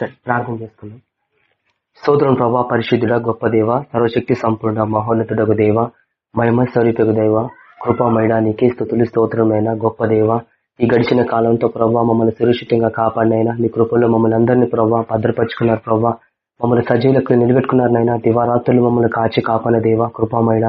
సరే ప్రార్థన చేసుకుందాం. స్తోత్రం ప్రభా పరిశుద్ధుడ గొప్ప దేవ సర్వశక్తి సంపూర్ణ మహోన్నతుడకు దేవ మహిమ స్వరూపకు దేవ కృపామైనా స్థుతులు స్తోత్రమైన గొప్ప దేవ ఈ గడిచిన కాలంతో ప్రభా మమ్మల్ని సురక్షితంగా కాపాడినైనా నీ కృపల్లో మమ్మల్ని అందరినీ ప్రభా భద్రపరుచుకున్నారు ప్రభా మమ్మల్ని సజీవులకు నిలబెట్టుకున్నారనైనా దివారాత్రులు మమ్మల్ని కాచి కాపాడిన దేవ కృపామైన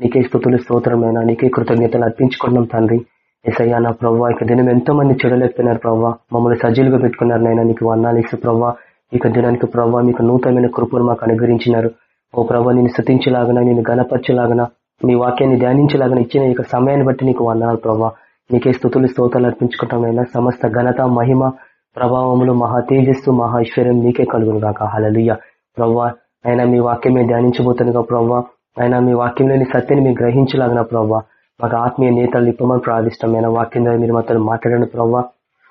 నీకే స్థుతులు స్తోత్రమైన నీకే కృతజ్ఞతలు అర్పించుకున్నాం తండ్రి. ఎసయ్యా నా ప్రవ్వా ఇక దినం ఎంతో మంది చెడలేకపోయినారు ప్రవ్వా. మమ్మల్ని సజీలుగా పెట్టుకున్నారు నైనా నీకు వర్ణాలు ఇసు ప్రవ్వా. ఇక దినానికి ప్రవ్వా మీకు నూతనమైన కృపను మాకు అనుగ్రహించినారు. ఓ ప్రభా నేను స్థుతించలాగన నేను గణపరచలాగన మీ వాక్యాన్ని ధ్యానించలాగన ఇచ్చిన ఇక సమయాన్ని బట్టి నీకు వర్ణాలు ప్రవ్వా. నీకే స్థుతులు స్తోతాలు అర్పించుకుంటామైనా సమస్త ఘనత మహిమ ప్రభావములు మహా తేజస్సు మహా ఐశ్వర్యం నీకే కలుగును కాక హలలుయ్య ప్రవ్వా అయినా మీ వాక్యమే ధ్యానించబోతున్నాగా ప్రవ్వా. అయినా మీ వాక్యంలోని సత్యని మేము గ్రహించలాగిన ప్రవ్వా. మాకు ఆత్మీయ నేతలు ఇప్పమని ప్రార్థిష్టమైన వాక్యం ద్వారా మీరు మాతో మాట్లాడండి ప్రవ్వా.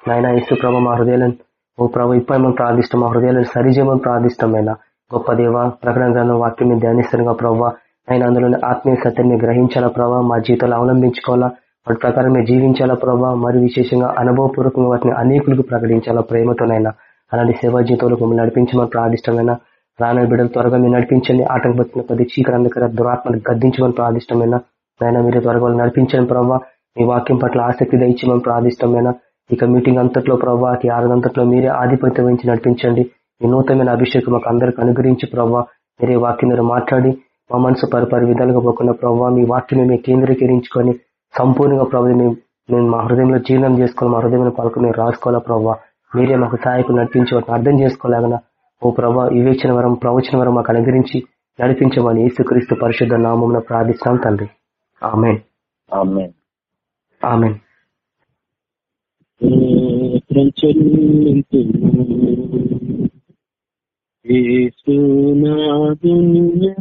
నాయన ఇసు ప్రభ మా హృదయాలను ఓ ప్రభు ఇప్పమని ప్రార్థిష్టం మా హృదయాలను సరిచేయమని ప్రార్థిష్టమైన గొప్ప దేవ ప్రకటన గ్రంథం వాక్యం మీరు ధ్యానిస్తానుగా ప్రవ్వా. ఆయన అందులోని ఆత్మీయ సత్యాన్ని గ్రహించాలా ప్రభావ మా జీవితాలు అవలంబించుకోవాలా? వాటి ప్రకారం మేము జీవించాలా ప్రభావ మరి విశేషంగా అనుభవపూర్వకంగా వాటిని అనేకులకు ప్రకటించాలా ప్రేమతోనైనా అలాంటి సేవా జీవితంలో మమ్మల్ని నడిపించమని ప్రార్థిష్టమైన రాన బిడ్డలు త్వరగా మీరు నడిపించండి. ఆటంకపడుతున్న ప్రతి చీకటి దురాత్మను గద్దించమని ప్రార్థిష్టమైన ఆయన మీరు త్వరగా నడిపించండి ప్రభావ మీ వాక్యం పట్ల ఆసక్తి దయచి మేము ప్రార్థిస్తాం ఇక మీటింగ్ అంతట్లో ప్రభావ ఈ ఆరదంతట్లో మీరే ఆధిపత్యం వహించి నడిపించండి. ఈ నూతనమైన అభిషేకం మాకు అందరికి అనుగ్రహించి ప్రభావ మీరే వాక్యం మీరు మాట్లాడి మా మనసు పరిపరి విధాలుగా పోకుండా ప్రభావ మీ వాక్యం మేము కేంద్రీకరించుకొని సంపూర్ణంగా ప్రభు మేము మా హృదయంలో జీర్ణం చేసుకోవాలి మా హృదయంలో పాల్గొని రాసుకోవాలా ప్రభావ మీరే మాకు సహాయకులు నడిపించి వాటిని అర్థం చేసుకోలేగన ఓ ప్రభా వివేచన వరం ప్రవచన వరం మాకు అనుగ్రహించి నడిపించమని యేసుక్రీస్తు పరిశుద్ధ నామం ప్రార్థిస్తాం తండ్రి. ఆమెన్. ఆమెన్. ఆమెన్. ఏసునాదుని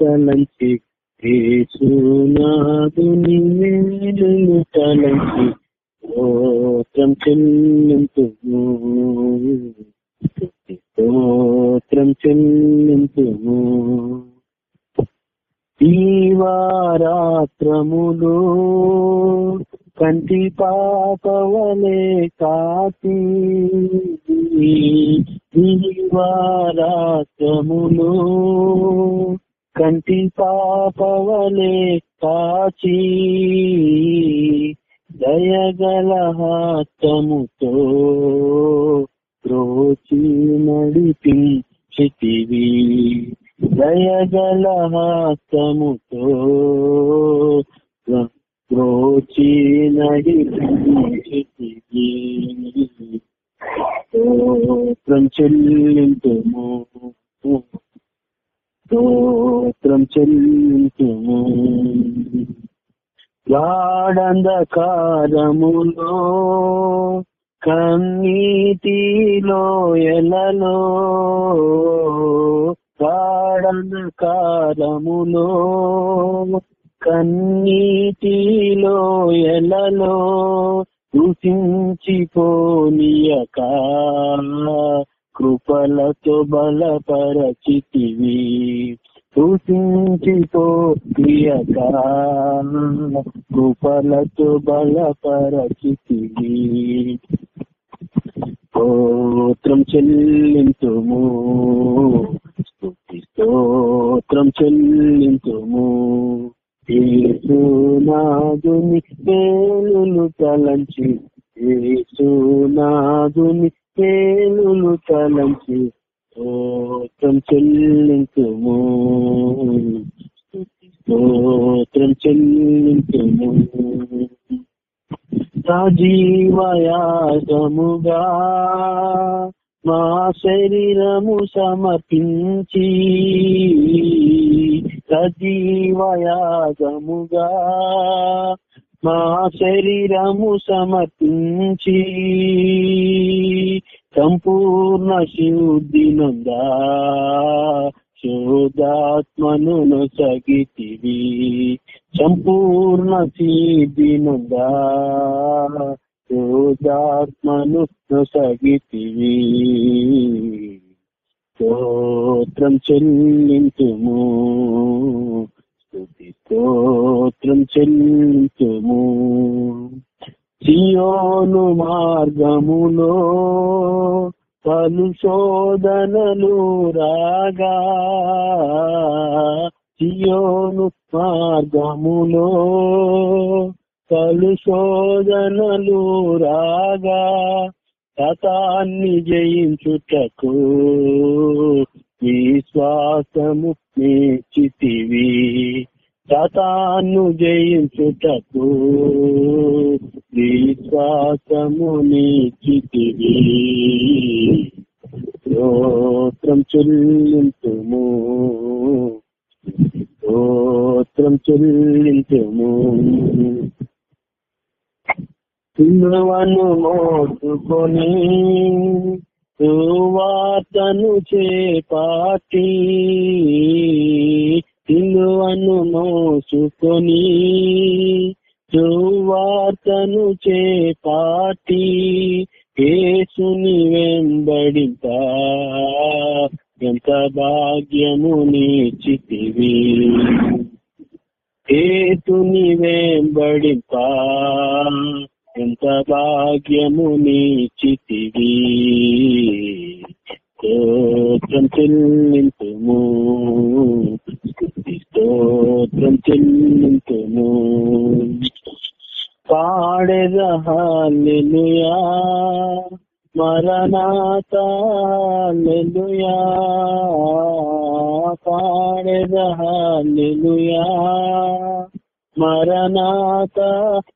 తలంచి ఏసునాదుని మేలును తలంచి స్తోత్రం చెల్లింతుము స్తోత్రం చెల్లింతుము. దీవారాత్రములు కంటి పాపవలే కాచి దీవారాత్రములు కంటి పాపవలే కాచి. దయగల హాతముతో త్రోచి నడిపించితివి. దయగల హాతముతో త్రోచి నడిపించితివి స్తోత్రం చెల్లింతుము. స్తోత్రం చెల్లింతుము. గాఢంధకారములో కన్నీతిలో ఎలలో గాఢంధకారములో కన్నీటిలో ఎలలో దూషించిపోనియక. కృపలతో బలపరచితివి సూచించిపోనీయక కృపలతో బలపరచితివి. స్తోత్రం చెల్లింతుము. స్తుతి స్తోత్రం చెల్లింతుము ఏసునాదుని పేలులు తలంచి ఏసునాదుని పేలులు తలంచి స్తోత్రం చెల్లించుము. స్తోత్రం చెల్లించుము. సజీవయాగముగా మా శరీరము సమర్పించి సజీవయాగముగా మా శరీరము సమర్పించి సంపూర్ణ శుద్ధి నందా. శోధాత్మను సగితివి సంపూర్ణ సిద్ధి నందా. శోధాత్మను సగితివి స్తోత్రం చెల్లింతుము. స్థుతి స్తోత్రం చెల్లింతుము. సియోను మార్గములో పలు శోధనలు రాగా సియోను మార్గములో పలు శోధనలు రాగా శతాన్ని జయించుటకు విశ్వాసము నేర్చితివి. శతాన్ని జయించుటకు విశ్వాసము నేర్చితివి. స్తోత్రం చెల్లింతుము. స్తోత్రం చెల్లింతుము. సిలువను మోసుకొని సువార్తను చేపాటి. సిలువను మోసుకొని సువార్తను చేపాటి. కేసుని వెంబడింత ఎంత భాగ్యము నీచితివి ఏతుని వెంబడింప ఎంత భాగ్యము నీచితివి స్తోత్రం చెల్లింతుము. స్తోత్రం చెల్లింతుము. పాడెదహాలెలుయా మరణాత హల్లెలూయా పాడెదహాలెలుయా మరణాత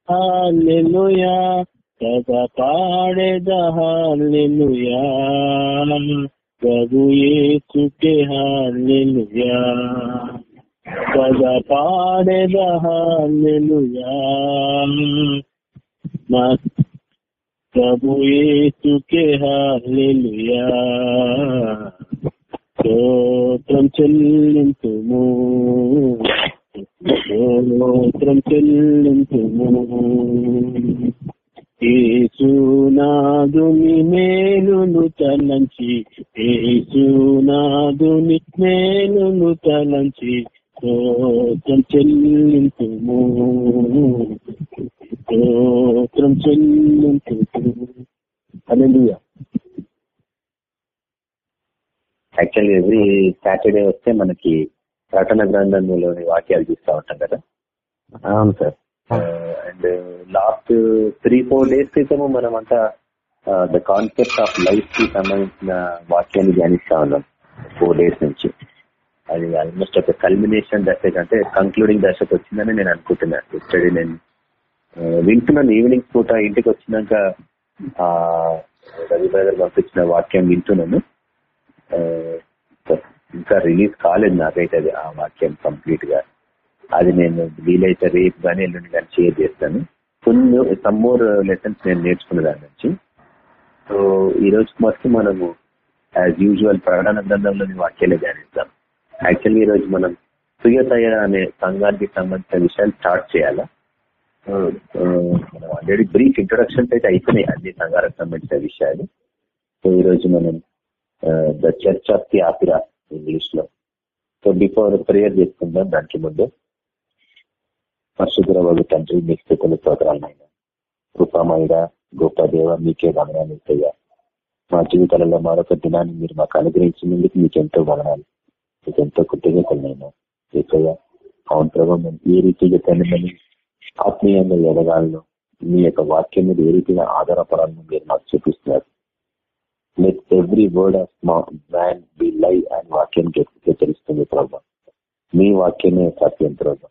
హల్లెలూయా కథ పాడెదహాలెలుయా ప్రభు యేసుకే హల్లెలూయా కథ పాడెదహాలెలుయా నా ప్రభు యేసుకే హల్లెలూయా స్తోత్రం చెల్లింతుము స్తోత్రం చెల్లింతుము ఏసునాదుని మేలును తలంచి ఏసునాదుని మేలును తలంచి స్తోత్రం చెల్లింతుము స్తోత్రం చెల్లింతుము హల్లెలూయా యాక్చువల్లీ ఎవ్రీ సాటర్డే వస్తే మనకి ప్రకటన గ్రంథంలోని వాక్యాలు చూస్తూ ఉంటాం కదా? అవును sir. And last three four days క్రితము మనం అంతా ద కాన్సెప్ట్ ఆఫ్ లైఫ్కి సంబంధించిన వాక్యాన్ని ధ్యానిస్తా ఉన్నాం. ఫోర్ డేస్ నుంచి. అది ఆల్మోస్ట్ ఒక కల్మినేషన్ దశ అంటే కంక్లూడింగ్ దశకు వచ్చిందని నేను అనుకుంటున్నాను స్టడీ నేను వింటున్నాను ఈవినింగ్ పూట ఇంటికి వచ్చినాక ఆ, రవి బ్రదర్ పంపించిన వాక్యం వింటున్నాను. ఇంకా రిలీజ్ కాలేదు నాకైతే అది ఆ వాక్యం కంప్లీట్గా. అది నేను వీలైతే రేపు కానీ ఎల్లుండి కానీ షేర్ చేస్తాను. కొన్ని సమ్మోర్ లెసన్స్ నేను నేర్చుకున్న దాని నుంచి. సో ఈ రోజు మటుకు మనము యాజ్ యూజువల్ ప్రకటన గ్రంథంలోని వాక్యాలే ధ్యానిస్తాం యాక్చువల్లీ ఈ రోజు మనం సుయతయ అనే సంఘానికి సంబంధించిన విషయాలు స్టార్ట్ చేయాలా? Uh, మనం ఆల్రెడీ బ్రీఫ్ ఇంట్రొడక్షన్స్ అయితే అయిపోయినాయి అన్ని సంఘాలకు సంబంధించిన విషయాలు. సో ఈ రోజు మనం ద చర్చ్ ఆఫ్ ది ఆపిరా ఇంగ్లీష్లో సో బిఫోర్ ప్రేయర్ చేసుకుందాం దానికి ముందు. పరిశుద్ధ తండ్రి మీకు కొన్ని స్తోత్రాలైనా కృపామయుడ గొప్ప దేవ మీకే వదనాలు ఇస్తాయా మా జీవితాలలో మరొక దినాన్ని మీరు మాకు అనుగ్రహించినందుకు మీకు ఎంతో వదనాలు. మీకు ఎంతో కృతజ్ఞతలైనా ఏకయ్య అవును ప్రభావ మేము ఏ రీతిగా తనమని ఆత్మీయంగా ఎదగాలను మీ యొక్క వాక్యం మీద ఏ రీతిగా ఆధారపడాలను మీరు మాకు చూపిస్తున్నారు. Let every word of man be lie and వాక్యం తెలుస్తుంది ప్రభా. మీ వాక్యమే సత్యం ప్రభా.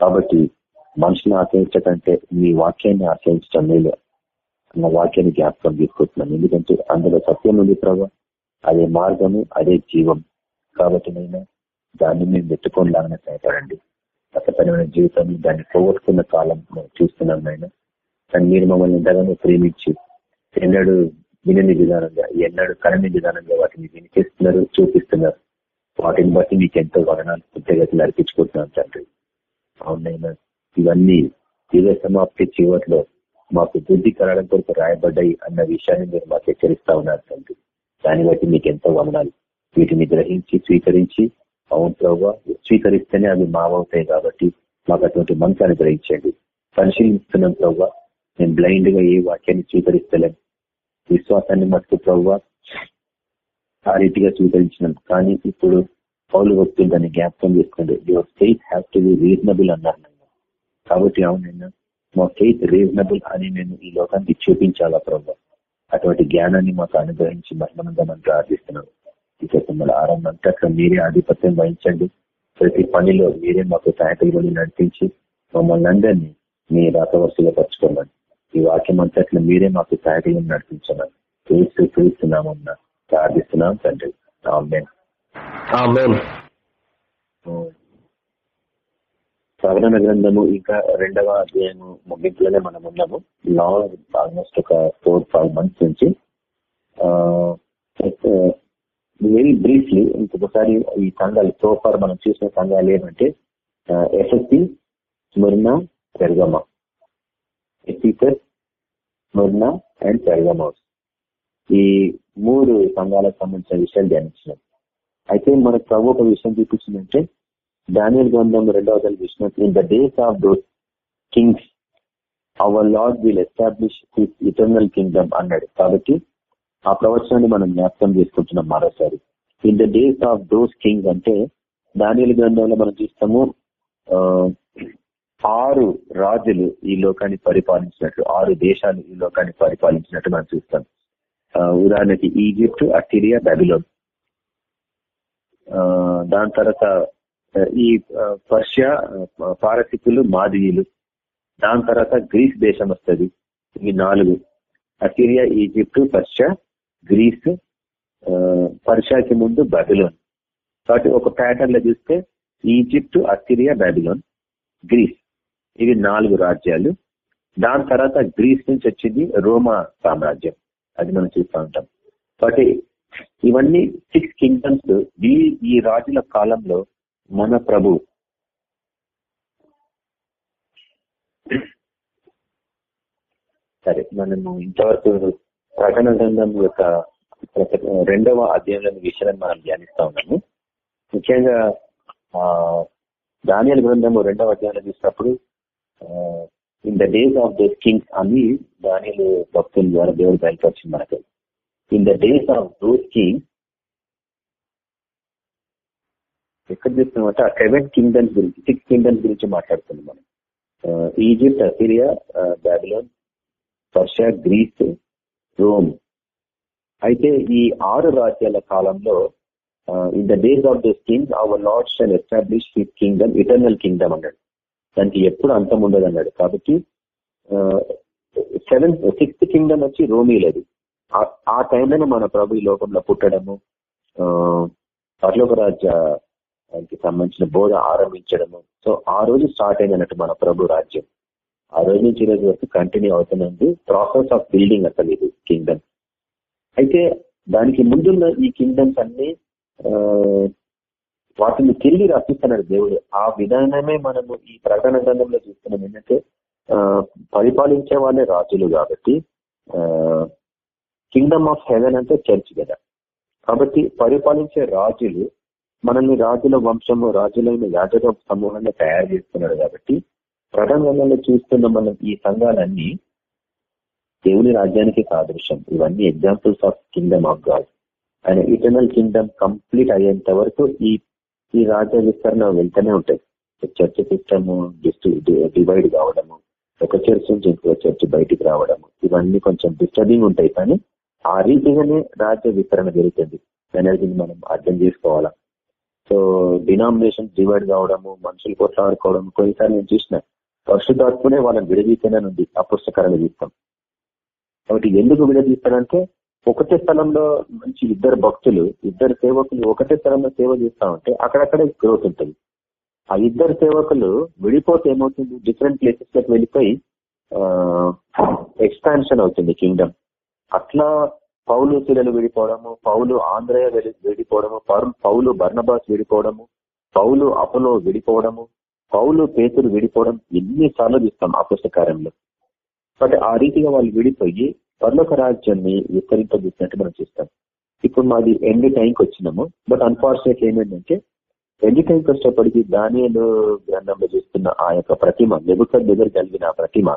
కాబట్టి మనుషులను ఆశ్రయించకంటే మీ వాక్యాన్ని ఆశ్రయించడం లేదు అన్న వాక్యాన్ని జ్ఞాపకం తీసుకుంటున్నాను. ఎందుకంటే అందులో సత్యం ఉంది ప్రభా. అదే మార్గము అదే జీవం. కాబట్టి నేను దాన్ని మేము పెట్టుకోలాగానే సహాయపడండి. గతపరమైన జీవితాన్ని దాన్ని పోగొట్టుకున్న కాలం మేము చూస్తున్నాం నాయన. కానీ మీరు మమ్మల్ని ఎంతగానో ప్రేమించి ఎన్నడూ వినని విధానంగా ఎన్నడూ కరణి విధానంగా వాటిని వినిపిస్తున్నారు చూపిస్తున్నారు. వాటిని బట్టి మీకు ఎంతో వదనాలు కృతజ్ఞతలు అర్పించుకుంటున్నాం తండ్రి. అవునైనా ఇవన్నీ దివ్య సమాప్తి చివరిలో మాకు బుద్ధి కలడం కొరకు రాయబడ్డాయి అన్న విషయాన్ని మీరు మాకు హెచ్చరిస్తా ఉన్నారు తండ్రి. దాన్ని బట్టి మీకు ఎంతో వదనాలు. వీటిని గ్రహించి స్వీకరించి అవును ప్రభావ స్వీకరిస్తేనే అవి మావవుతాయి కాబట్టి మాకు అటువంటి మనసు అనుగ్రహించండి పరిశీలిస్తున్నాం ప్రభావ నేను బ్లైండ్గా ఏ వాక్యాన్ని స్వీకరిస్తలేను విశ్వాసాన్ని మటుకు ప్రవ్వ ఆ రీతిగా స్వీకరించినాం. కానీ ఇప్పుడు పౌలు భక్తులు దాన్ని జ్ఞాపకం చేసుకోండి your faith have to be reasonable అన్నారు కాబట్టి అవునైనా మా ఫెయిత్ రీజనబుల్ అని నేను ఈ లోకానికి చూపించాలా ప్రభావ? అటువంటి జ్ఞానాన్ని మాకు అనుగ్రహించి మరణమందమని ప్రార్థిస్తున్నాం. ఇక మిమ్మల్ని ఆరంభంతట్లో మీరే ఆధిపత్యం వహించండి. ప్రతి పనిలో మీరే మాకు సహాయకులు నడిపించి మమ్మల్ని అందరినీ మీ రాతవరుసలో పరచుకోమని. ఈ వాక్యం అంతట్లో మీరే మాకు సహాయకులు నడిపించమని చూస్తూ చూస్తున్నాము ప్రార్థిస్తున్నాం తండ్రి. ప్రకటన గ్రంథము ఇంకా రెండవ అధ్యాయము ముగింపులోనే మనం ఉన్నాము. లాంగ్ ఆల్మోస్ట్ ఒక ఫోర్ ఫైవ్ మంత్స్ నుంచి వెరీ బ్రీఫ్లీ ఇంకొకసారి ఈ సంఘాలు సో ఫార్ మనం చూసిన సంఘాలు ఏమంటే ఎస్ఎస్సి స్మరణ పెరగమ. ఎఫీసర్ స్మరణ అండ్ పెరగమౌస్ ఈ మూడు సంఘాలకు సంబంధించిన విషయాలు ధ్యానించినాం. అయితే మనకు ప్రభు ఒక విషయం చూపించిందంటే డానియల్ గ్రంథం రెండవ తల్లి చూసినట్టు in the days of those kings our lord will establish his eternal kingdom అన్నాడు. కాబట్టి ఆ ప్రవచనాన్ని మనం జ్ఞాపకం చేసుకుంటున్నాం మరోసారి. In the days of those kings అంటే డానియల్ గ్రంథంలో మనం చూస్తాము ఆరు రాజులు ఈ లోకాన్ని పరిపాలించినట్లు ఆరు దేశాలు ఈ లోకాన్ని పరిపాలించినట్టు మనం చూస్తాం. ఉదాహరణకి ఈజిప్ట్ అసిరియా బెబిలోన్. దాని తర్వాత ఈ పర్షియా పారసికులు మాదియులు. దాని తర్వాత గ్రీస్ దేశం వస్తుంది ఇవి నాలుగు. అసిరియా ఈజిప్ట్ పర్షియా గ్రీస్ పర్షియాకి ముందు బబిలోన్. కాబట్టి ఒక ప్యాటర్న్లో చూస్తే ఈజిప్ట్ అసిరియా బబిలోన్ గ్రీస్. ఇవి నాలుగు రాజ్యాలు. దాని తర్వాత గ్రీస్ నుంచి వచ్చింది రోమా సామ్రాజ్యం. అది మనం చూస్తూ ఉంటాం. కాబట్టి ఇవన్నీ సిక్స్ కింగ్డమ్స్ ఈ ఈ రాజుల కాలంలో మన ప్రభు సరే మనము ఇంతవరకు ప్రకటన గ్రంథం యొక్క రెండవ అధ్యాయంలో విషయాన్ని మనం ధ్యానిస్తా ఉన్నాము. ముఖ్యంగా ధాన్యాల గ్రంథము రెండవ అధ్యాయంలో చూసినప్పుడు in the days of the kings అని దానిలో భక్తుల ద్వారా దేవుడు బయలుపరిచింది మనకు. In the days of those kings ఎక్కడ చూస్తున్నామంటే ఆ సెవెన్ కింగ్డమ్స్ గురించి సిక్స్ కింగ్డమ్స్ గురించి మాట్లాడుతున్నాం మనం. Egypt Assyria Babylon Persia Greece Rome అయితే ఈ ఆరు రాజ్యాల కాలంలో in the days of those kings our lord shall establish his kingdom eternal kingdom అన్నాడు. దానికి ఎప్పుడు అంతం ఉండదు అన్నాడు. కాబట్టి సెవెంత్ సిక్స్త్ కింగ్డమ్ వచ్చి రోమీలది ఆ టైంలోనే మన ప్రభు ఈ లోకంలో పుట్టడము పర్లోక రాజ్య దానికి సంబంధించిన బోధ ఆరంభించడము. సో ఆ రోజు స్టార్ట్ అయింది అన్నట్టు మన ప్రభు రాజ్యం. ఆ రోజు నుంచి రోజు వరకు కంటిన్యూ అవుతున్నది ప్రాసెస్ ఆఫ్ బిల్డింగ్ అసలు ఇది కింగ్డమ్. అయితే దానికి ముందున్న ఈ కింగ్డమ్స్ అన్ని వాటిని తిరిగి రప్పిస్తున్నాడు దేవుడు. ఆ విధానమే మనము ఈ ప్రకటన గ్రంథంలో చూస్తున్నాం. ఏంటంటే పరిపాలించే వాళ్ళే రాజులు కాబట్టి కింగ్డమ్ ఆఫ్ హెవెన్ అంటే చర్చ్ కదా. కాబట్టి పరిపాలించే రాజులు మనల్ని రాజుల వంశము రాజులైన యాజక సమూహాన్ని తయారు చేస్తున్నాడు కాబట్టి ప్రధానంగా చూస్తున్న మనం ఈ సంఘాలన్నీ దేవుని రాజ్యానికి సాదృశ్యం. ఇవన్నీ examples of kingdom of God ఆయన ఇటర్నల్ కింగ్డమ్ కంప్లీట్ అయ్యేంత వరకు ఈ ఈ రాజ్య విస్తరణ వెళ్తూనే ఉంటాయి. చర్చ సిస్టమ్ డివైడ్ కావడము ఒక చర్చ్ నుంచి ఇంకో చర్చ్ బయటికి రావడము ఇవన్నీ కొంచెం డిస్టర్బింగ్ ఉంటాయి కానీ ఆ రీతిగానే రాజ్య విస్తరణ జరుగుతుంది. అనేది మనం అర్థం చేసుకోవాలా? సో డినామినేషన్ డివైడ్ కావడము మనుషులు కొట్లాడుకోవడం కొన్నిసార్లు నేను చూసిన పరిశుద్ధాత్మనే వాళ్ళని విడదీస్తేనే ఉంది అపుస్తకరణ తీస్తాం కాబట్టి ఎందుకు విడదీస్తాడంటే ఒకటే స్థలంలో మంచి ఇద్దరు భక్తులు ఇద్దరు సేవకులు ఒకటే స్థలంలో సేవ చేస్తా ఉంటే అక్కడక్కడే గ్రోత్ ఉంటుంది. ఆ ఇద్దరు సేవకులు విడిపోతే ఏమవుతుంది? డిఫరెంట్ ప్లేసెస్లకు వెళ్ళిపోయి ఎక్స్పాన్షన్ అవుతుంది కింగ్డమ్ అట్లా పౌలు శిలలు విడిపోవడము పౌలు ఆంధ్రయ విడిపోవడము పౌలు బర్ణబాస్ విడిపోవడము పౌలు అపోలో విడిపోవడము పౌలు పేతులు విడిపోవడం ఎన్నిసార్లు చూస్తాం ఆ పుస్తకారంలో. బట్ ఆ రీతిగా వాళ్ళు విడిపోయి పర్లోక రాజ్యాన్ని విస్తరింపజేసినట్టు మనం చూస్తాం. ఇప్పుడు మాది ఎండ్ టైంకి వచ్చినాము. బట్ అన్ఫార్చునేట్ ఏమైందంటే ఎండ్ టైంకి వచ్చేప్పటికి దానిలో గ్రంథంలో చూస్తున్న ఆ యొక్క ప్రతిమ నిబుక దగ్గర కలిగిన ఆ ప్రతిమ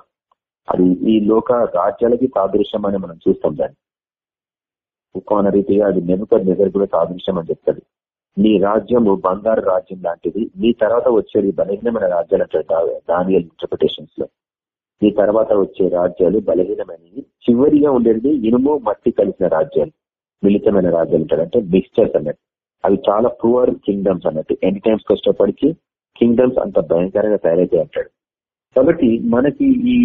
అది ఈ లోక రాజ్యాలకి సాదృశ్యం అని మనం చూస్తాం దాన్ని. ఉపమాన రీతిగా అది నెనుక నిద్ర కూడా సాదృశ్యం అని చెప్తాడు నీ రాజ్యము బంగారు రాజ్యం లాంటిది నీ తర్వాత వచ్చేది బలహీనమైన రాజ్యాలు అంటాడు దానియల్ ఇంటర్ప్రిటేషన్స్లో. నీ తర్వాత వచ్చే రాజ్యాలు బలహీనమైనవి. చివరిగా ఉండేది ఇనుము మట్టి కలిసిన రాజ్యాలు. మిళితమైన రాజ్యాలు అంటాడు అంటే మిక్స్చర్స్ అన్నట్టు. అవి చాలా పువర్ కింగ్డమ్స్ అన్నట్టు. ఎన్ని టైమ్స్ కష్టపడికి కింగ్డమ్స్ అంత భయంకరంగా తయారైతే అంటాడు. కాబట్టి మనకి ఈ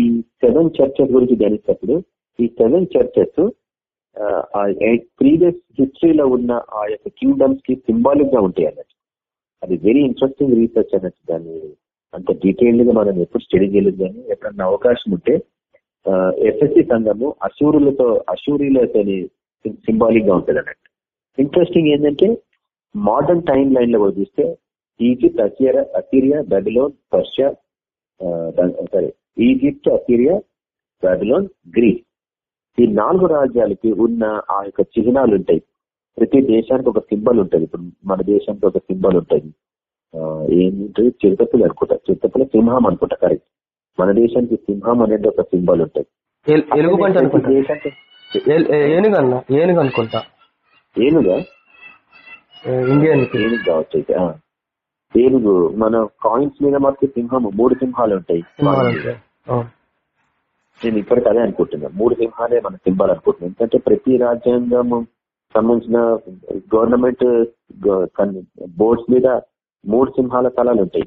సెవెన్ చర్చెస్ గురించి ధ్యానిస్తప్పుడు ఈ సెవెన్ చర్చెస్ ప్రీవియస్ హిస్టరీలో ఉన్న ఆ యొక్క కింగ్డమ్స్కి సింబాలిక్గా ఉంటాయి అన్నట్టు. అది వెరీ ఇంట్రెస్టింగ్ రీసెర్చ్ అన్నట్టు దాన్ని అంత డీటెయిల్డ్గా మనం ఎప్పుడు స్టడీ చేయలేదు కానీ ఎక్కడన్నా అవకాశం ఉంటే ఎస్ఎస్సి సంఘము అసూరులతో అశూరిలతో సింబాలిక్గా ఉంటుంది అన్నట్టు ఇంట్రెస్టింగ్ ఏంటంటే మోడర్న్ టైం లైన్లో కూడా చూస్తే Egypt Assyria Assyria Babylon Persia sorry Egypt Assyria Babylon Greece ఈ నాలుగు రాజ్యాలకి ఉన్న ఆ యొక్క చిహ్నాలు ఉంటాయి ప్రతి దేశానికి ఒక సింబల్ ఉంటుంది. ఇప్పుడు మన దేశానికి ఒక సింబల్ ఉంటుంది. ఏంటంటే చిరుతపులు అనుకుంటా. చిరుతపుల సింహం అనుకుంటా కరెక్ట్ మన దేశానికి సింహం అనేది ఒక సింబల్ ఉంటుంది. ఎలుగుబంటి అనుకుంటా. ఏనుగు అనుకుంటా. ఏనుగా? ఏ, ఇండియన్కి. ఏనుగు కావచ్చు అయితే ఆ. ఏనుగు మన కాయిన్స్ మీద మాత్రం సింహం మూడు సింహాలు ఉంటాయి. సింహాలు. నేను ఇప్పటికి అదే అనుకుంటున్నా. మూడు సింహాలే మన సింబాల్ అనుకుంటున్నాను ఎందుకంటే ప్రతి రాజ్యాంగం సంబంధించిన గవర్నమెంట్ బోర్డ్స్ మీద మూడు సింహాల తలాలు ఉంటాయి.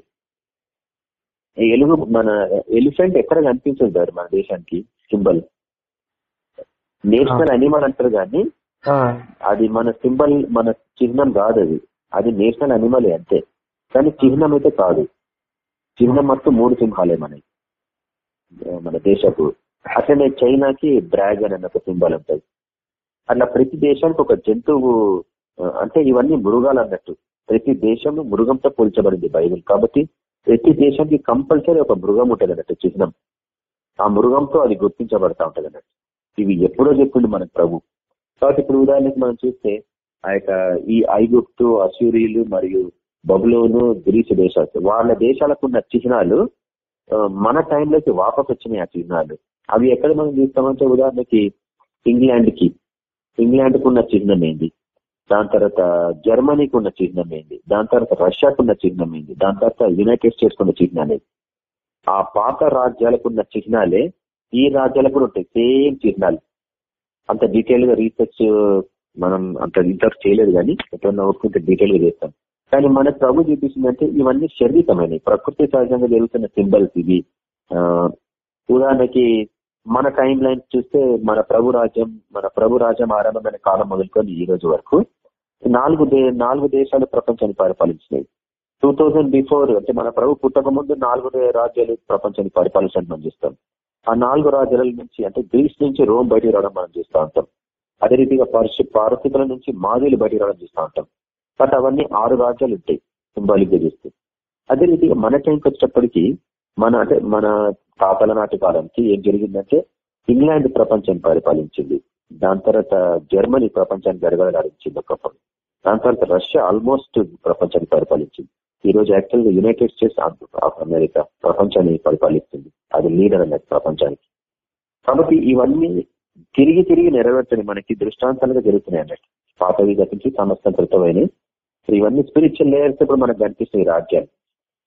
ఈ ఎలుగు మన ఎలిఫెంట్ ఎక్కడ కనిపించదు సార్ మన దేశానికి? సింబల్. నేషనల్ అనిమల్ అంటారు కానీ. అది మన సింబల్ మన చిహ్నం కాదు అది. అది నేషనల్ అనిమలే అంతే. కానీ చిహ్నం అయితే కాదు. చిహ్నం మొత్తం మూడు సింహాలే మనకి. మన దేశపు. అట్లనే చైనాకి డ్రాగన్ అన్న ఒక సింబల్ ఉంటుంది అట్లా ప్రతి దేశానికి ఒక జంతువు అంటే ఇవన్నీ మృగాలు అన్నట్టు. ప్రతి దేశం మృగంతో పోల్చబడింది బైబిల్. కాబట్టి ప్రతి దేశానికి కంపల్సరీ ఒక మృగం ఉంటుంది అన్నట్టు చిహ్నం ఆ మృగంతో అది గుర్తించబడతా ఉంటుంది అన్నట్టు ఇవి ఎప్పుడో చెప్పిండు మనకు ప్రభు. కాబట్టి ఇప్పుడు ఉదాహరణకి మనం చూస్తే ఆ యొక్క ఈ ఐగుప్తు అసూరియులు మరియు బబులోను గ్రీస్ దేశాలు. వాళ్ళ దేశాలకు ఉన్న చిహ్నాలు మన టైంలోకి వాపస్ వచ్చినాయి ఆ చిహ్నాలు. అవి ఎక్కడ మనం చూస్తామంటే ఉదాహరణకి ఇంగ్లాండ్కి ఇంగ్లాండ్కు ఉన్న చిహ్నం ఏంది? దాని తర్వాత జర్మనీకి ఉన్న చిహ్నం ఏంది? దాని తర్వాత రష్యాకు ఉన్న చిహ్నం ఏంది? దాని తర్వాత యునైటెడ్ స్టేట్స్ ఉన్న చిహ్నాలు ఆ పాత రాజ్యాలకు ఉన్న చిహ్నాలే ఈ రాజ్యాలకు కూడా ఉంటాయి. సేమ్ చిహ్నాలు. అంత డీటెయిల్గా రీసెర్చ్ మనం అంత ఇంతవరకు చేయలేదు కానీ ఎప్పుడన్నా ఒప్పుకుంటే డీటెయిల్గా చేస్తాం. కానీ మన ప్రభు చూపిస్తుందంటే ఇవన్నీ శారీరకమైనవి ప్రకృతి సహజంగా జరుగుతున్న సింబల్స్ ఇవి. ఉదాహరణకి మన టైం లైన్ చూస్తే మన ప్రభు రాజ్యం మన ప్రభు రాజ్యం ఆరంభమైన కాలం మొదలుకొని ఈ రోజు వరకు నాలుగు నాలుగు దేశాలు ప్రపంచాన్ని పరిపాలించినాయి. టూ థౌజండ్ బిఫోర్ అంటే మన ప్రభు పుట్టక ముందు నాలుగు రాజ్యాలు ప్రపంచాన్ని పరిపాలించడం మనం చూస్తాం. ఆ నాలుగు రాజ్యాల నుంచి అంటే గ్రీస్ నుంచి రోమ్ బయటికి రావడం మనం చూస్తూ ఉంటాం. అదే రీతిగా పరిశు పారసికుల నుంచి మాదిలు బయటికి రావడం చూస్తూ ఉంటాం. బట్ అవన్నీ ఆరు రాజ్యాలు ఉంటాయి సింబాలిక్గా చూస్తే. అదే రీతిగా మన టైంకి వచ్చేటప్పటికి మన అంటే మన తాతల నాటి కాలానికి ఏం జరిగిందంటే ఇంగ్లాండ్ ప్రపంచాన్ని పరిపాలించింది. దాని తర్వాత జర్మనీ ప్రపంచాన్ని గడగడలాడించింది ఒకప్పుడు. దాని తర్వాత రష్యా ఆల్మోస్ట్ ప్రపంచాన్ని పరిపాలించింది. ఈ రోజు యాక్చువల్గా యునైటెడ్ స్టేట్స్ ఆఫ్ అమెరికా ప్రపంచాన్ని పరిపాలిస్తుంది. అది లీడర్ అన్నది ప్రపంచానికి. కాబట్టి ఇవన్నీ తిరిగి తిరిగి నెరవేర్చని మనకి దృష్టాంతాలుగా జరుగుతున్నాయి అన్నట్టు. పాతవి గతించి సమస్తం కృతమైనవి ఇవన్నీ స్పిరిచువల్ లేయర్స్ ఇప్పుడు మనకు కనిపిస్తున్నాయి ఈ రాజ్యాలు.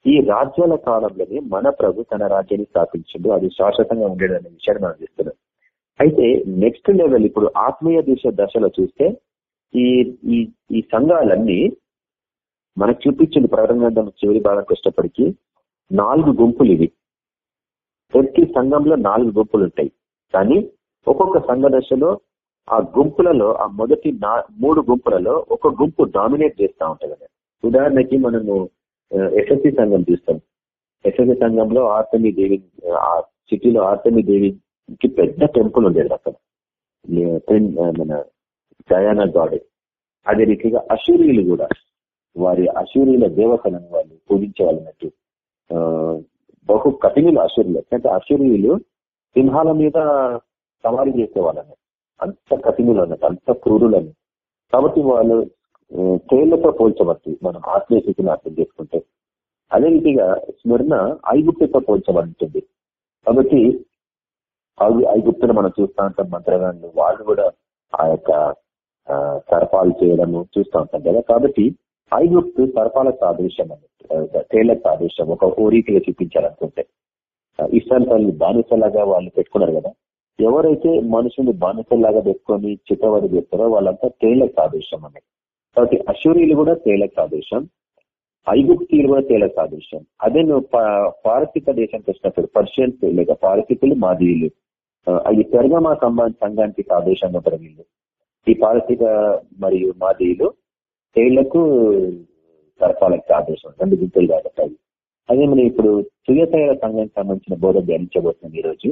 ఈ రాజ్యాల కాలంలోనే మన ప్రభు తన రాజ్యాన్ని స్థాపించిండు. అది శాశ్వతంగా ఉండేది అనే విషయాన్ని మనం చూస్తున్నాం. అయితే నెక్స్ట్ లెవెల్ ఇప్పుడు ఆత్మీయ దిశ దశలో చూస్తే ఈ ఈ ఈ సంఘాలన్నీ మనకు చూపించింది ప్రకటన చివరి భాగానికి వచ్చేటప్పటికి నాలుగు గుంపులు ఇవి. ప్రతి సంఘంలో నాలుగు గుంపులు ఉంటాయి. కానీ ఒక్కొక్క సంఘ దశలో ఆ గుంపులలో ఆ మొదటి నా- మూడు గుంపులలో ఒక గుంపు డామినేట్ చేస్తూ ఉంటది ఉదాహరణకి మనము ఎస్ఎస్సి సంఘం చూస్తాం. ఎస్ఎస్సి సంఘంలో ఆర్తమి దేవి ఆ సిటీలో ఆర్తమి దేవికి పెద్ద టెంపుల్ ఉండేది అక్కడ. మన డయానా గాడ్. అదే రీతిగా అసూరియులు కూడా. వారి అసూరియుల దేవతలను వాళ్ళు పూజించే వాళ్ళన్నట్టు బహు కఠినులు అశూరులు. అంటే అసూరియులు సింహాల మీద సవారీ చేసేవాళ్ళని. అంత కఠినులు అన్నట్టు అంత క్రూరులని. కాబట్టి వాళ్ళు తేళ్ళతో పోల్చబడుతుంది మనం ఆత్మీయ స్థితిని అర్థం చేసుకుంటే. అదే రీతిగా స్మరణ ఐగుప్తుతో పోల్చబడుతుంది. కాబట్టి ఐగు- ఐగుప్తులు మనం చూస్తా ఉంటాం మంత్రగాళ్ళు. వాళ్ళు కూడా ఆ యొక్క ఆ, సర్పాలు చేయడము చూస్తూ ఉంటాం కదా. కాబట్టి ఐగుప్తు సర్పాల సాదృశ్యం అన్నట్టు తేళ్ళ సాదృశ్యం ఒక ఓ రీతిగా చూపించాలనుకుంటే ఇస్రాయల్ బానిసలాగా వాళ్ళు పెట్టుకున్నారు కదా. ఎవరైతే మనుషుల్ని బానిసలాగా పెట్టుకొని చిత్తవాడు చేస్తారో వాళ్ళంతా తేళ్ళ సాదృశ్యం అన్నట్టు కాబట్టి అశూరియులు కూడా తేళ్ళ సాదృశ్యం ఐగుప్తీయులు కూడా తేళ్ళ సాదృశ్యం అదే నువ్వు పా- పారసిక దేశానికి వచ్చినప్పుడు పర్షియన్స్ లేక పారసికులు మాదీయులు. అవి పెరగమా సంబంధ సంఘానికి సాదృశ్యంగా ఉంటారు వీళ్ళు. ఈ పారసిక మరియు మాదీయులు తేళ్ళకు సర్పాలకు ఆదేశం రెండు గుంపులు కాబట్టి అదే మనం ఇప్పుడు తుయతైర సంఘానికి సంబంధించిన బోధ ధ్యానించబోతున్నాం ఈ రోజు.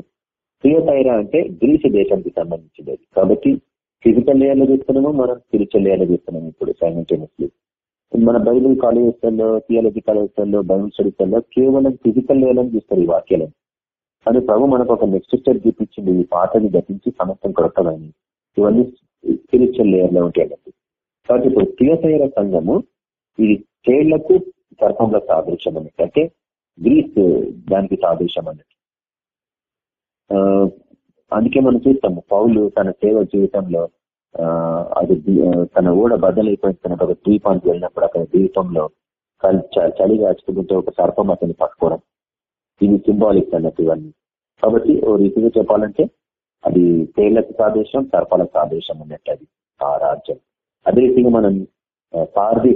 తుయతైర అంటే గ్రీసు దేశానికి సంబంధించినది. కాబట్టి ఫిజికల్ లేయర్లు చూస్తున్నాము మనం స్పిరిచువల్ లేయర్లు చూస్తున్నాము ఇప్పుడు సైమల్టేనియస్లీ మన బైబిల్ కాలేజెస్లో థియాలజీ కాలేజెస్లో బైబిల్ స్టడీస్లో కేవలం ఫిజికల్ లేయర్లను చూస్తారు ఈ వాక్యాలను. కానీ ప్రభు మనకు ఒక నెక్స్ట్ స్టెప్ చూపించింది ఈ పాటని గతించి సమస్తం కొడతామని ఇవన్నీ స్పిరిచువల్ లేయర్లో ఉంటాయి కాబట్టి ఇప్పుడు థియతైర సంఘము ఇది తేళ్ళకు సర్పంలో సాదృశ్యం అన్నట్టు అంటే గ్రీస్ దానికి సాదృశ్యం అన్నట్టు అందుకే మనం చూస్తాము పౌలు తన సేవ జీవితంలో అది తన ఊడ బదలైపోయిన తన ఒక ద్వీపానికి వెళ్ళినప్పుడు అక్కడ ద్వీపంలో చలి- చ- చలి ఒక సర్పం అతన్ని పట్టుకోవడం. ఇది సింబాలిక్ అన్నట్టు ఇవన్నీ. కాబట్టి ఓ రీతిగా చెప్పాలంటే అది తేళ్ళకు సాదేశం సర్పాలకు సాదేశం అన్నట్టు అది ఆ రాజ్యం. అదే రీతిగా మనం పార్ది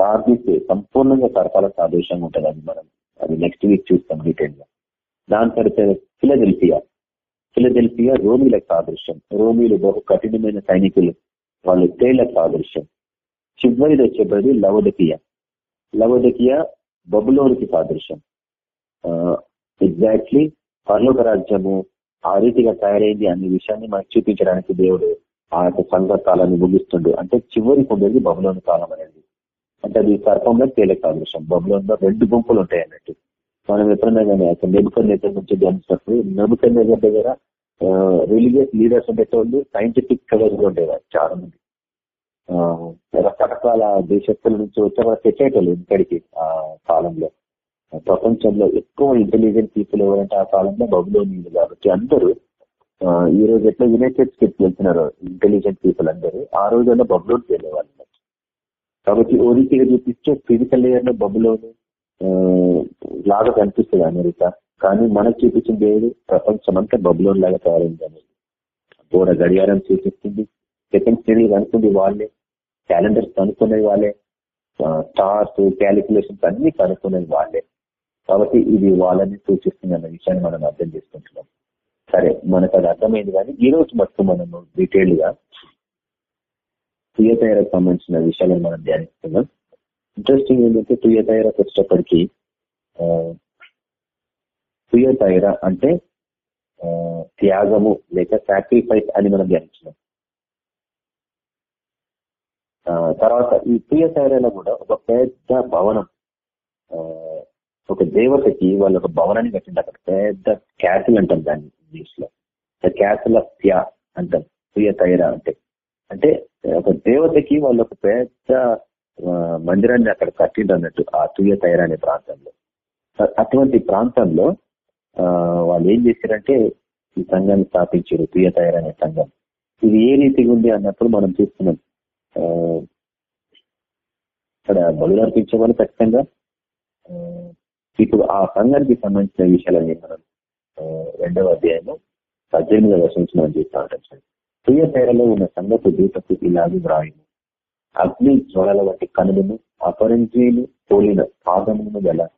పార్ది సంపూర్ణంగా సర్పాల సాదేశంగా ఉంటుంది అది మనం. అది నెక్స్ట్ వీక్ చూస్తాం డీటెయిల్గా. దాని తర్వాత ఫిలదెల్ఫియా ఫిలదెల్ఫియా రోమిలకు సాదృశ్యం రోమిలు బహు కఠినమైన సైనికులు. వాళ్ళు తేళ్ళకు సాదృశ్యం చివరిది వచ్చేది లవదకియా. లవదకియా బబులోనికి సాదృశ్యం ఎగ్జాక్ట్లీ పర్లోక రాజ్యము ఆ రీతిగా తయారైంది అనే విషయాన్ని మనకు చూపించడానికి దేవుడు ఆ యొక్క సంఘకాలాన్ని ముగిస్తుండు. అంటే చివరికి ఉండేది బబులోని కాలం అనేది. అంటే అది సర్పంలో తేలిక సాదృశ్యం బబులోన్లో రెండు గుంపులు ఉంటాయి అన్నట్టు. మనం ఎప్పుడన్నా కానీ అక్కడ నెబుకర్ నేత నుంచి ధ్యానిస్తున్నప్పుడు నెబుకర్ నేత దగ్గర రిలీజియస్ లీడర్స్ ఉండేటోళ్ళు సైంటిఫిక్ కలర్స్ ఉండేవారు చాలా మంది ఆ, రకరకాల దేశస్తుల నుంచి వచ్చే వాళ్ళు తెచ్చేటోళ్ళు ఇక్కడికి ఆ కాలంలో. ప్రపంచంలో ఎక్కువ ఇంటెలిజెంట్ పీపుల్ ఎవరంటే ఆ కాలంలో బబులోనీయులు కాబట్టి అందరూ ఈ రోజు ఎట్లా యునైటెడ్ స్టేట్స్ వెళ్తున్నారు ఇంటెలిజెంట్ పీపుల్ అందరూ ఆ రోజుల్లో బబులోకి వెళ్ళేవాళ్ళు కాబట్టి ఓ రీతిగా చూపిస్తే ఫిజికల్ లేయర్లో బబులోని లాగా కనిపిస్తుంది అమెరికా. కానీ మనకు చూపించిన దేవుడు ప్రపంచం అంతా బబులోన్ లాగా తయారైంది అనేది. గోడ గడియారం చూపిస్తుంది. సెకండ్ శ్రేణులు కనుక్కుంది వాళ్ళే క్యాలెండర్స్ కనుక్కునే వాళ్ళే స్టార్స్ క్యాలిక్యులేషన్స్ అన్ని కనుక్కునే వాళ్ళే. కాబట్టి ఇది వాళ్ళని సూచిస్తుంది అన్న విషయాన్ని మనం అర్థం చేసుకుంటున్నాం. సరే మనకు అది అర్థమైంది కానీ ఈ రోజు మటుకు మనము డీటెయిల్గా తుయతయారకు సంబంధించిన విషయాలను మనం ధ్యానిస్తున్నాం. ఇంట్రెస్టింగ్ ఏంటంటే తుయతయారకు వచ్చేటప్పటికి తుయతైర అంటే త్యాగము లేక సాక్రిఫైస్ అని మనం ధ్యానించినాం తర్వాత ఈ తుయతైరలో కూడా ఒక పెద్ద భవనం ఒక దేవతకి వాళ్ళు ఒక భవనాన్ని కట్టింది. అక్కడ పెద్ద క్యాసిల్ అంటాం దాన్ని ఇంగ్లీష్లో క్యాసిల్ ఆఫ్ త్యా అంటాం తుయతైర అంటే. అంటే ఒక దేవతకి వాళ్ళు ఒక పెద్ద మందిరాన్ని అక్కడ కట్టిండు అన్నట్టు ఆ తుయ తైరా అనే ప్రాంతంలో. అటువంటి ప్రాంతంలో వాళ్ళు ఏం చేశారంటే ఈ సంఘాన్ని స్థాపించారు తుయతైర అనే సంఘం. ఇది ఏ రీతిగా ఉంది అన్నప్పుడు మనం చూస్తున్నాం. ఇక్కడ బలు అర్పించే వాళ్ళు ఖచ్చితంగా ఇప్పుడు ఆ సంఘానికి సంబంధించిన విషయాలన్నీ మనం రెండవ అధ్యాయము పద్దెనిమిదవ వర్షం నుంచి మనం చూస్తూ ఉంటాం ప్రియ పేరలో ఉన్న సంగతి దూతకు ఇలాగే వ్రాయము. అగ్ని జ్వరాల వంటి కనులను అపరంజీలు పోలిన పాదమును గల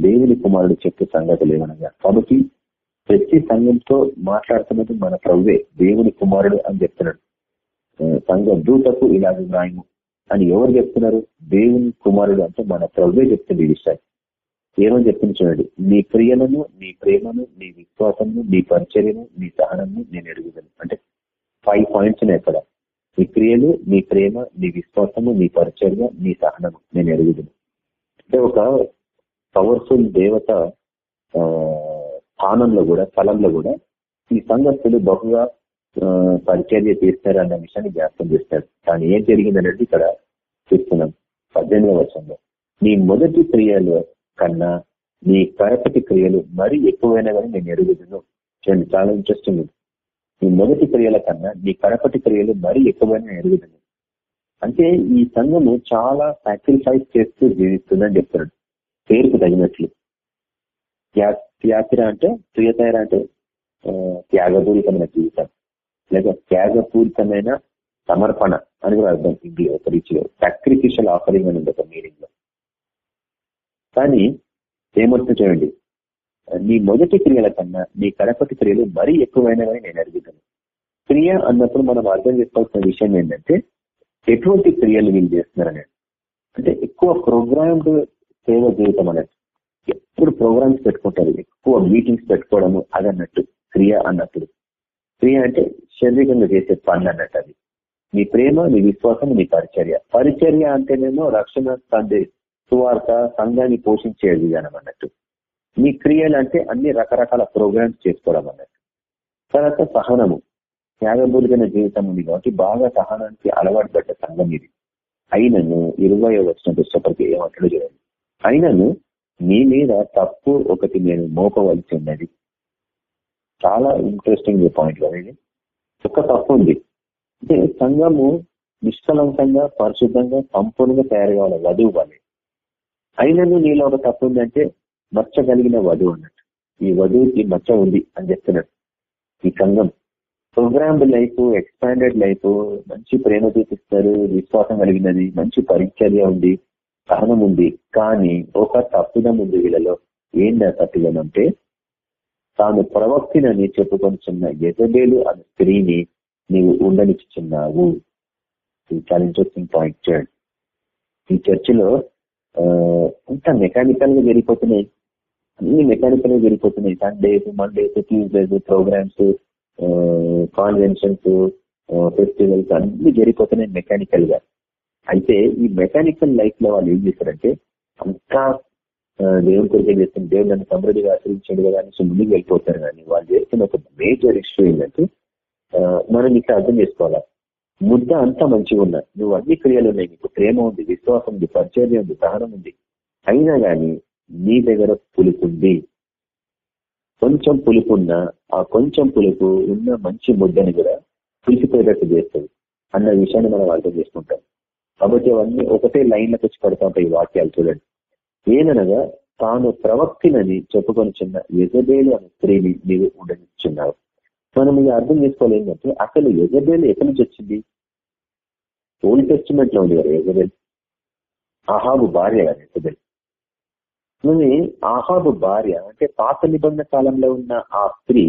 దేవుని కుమారుడు చెప్పే సంగతులు ఏమనగా కాబట్టి ప్రతి సంఘంతో మాట్లాడుతున్నది మన ప్రవ్వే దేవుని కుమారుడు అని చెప్తున్నాడు. ఆ, సంఘ దూతకు ఇలాగే వ్రాయము. అని ఎవరు చెప్తున్నారు? దేవుని కుమారుడు అంటే మన ప్రవ్వే చెప్తుంది ఈ విషయాన్ని. ఏమని చెప్పింది చూడండి నీ క్రియలను నీ ప్రేమను నీ విశ్వాసము నీ పరిచర్యను నీ సహనము నేను ఎరుగుదను. అంటే ఫైవ్ పాయింట్స్ ఉన్నాయి అక్కడ నీ క్రియలు నీ ప్రేమ నీ విశ్వాసము నీ పరిచర్య నీ సహనము నేను ఎరుగుదను. అంటే ఒక పవర్ఫుల్ దేవత స్థానంలో కూడా స్థలంలో కూడా ఈ సంగతులు బహుగా పరిచర్య చేస్తారు అన్న విషయాన్ని జ్ఞాపకం చేస్తారు. కానీ ఏం జరిగింది అనేది ఇక్కడ చూస్తున్నాం పద్దెనిమిదవ వర్షంలో నీ మొదటి క్రియలు కన్నా నీ కరపటి క్రియలు మరీ ఎక్కువైనా కానీ నేను ఎరుగుదును. చూడండి చాలా ఇంట్రెస్టింగ్ ఉంది నీ మొదటి క్రియల కన్నా నీ కడపటి క్రియలు మరీ ఎక్కువైనా ఎరుగుతుంది అంటే ఈ సంఘము చాలా సాక్రిఫైస్ చేస్తూ జీవిస్తుందని చెప్తున్నాడు. పేరుకు తగినట్లు. త్యాతిర అంటే ప్రియతైర అంటే త్యాగపూరితమైన జీవితం. లేక త్యాగపూరితమైన సమర్పణ అని కూడా అర్థం ఇంగ్లీష్ ఒక రీచ్లో సాక్రిఫిషియల్ ఆఫరింగ్ అని ఉంది ఒక మీనింగ్లో. కానీ ఏమర్థం చేయండి నీ మొదటి క్రియల కన్నా నీ కడపటి క్రియలు మరీ ఎక్కువైనవని నేను అడుగుతాను. క్రియ అన్నప్పుడు మనం అర్థం చేసుకోవాల్సిన విషయం ఏంటంటే ఎటువంటి క్రియలు వీళ్ళు చేస్తున్నారని. అంటే ఎక్కువ ప్రోగ్రామ్డ్ సేవ జీవితం అన్నట్టు ఎప్పుడు ప్రోగ్రామ్స్ పెట్టుకుంటారు ఎక్కువ మీటింగ్స్ పెట్టుకోవడము అదన్నట్టు క్రియ అన్నప్పుడు. క్రియ అంటే శారీరకంగా చేసే పని అన్నట్టు అది. నీ ప్రేమ నీ విశ్వాసం నీ పరిచర్య. పరిచర్య అంటేనేమో రక్షణ సందేశ. సువార్త సంఘాన్ని పోషించే విధానం అన్నట్టు. మీ క్రియలు అంటే అన్ని రకరకాల ప్రోగ్రామ్స్ చేసుకోవడం అన్నట్టు. తర్వాత సహనము. త్యాగబూలిగిన జీవితం ఉంది కాబట్టి బాగా సహనానికి అలవాటు పడ్డ సంఘం ఇది. అయినను ఇరవై వచ్చిన దుష్టపడికి ఏమంటాడు చూడండి. అయినను నీ మీద తప్పు ఒకటి నేను మోపవలసి ఉన్నది. చాలా ఇంట్రెస్టింగ్ పాయింట్ కదా ఇది. ఒక తప్పు ఉంది. అంటే సంఘము నిష్కలంకంగా పరిశుద్ధంగా సంపూర్ణంగా తయారు కావాలి వధువు వాళ్ళు అయినను నీలో ఒక తప్పు ఉందంటే మచ్చ కలిగిన వధువు అన్నట్టు. ఈ వధువుకి మచ్చ ఉంది అని చెప్తున్నాడు. ఈ సంఘం ప్రోగ్రామ్డ్ లైఫ్ ఎక్స్పాండెడ్ లైఫ్ మంచి ప్రేమ చూపిస్తారు విశ్వాసం కలిగినది మంచి పరిచర్య ఉంది సహనం ఉంది. కానీ ఒక తప్పిదం ఉంది వీళ్ళలో. ఏంటి ఆ తప్పిదం అంటే తాను ప్రవక్తినని చెప్పుకొనిచున్న యజబేలు అనే స్త్రీని నీవు ఉండనిచ్చుచున్నావు. చాలా ఇంట్రెస్టింగ్ పాయింట్ చూడండి ఈ చర్చిలో అంతా మెకానికల్గా జరిగిపోతున్నాయి. అన్ని మెకానికల్గా జరిగిపోతున్నాయి Sundays Mondays Tuesdays programmes conventions festivals అన్ని జరిగిపోతున్నాయి మెకానికల్గా అయితే ఈ మెకానికల్ లైఫ్లో వాళ్ళు ఏం చేస్తారంటే అంతా దేవుని కొరికే చేస్తున్న దేవుడు నన్ను సమృద్ధిగా ఆశ్రయించండి కదా అనేసి ముందుకు వెళ్ళిపోతారు. కానీ వాళ్ళు చేస్తున్న ఒక మేజర్ ఇష్యూ ఏంటంటే మనం ఇక్కడ అర్థం చేసుకోవాలి? ముద్ద అంతా మంచిగా ఉన్నా నువ్వు అన్ని క్రియలు ఉన్నాయి. నీకు ప్రేమ ఉంది విశ్వాసం ఉంది పరిచర్య ఉంది సహనం ఉంది. అయినా గాని నీ దగ్గర పులుపుంది కొంచెం పులుపు ఉన్న ఆ కొంచెం పులుపు ఉన్న మంచి ముద్దని కూడా పులిసిపోయేటట్టు చేస్తుంది. అన్న విషయాన్ని మనం అర్థం చేసుకుంటాం. కాబట్టి అవన్నీ ఒకటే లైన్లకు వచ్చి పడుతూ ఉంటాయి వాక్యాలు చూడండి. ఏమనగా తాను ప్రవక్తినని చెప్పుకొని చిన్న యజబేలు అనే స్త్రీని నీవు ఉండనిచ్చున్నావు. మనం ఇది అర్థం చేసుకోవాలి ఏంటంటే అసలు ఎజబేల్ ఎక్కడి నుంచి వచ్చింది? ఓల్డ్ టెస్టిమెంట్లో ఉంది కదా యజబేల్ అహాబు భార్య కదా యజబేల్ ఆహాబు భార్య అంటే పాత నిబంధన కాలంలో ఉన్న ఆ స్త్రీ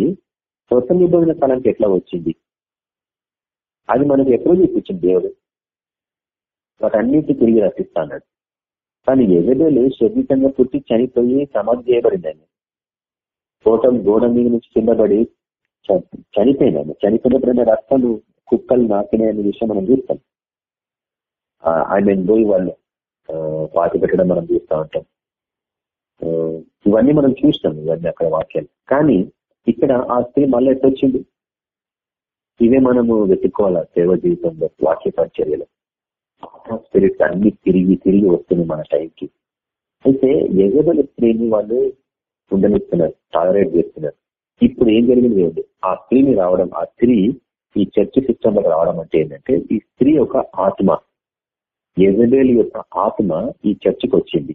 కొత్త నిబంధన కాలానికి ఎట్లా వచ్చింది? అది మనకు ఎప్పుడో చూపించింది దేవుడు. వాటన్నిటి తిరిగి రచిస్తా కానీ ఎగడలు శరీరంగా పుట్టి చనిపోయి సమాధి చేయబడిందని కోటం గోడ మీద నుంచి కింద పడి చనిపోయిందని చనిపోయినప్పుడు రక్తాలు కుక్కలు నాకినాయి అనే విషయం మనం చూస్తాం. ఐ మీన్ పోయి వాళ్ళు పాతి పెట్టడం మనం చూస్తూ ఉంటాం. ఇవన్నీ మనం చూస్తాం ఇవన్నీ అక్కడ వాక్యాలు. కానీ ఇక్కడ ఆ స్త్రీ మళ్ళీ ఎట్టొచ్చింది ఇవే మనము వెతుక్కోవాలా సేవ జీవితంలో వాక్య పరిచర్యలో? స్పిరిట్స్ అన్ని తిరిగి తిరిగి వస్తుంది మన టైంకి. అయితే ఎగబల స్త్రీని వాళ్ళు ఉండనిస్తున్నారు టాలరేట్ చేస్తున్నారు. ఇప్పుడు ఏం జరిగింది ఏంటి ఆ స్త్రీని రావడం ఆ స్త్రీ ఈ చర్చ్ సిస్టమ్లో రావడం అంటే ఏంటంటే ఈ స్త్రీ యొక్క ఆత్మ ఎజబేల్ యొక్క ఆత్మ ఈ చర్చికి వచ్చింది.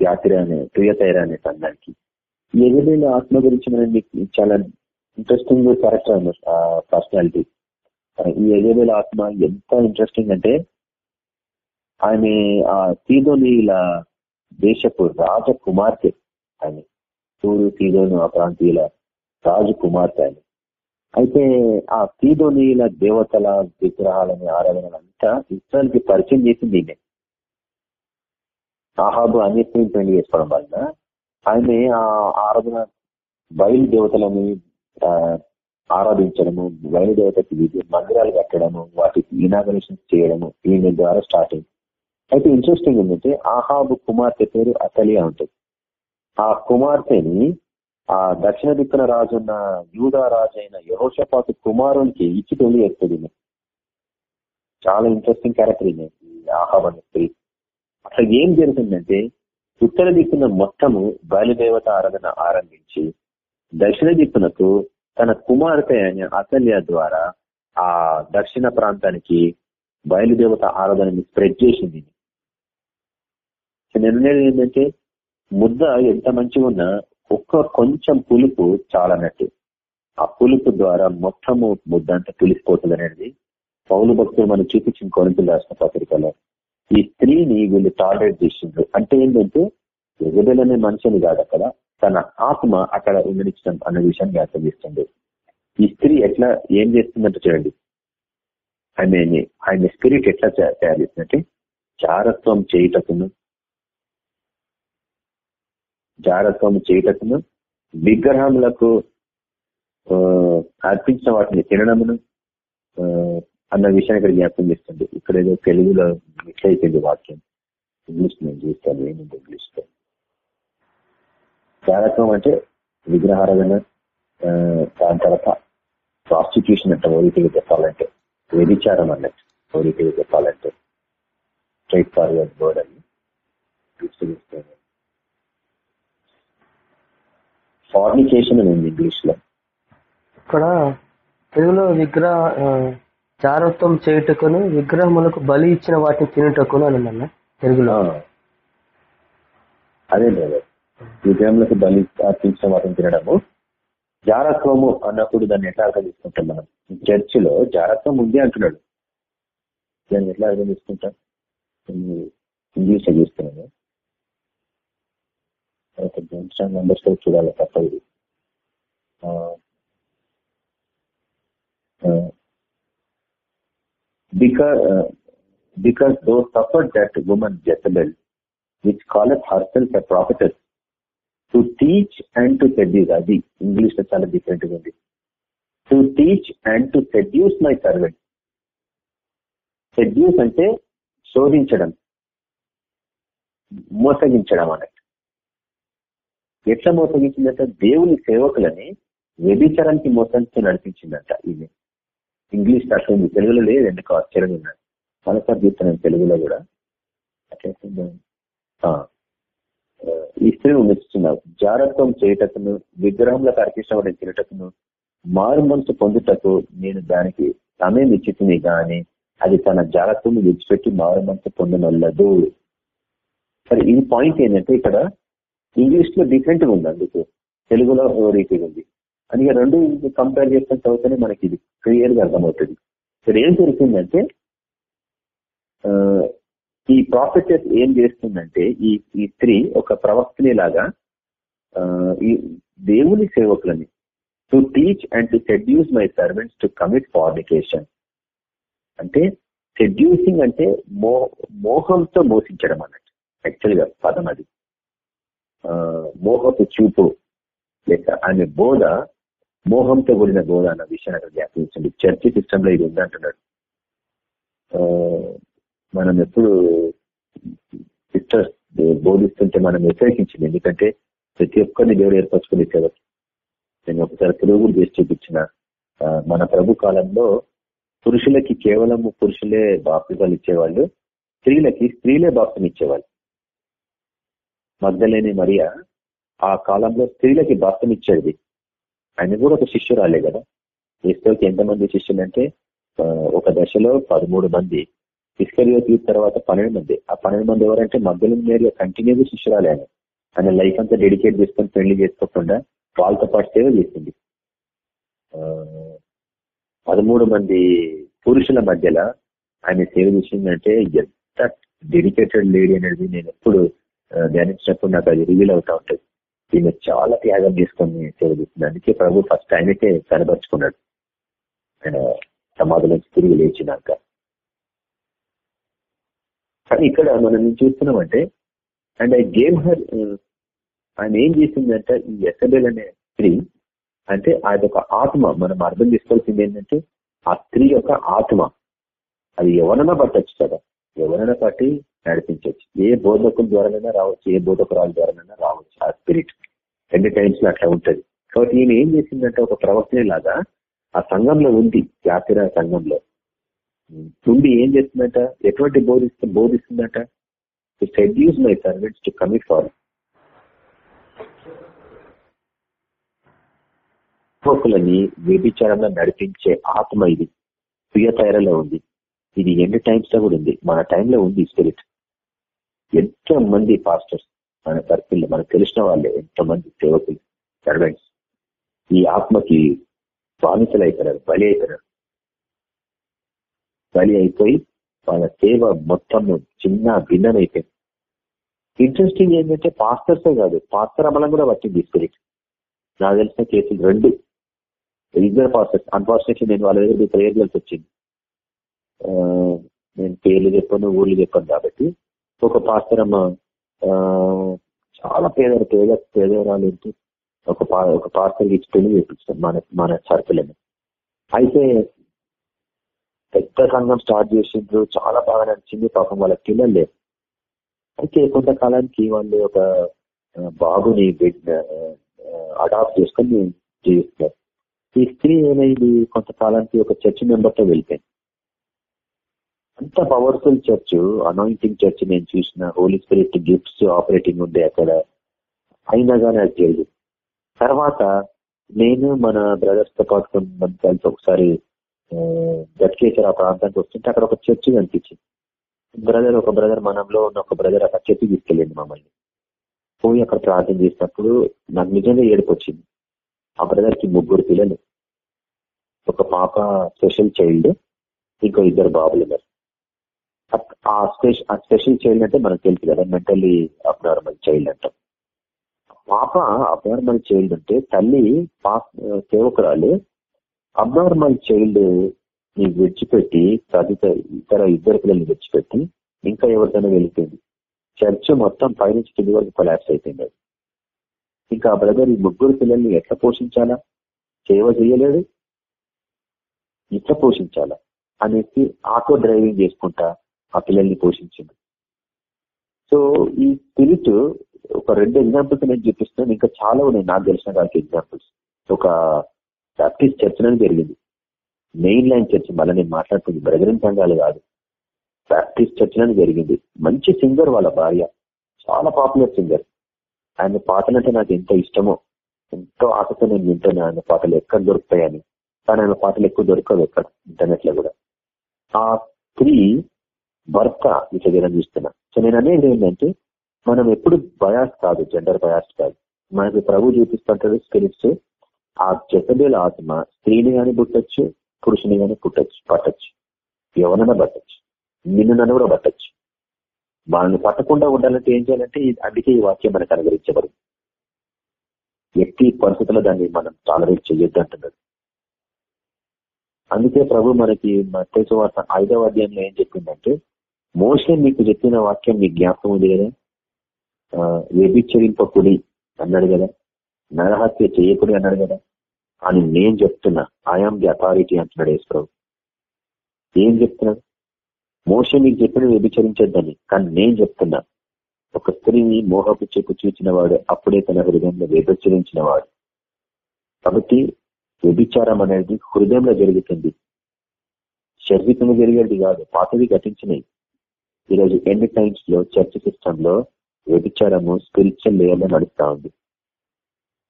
యాత్ర అనే ప్రియతైర అనే సంఘానికి. ఎజబేల్ ఆత్మ గురించి మనం మీకు చాలా ఇంట్రెస్టింగ్ క్యారెక్టర్ పర్సనాలిటీ ఈ ఎజబేల్ ఆత్మ ఎంత ఇంట్రెస్టింగ్ అంటే ఆమె ఆ సీదోనీల దేశపు రాజ కుమార్తె ఆమె. తూరు తీదోను ఆ ప్రాంతీయుల రాజు కుమార్తె అని అయితే ఆ తీదోనీయుల దేవతల విగ్రహాలని ఆరాధనలంతా ఇస్రాయల్కి పరిచయం చేసింది ఈమె ఆహాబు అన్యత్వం పెళ్ళి చేసుకోవడం వలన ఆమె ఆ ఆరాధన బయలు దేవతలని ఆరాధించడము బయలు దేవతకి మందిరాలు కట్టడము వాటికి ఇనాగరేషన్ చేయడము ఈమె ద్వారా స్టార్ట్ అయింది. అయితే ఇంట్రెస్టింగ్ ఏంటంటే ఆహాబు కుమార్తె పేరు అతలియా ఉంటుంది. ఆ కుమార్తెని ఆ దక్షిణ దిక్కున రాజున్న యూదా రాజు అయిన యహోషపాతు కుమారునికి ఇచ్చి పెళ్ళి చేస్తుంది చాలా ఇంట్రెస్టింగ్ క్యారెక్టర్ ఇది ఆహాబ్ అనే స్త్రీ. అసలు ఏం జరుగుతుందంటే ఉత్తర దిక్కున మొత్తము బయలుదేవత ఆరాధన ఆరంభించి దక్షిణ దిక్కునకు తన కుమార్తె అయిన అసల్య ద్వారా ఆ దక్షిణ ప్రాంతానికి బయలుదేవత ఆరాధనని స్ప్రెడ్ చేసింది. నేను ఏంటంటే ముద్ద ఎంత మంచిగా ఉన్నా ఒక్క కొంచెం పులుపు చాలన్నట్టు ఆ పులుపు ద్వారా మొత్తము ముద్ద అంతా పులిసిపోతుంది అనేది పౌలు భక్తులు మనం చూపించిన కొనుగోలు రాసిన పత్రికలో. ఈ స్త్రీని వీళ్ళు టాలరేట్ చేసిండ్రు. అంటే ఏంటంటే ఎగబెల్ అనే మనిషిని కాదు అక్కడ తన ఆత్మ అక్కడ ఉండనిచ్చడం అన్న విషయాన్ని జ్ఞాపకం చేస్తుంది ఈ స్త్రీ ఎట్లా ఏం చేస్తుందంటే చూడండి. ఆమె ఆయన స్పిరిట్ ఎట్లా తయారు చేస్తుందంటే జారత్వం చేయుటకును జాగ్రత్తము చేయుటకును విగ్రహములకు అర్పించిన వాటిని తినడమును అన్న విషయాన్ని ఇక్కడ జ్ఞాపకం చేస్తుంది. ఇక్కడ ఏదో తెలుగులో మిక్స్ అయిపోయింది వాక్యం. ఇంగ్లీష్ నేను చూస్తాను ఏముంది ఇంగ్లీష్లో అంటే విగ్రహారాధన దాని తర్వాత ప్రాస్టిట్యూషన్ అంటే ఓరికగా చెప్పాలంటే వ్యభిచారం అన్నట్టు ఓరికగా చెప్పాలంటే. స్ట్రైట్ ఫార్వర్డ్ బోర్డ్ అని. ఫార్నికేషన్ అని ఉంది ఇంగ్లీష్లో. ఇక్కడ తెలుగులో విగ్రహ జారత్వం చేయుటకును విగ్రహములకు బలి ఇచ్చిన వాటిని తినుటకును అని అన్న తెలుగులో. అదే లేదు విగ్రహంలోకి బలి అర్పించిన వాటిని తినడము. జారత్వము అన్నప్పుడు దాన్ని ఎట్లా అర్థం చేసుకుంటాం మనం? చర్చిలో జారత్వం ఉంది అంటున్నాడు. దాన్ని ఎట్లా అర్థం చేసుకుంటాం? ఇంగ్లీష్ ఒక జంక్షన్ మెంబర్స్లో చూడాలి తప్పదు. Because because thou suffer that woman Jezebel which calleth herself a prophetess to teach and to seduce అది ఇంగ్లీష్లో చాలా డిఫరెంట్గా ఉంది. To teach and to seduce my servant. Seduce అంటే శోధించడం మోసగించడం అనే. ఎట్లా మోసగించిందంటే దేవుని సేవకులని వ్యభిచారానికి మోసంతో నడిపించిందంట ఇది ఇంగ్లీష్ అట్లా తెలుగులో లేదు ఎందుకు ఆశ్చర్యంగా ఉన్నాడు చాలాసార్లు తెలుగులో కూడా. అట్లా ఈ స్త్రీని మెచ్చుతున్నారు జారత్వం చేయటకును విగ్రహంలో అర్పించబడిన తినటకును మారు మనసు పొందుటకు నేను దానికి సమయం ఇచ్చింది కానీ అది తన జాగ్రత్తను విడిచిపెట్టి మారు మనసు పొందనల్లదు. సరే ఈ పాయింట్ ఏంటంటే ఇక్కడ ఇంగ్లీష్లో డిఫరెంట్ ఉంది అందుకు. తెలుగులో రీతిగా ఉంది. అని ఇక రెండు కంపేర్ చేసిన చదివితేనే మనకి ఇది క్లియర్గా అర్థమవుతుంది. ఇక్కడ ఏం జరుగుతుందంటే ఈ ప్రాఫెసర్ ఏం చేస్తుందంటే ఈ ఈ స్త్రీ ఒక ప్రవక్తని లాగా ఈ దేవుని సేవకులని to teach and to seduce my servants to commit fornication అంటే సెడ్యూసింగ్ అంటే మో మోహంతో మోసించడం అన్నట్టు. యాక్చువల్గా పదం అది. మోహపు చూపు లేక ఆమె బోధ మోహంతో కూడిన బోధ అన్న విషయాన్ని అక్కడ చర్చి చర్చ్ సిస్టమ్లో ఇది ఉందంటున్నాడు. మనం ఎప్పుడు సిస్టర్స్ బోధిస్తుంటే మనం వ్యతిరేకించింది ఎందుకంటే ప్రతి ఒక్కరిని దేవుడు ఏర్పరచుకునే సేవకి నేను ఒకసారి తెలుగు చేసి చూపించిన మన ప్రభు కాలంలో పురుషులకి కేవలం పురుషులే బాప్తిజాలు ఇచ్చేవాళ్ళు స్త్రీలకి స్త్రీలే బాప్తిని ఇచ్చేవాళ్ళు. మద్దలేని మరియ ఆ కాలంలో స్త్రీలకి భర్తనిచ్చేది. ఆయన కూడా ఒక శిష్యురాలే కదా. క్రీస్తుకి ఎంతమంది శిష్యులంటే ఒక దశలో పదమూడు మంది. ఇస్కరియోతి తర్వాత పన్నెండు మంది. ఆ పన్నెండు మంది ఎవరంటే మద్దలేని మరియ కంటిన్యూగా శిష్యురాలే ఆయన. ఆయన లైఫ్ అంతా డెడికేట్ చేసుకొని పెళ్ళి చేసుకోకుండా వాళ్ళతో పాటు సేవ చేసింది. పదమూడు మంది పురుషుల మధ్యలో ఆయన సేవ చేసిందంటే ఎంత డెడికేటెడ్ లేడీ అనేది నేను ఎప్పుడు ధ్యానించినప్పుడు నాకు అది రివీల్ అవుతా ఉంటుంది. ఈమె చాలా త్యాగం చేసుకొని సేవ అందుకే ప్రభు ఫస్ట్ ఆయనకే కనబరుచుకున్నాడు. ఆయన సమాధుల నుంచి తిరిగి లేచినాక. కానీ ఇక్కడ మనం చూస్తున్నామంటే అండ్ ఐ గేమ్ హర్ ఆయన ఏం చేసిందంటే ఈ ఎస్ఎబెల్ అనే స్త్రీ అంటే ఆ ఒక ఆత్మ మనం అర్థం చేసుకోవాల్సింది ఏంటంటే ఆ స్త్రీ యొక్క ఆత్మ. అది ఎవరైనా పట్టచ్చు కదా. ఎవరైనా పట్టి నడిపించవచ్చు ఏ బోధకుల ద్వారానైనా రావచ్చు ఏ బోధకురాల ద్వారానైనా రావచ్చు ఆ స్పిరిట్ రెండు టైమ్స్లో అట్లా ఉంటది. కాబట్టి ఈయన ఏం చేసిందంటే ఒక ప్రవక్తనే లాగా ఆ సంఘంలో ఉంది జాతీయ సంఘంలో ఉండి ఏం చేస్తుందంట ఎటువంటి బోధిస్తు బోధిస్తుందట? To seduce my servants to commit for సేవకులని వ్యభిచారంలో నడిపించే ఆత్మ ఇది. ప్రియతైరలో ఉంది. ఇది ఎన్ని టైమ్స్లో కూడా ఉంది. మన టైంలో ఉంది స్పిరిట్ ఎంతో మంది పాస్టర్స్ మన సర్కిల్ మనకు తెలిసిన వాళ్ళే ఎంతో మంది సేవకులు సర్వెంట్స్. ఈ ఆత్మకి బానిసలు అయిపోయారు బలి అయిపోయారు బలి అయిపోయి వాళ్ళ సేవ మొత్తం చిన్న భిన్నమైపోయింది ఇంట్రెస్టింగ్ ఏంటంటే పాస్టర్సే కాదు పాస్టర్ అమలం కూడా వచ్చింది స్పిరిట్. నాకు తెలిసిన కేసులు రెండు. ఇద్దరు పాస్టర్స్. అన్ఫార్చునేట్లీ నేను వాళ్ళ దగ్గర ప్రేయర్ వచ్చింది. నేను పేర్లు చెప్పాను ఊర్లు చెప్పాను కాబట్టి. ఒక పాస్టర్ అమ్మ చాలా పేద పేద పేదరాలు ఏంటి ఒక ఒక పార్సల్ ఇచ్చి పెళ్ళి చేపించాం మన మన సరుకులని. అయితే పెద్ద సంఘం స్టార్ట్ చేసిండ్రు చాలా బాగా నడిచింది పాపం వాళ్ళకి పిల్లలు లేరు. అయితే కొంతకాలానికి వాళ్ళు ఒక బాబుని అడాప్ట్ చేసుకొని జీవిస్తారు ఈ స్త్రీ ఏమైంది? కొంతకాలానికి ఒక చర్చ్ మెంబర్తో వెళ్ళిపోయింది. అంత పవర్ఫుల్ చర్చ్ అనాయింటింగ్ చర్చ్ నేను చూసిన హోలీ స్పిరిట్ గిఫ్ట్స్ ఆపరేటింగ్ ఉండే అక్కడ. అయినా కానీ అది తెలియదు తర్వాత నేను మన బ్రదర్స్తో పాటు కొంతమంది కలిసి ఒకసారి గట్కేశ్వర ఆ ప్రాంతానికి వస్తుంటే అక్కడ ఒక చర్చ్ కనిపించింది. బ్రదర్ ఒక బ్రదర్ మనంలో ఉన్న ఒక బ్రదర్ అక్కడ చర్చి తీసుకెళ్ళింది మమ్మల్ని. పోయి అక్కడ ప్రార్థన చేసినప్పుడు నాకు నిజంగా ఏడుపు వచ్చింది. ఆ బ్రదర్కి ముగ్గురు పిల్లలు. ఒక పాప స్పెషల్ చైల్డ్ ఇంకో ఇద్దరు బాబులు ఉన్నారు. ఆ స్పెషల్ ఆ స్పెషల్ చైల్డ్ అంటే మనకు తెలుసు కదా మెంటల్లీ అబ్నార్మల్ చైల్డ్ అంటాం. పాప అబ్నార్మల్ చైల్డ్ అంటే తల్లి సేవకురాలు అబ్నార్మల్ చైల్డ్ని విడిచిపెట్టి తదితర ఇతర ఇద్దరు పిల్లల్ని విడిచిపెట్టి ఇంకా ఎవరికైనా వెళ్ళిపోయింది. చర్చ్ మొత్తం పైనుంచి కింది వరకు కొలాప్స్ అయిపోయింది. ఇంకా ఆ బ్రదర్ ఈ ముగ్గురు పిల్లల్ని ఎట్లా పోషించాలా? సేవ చేయలేడు ఇట్లా పోషించాలా? అనేసి ఆటో డ్రైవింగ్ చేసుకుంటా ఆ పిల్లల్ని పోషించింది. సో ఈ స్పిరిట్ ఒక రెండు ఎగ్జాంపుల్స్ నేను చూపిస్తున్నాను. ఇంకా చాలా ఉన్నాయి. నాకు తెలిసిన దానికి ఎగ్జాంపుల్స్. ఒక బ్యాప్టిస్ట్ చర్చ్ అని జరిగింది. Main line church. మళ్ళీ నేను మాట్లాడుతుంది. బ్రదరిన్ సంఘాలు కాదు. బ్యాప్టిస్ట్ చర్చ్ అని జరిగింది. మంచి సింగర్ వాళ్ళ భార్య. చాలా పాపులర్ సింగర్. ఆయన పాటలంటే నాకు ఎంతో ఇష్టమో ఎంతో ఆశతో నేను వింటాను. ఆయన పాటలు ఎక్కడ దొరుకుతాయని. కానీ ఆయన పాటలు ఎక్కువ దొరకదు ఎక్కడ? ఇంటర్నెట్లో కూడా. ఆ స్త్రీ భర్త ఇట్లా జనం చూస్తున్నా సో నేను అనేది ఏంటంటే మనం ఎప్పుడు బయాస్ కాదు జెండర్ బయాస్ కాదు. మనకి ప్రభు చూపిస్తుంటాడు స్పిరిట్స్. ఆ చెసబేల ఆత్మ స్త్రీని కానీ పుట్టచ్చు పురుషుని కానీ పుట్టచ్చు పట్టచ్చు. ఎవరైనా పట్టచ్చు. నిన్ను నన్ను కూడా పట్టచ్చు. వాళ్ళని పట్టకుండా ఉండాలంటే ఏం చేయాలంటే అందుకే ఈ వాక్యం మనకు అనుగ్రహించబడింది. ఎట్టి పరిస్థితుల్లో దాన్ని మనం టాలరేట్ చేయొద్దు అంటున్నాడు. అందుకే ప్రభు మనకి తెలుసు వార్త ఐదవ అధ్యాయంలో ఏం చెప్పిందంటే మోసే మీకు చెప్పిన వాక్యం మీకు జ్ఞాపకం ఉంది కదా? వ్యభిచరింపకుడి అన్నాడు కదా. నరహత్య చేయకుడి అన్నాడు కదా. అని నేను చెప్తున్నా. ఐఆమ్ ది అథారిటీ అంటున్నాడు యేసు ఏం చెప్తున్నాడు? మోస మీకు చెప్పిన వ్యభిచరించద్దని. కానీ నేను చెప్తున్నా. ఒక స్త్రీని మోహపు చూపు చూచిన వాడు అప్పుడే తన హృదయంలో వ్యభిచరించిన వాడు కాబట్టి వ్యభిచారం అనేది హృదయంలో జరుగుతుంది. శారీరకంగా జరిగేది కాదు. పాతవి ఘటించినాయి ఈరోజు ఎన్ని టైమ్స్లో చర్చ్ సిస్టమ్లో వ్యభిచారము స్పిరిచువల్ లేయర్లో నడుస్తా ఉంది?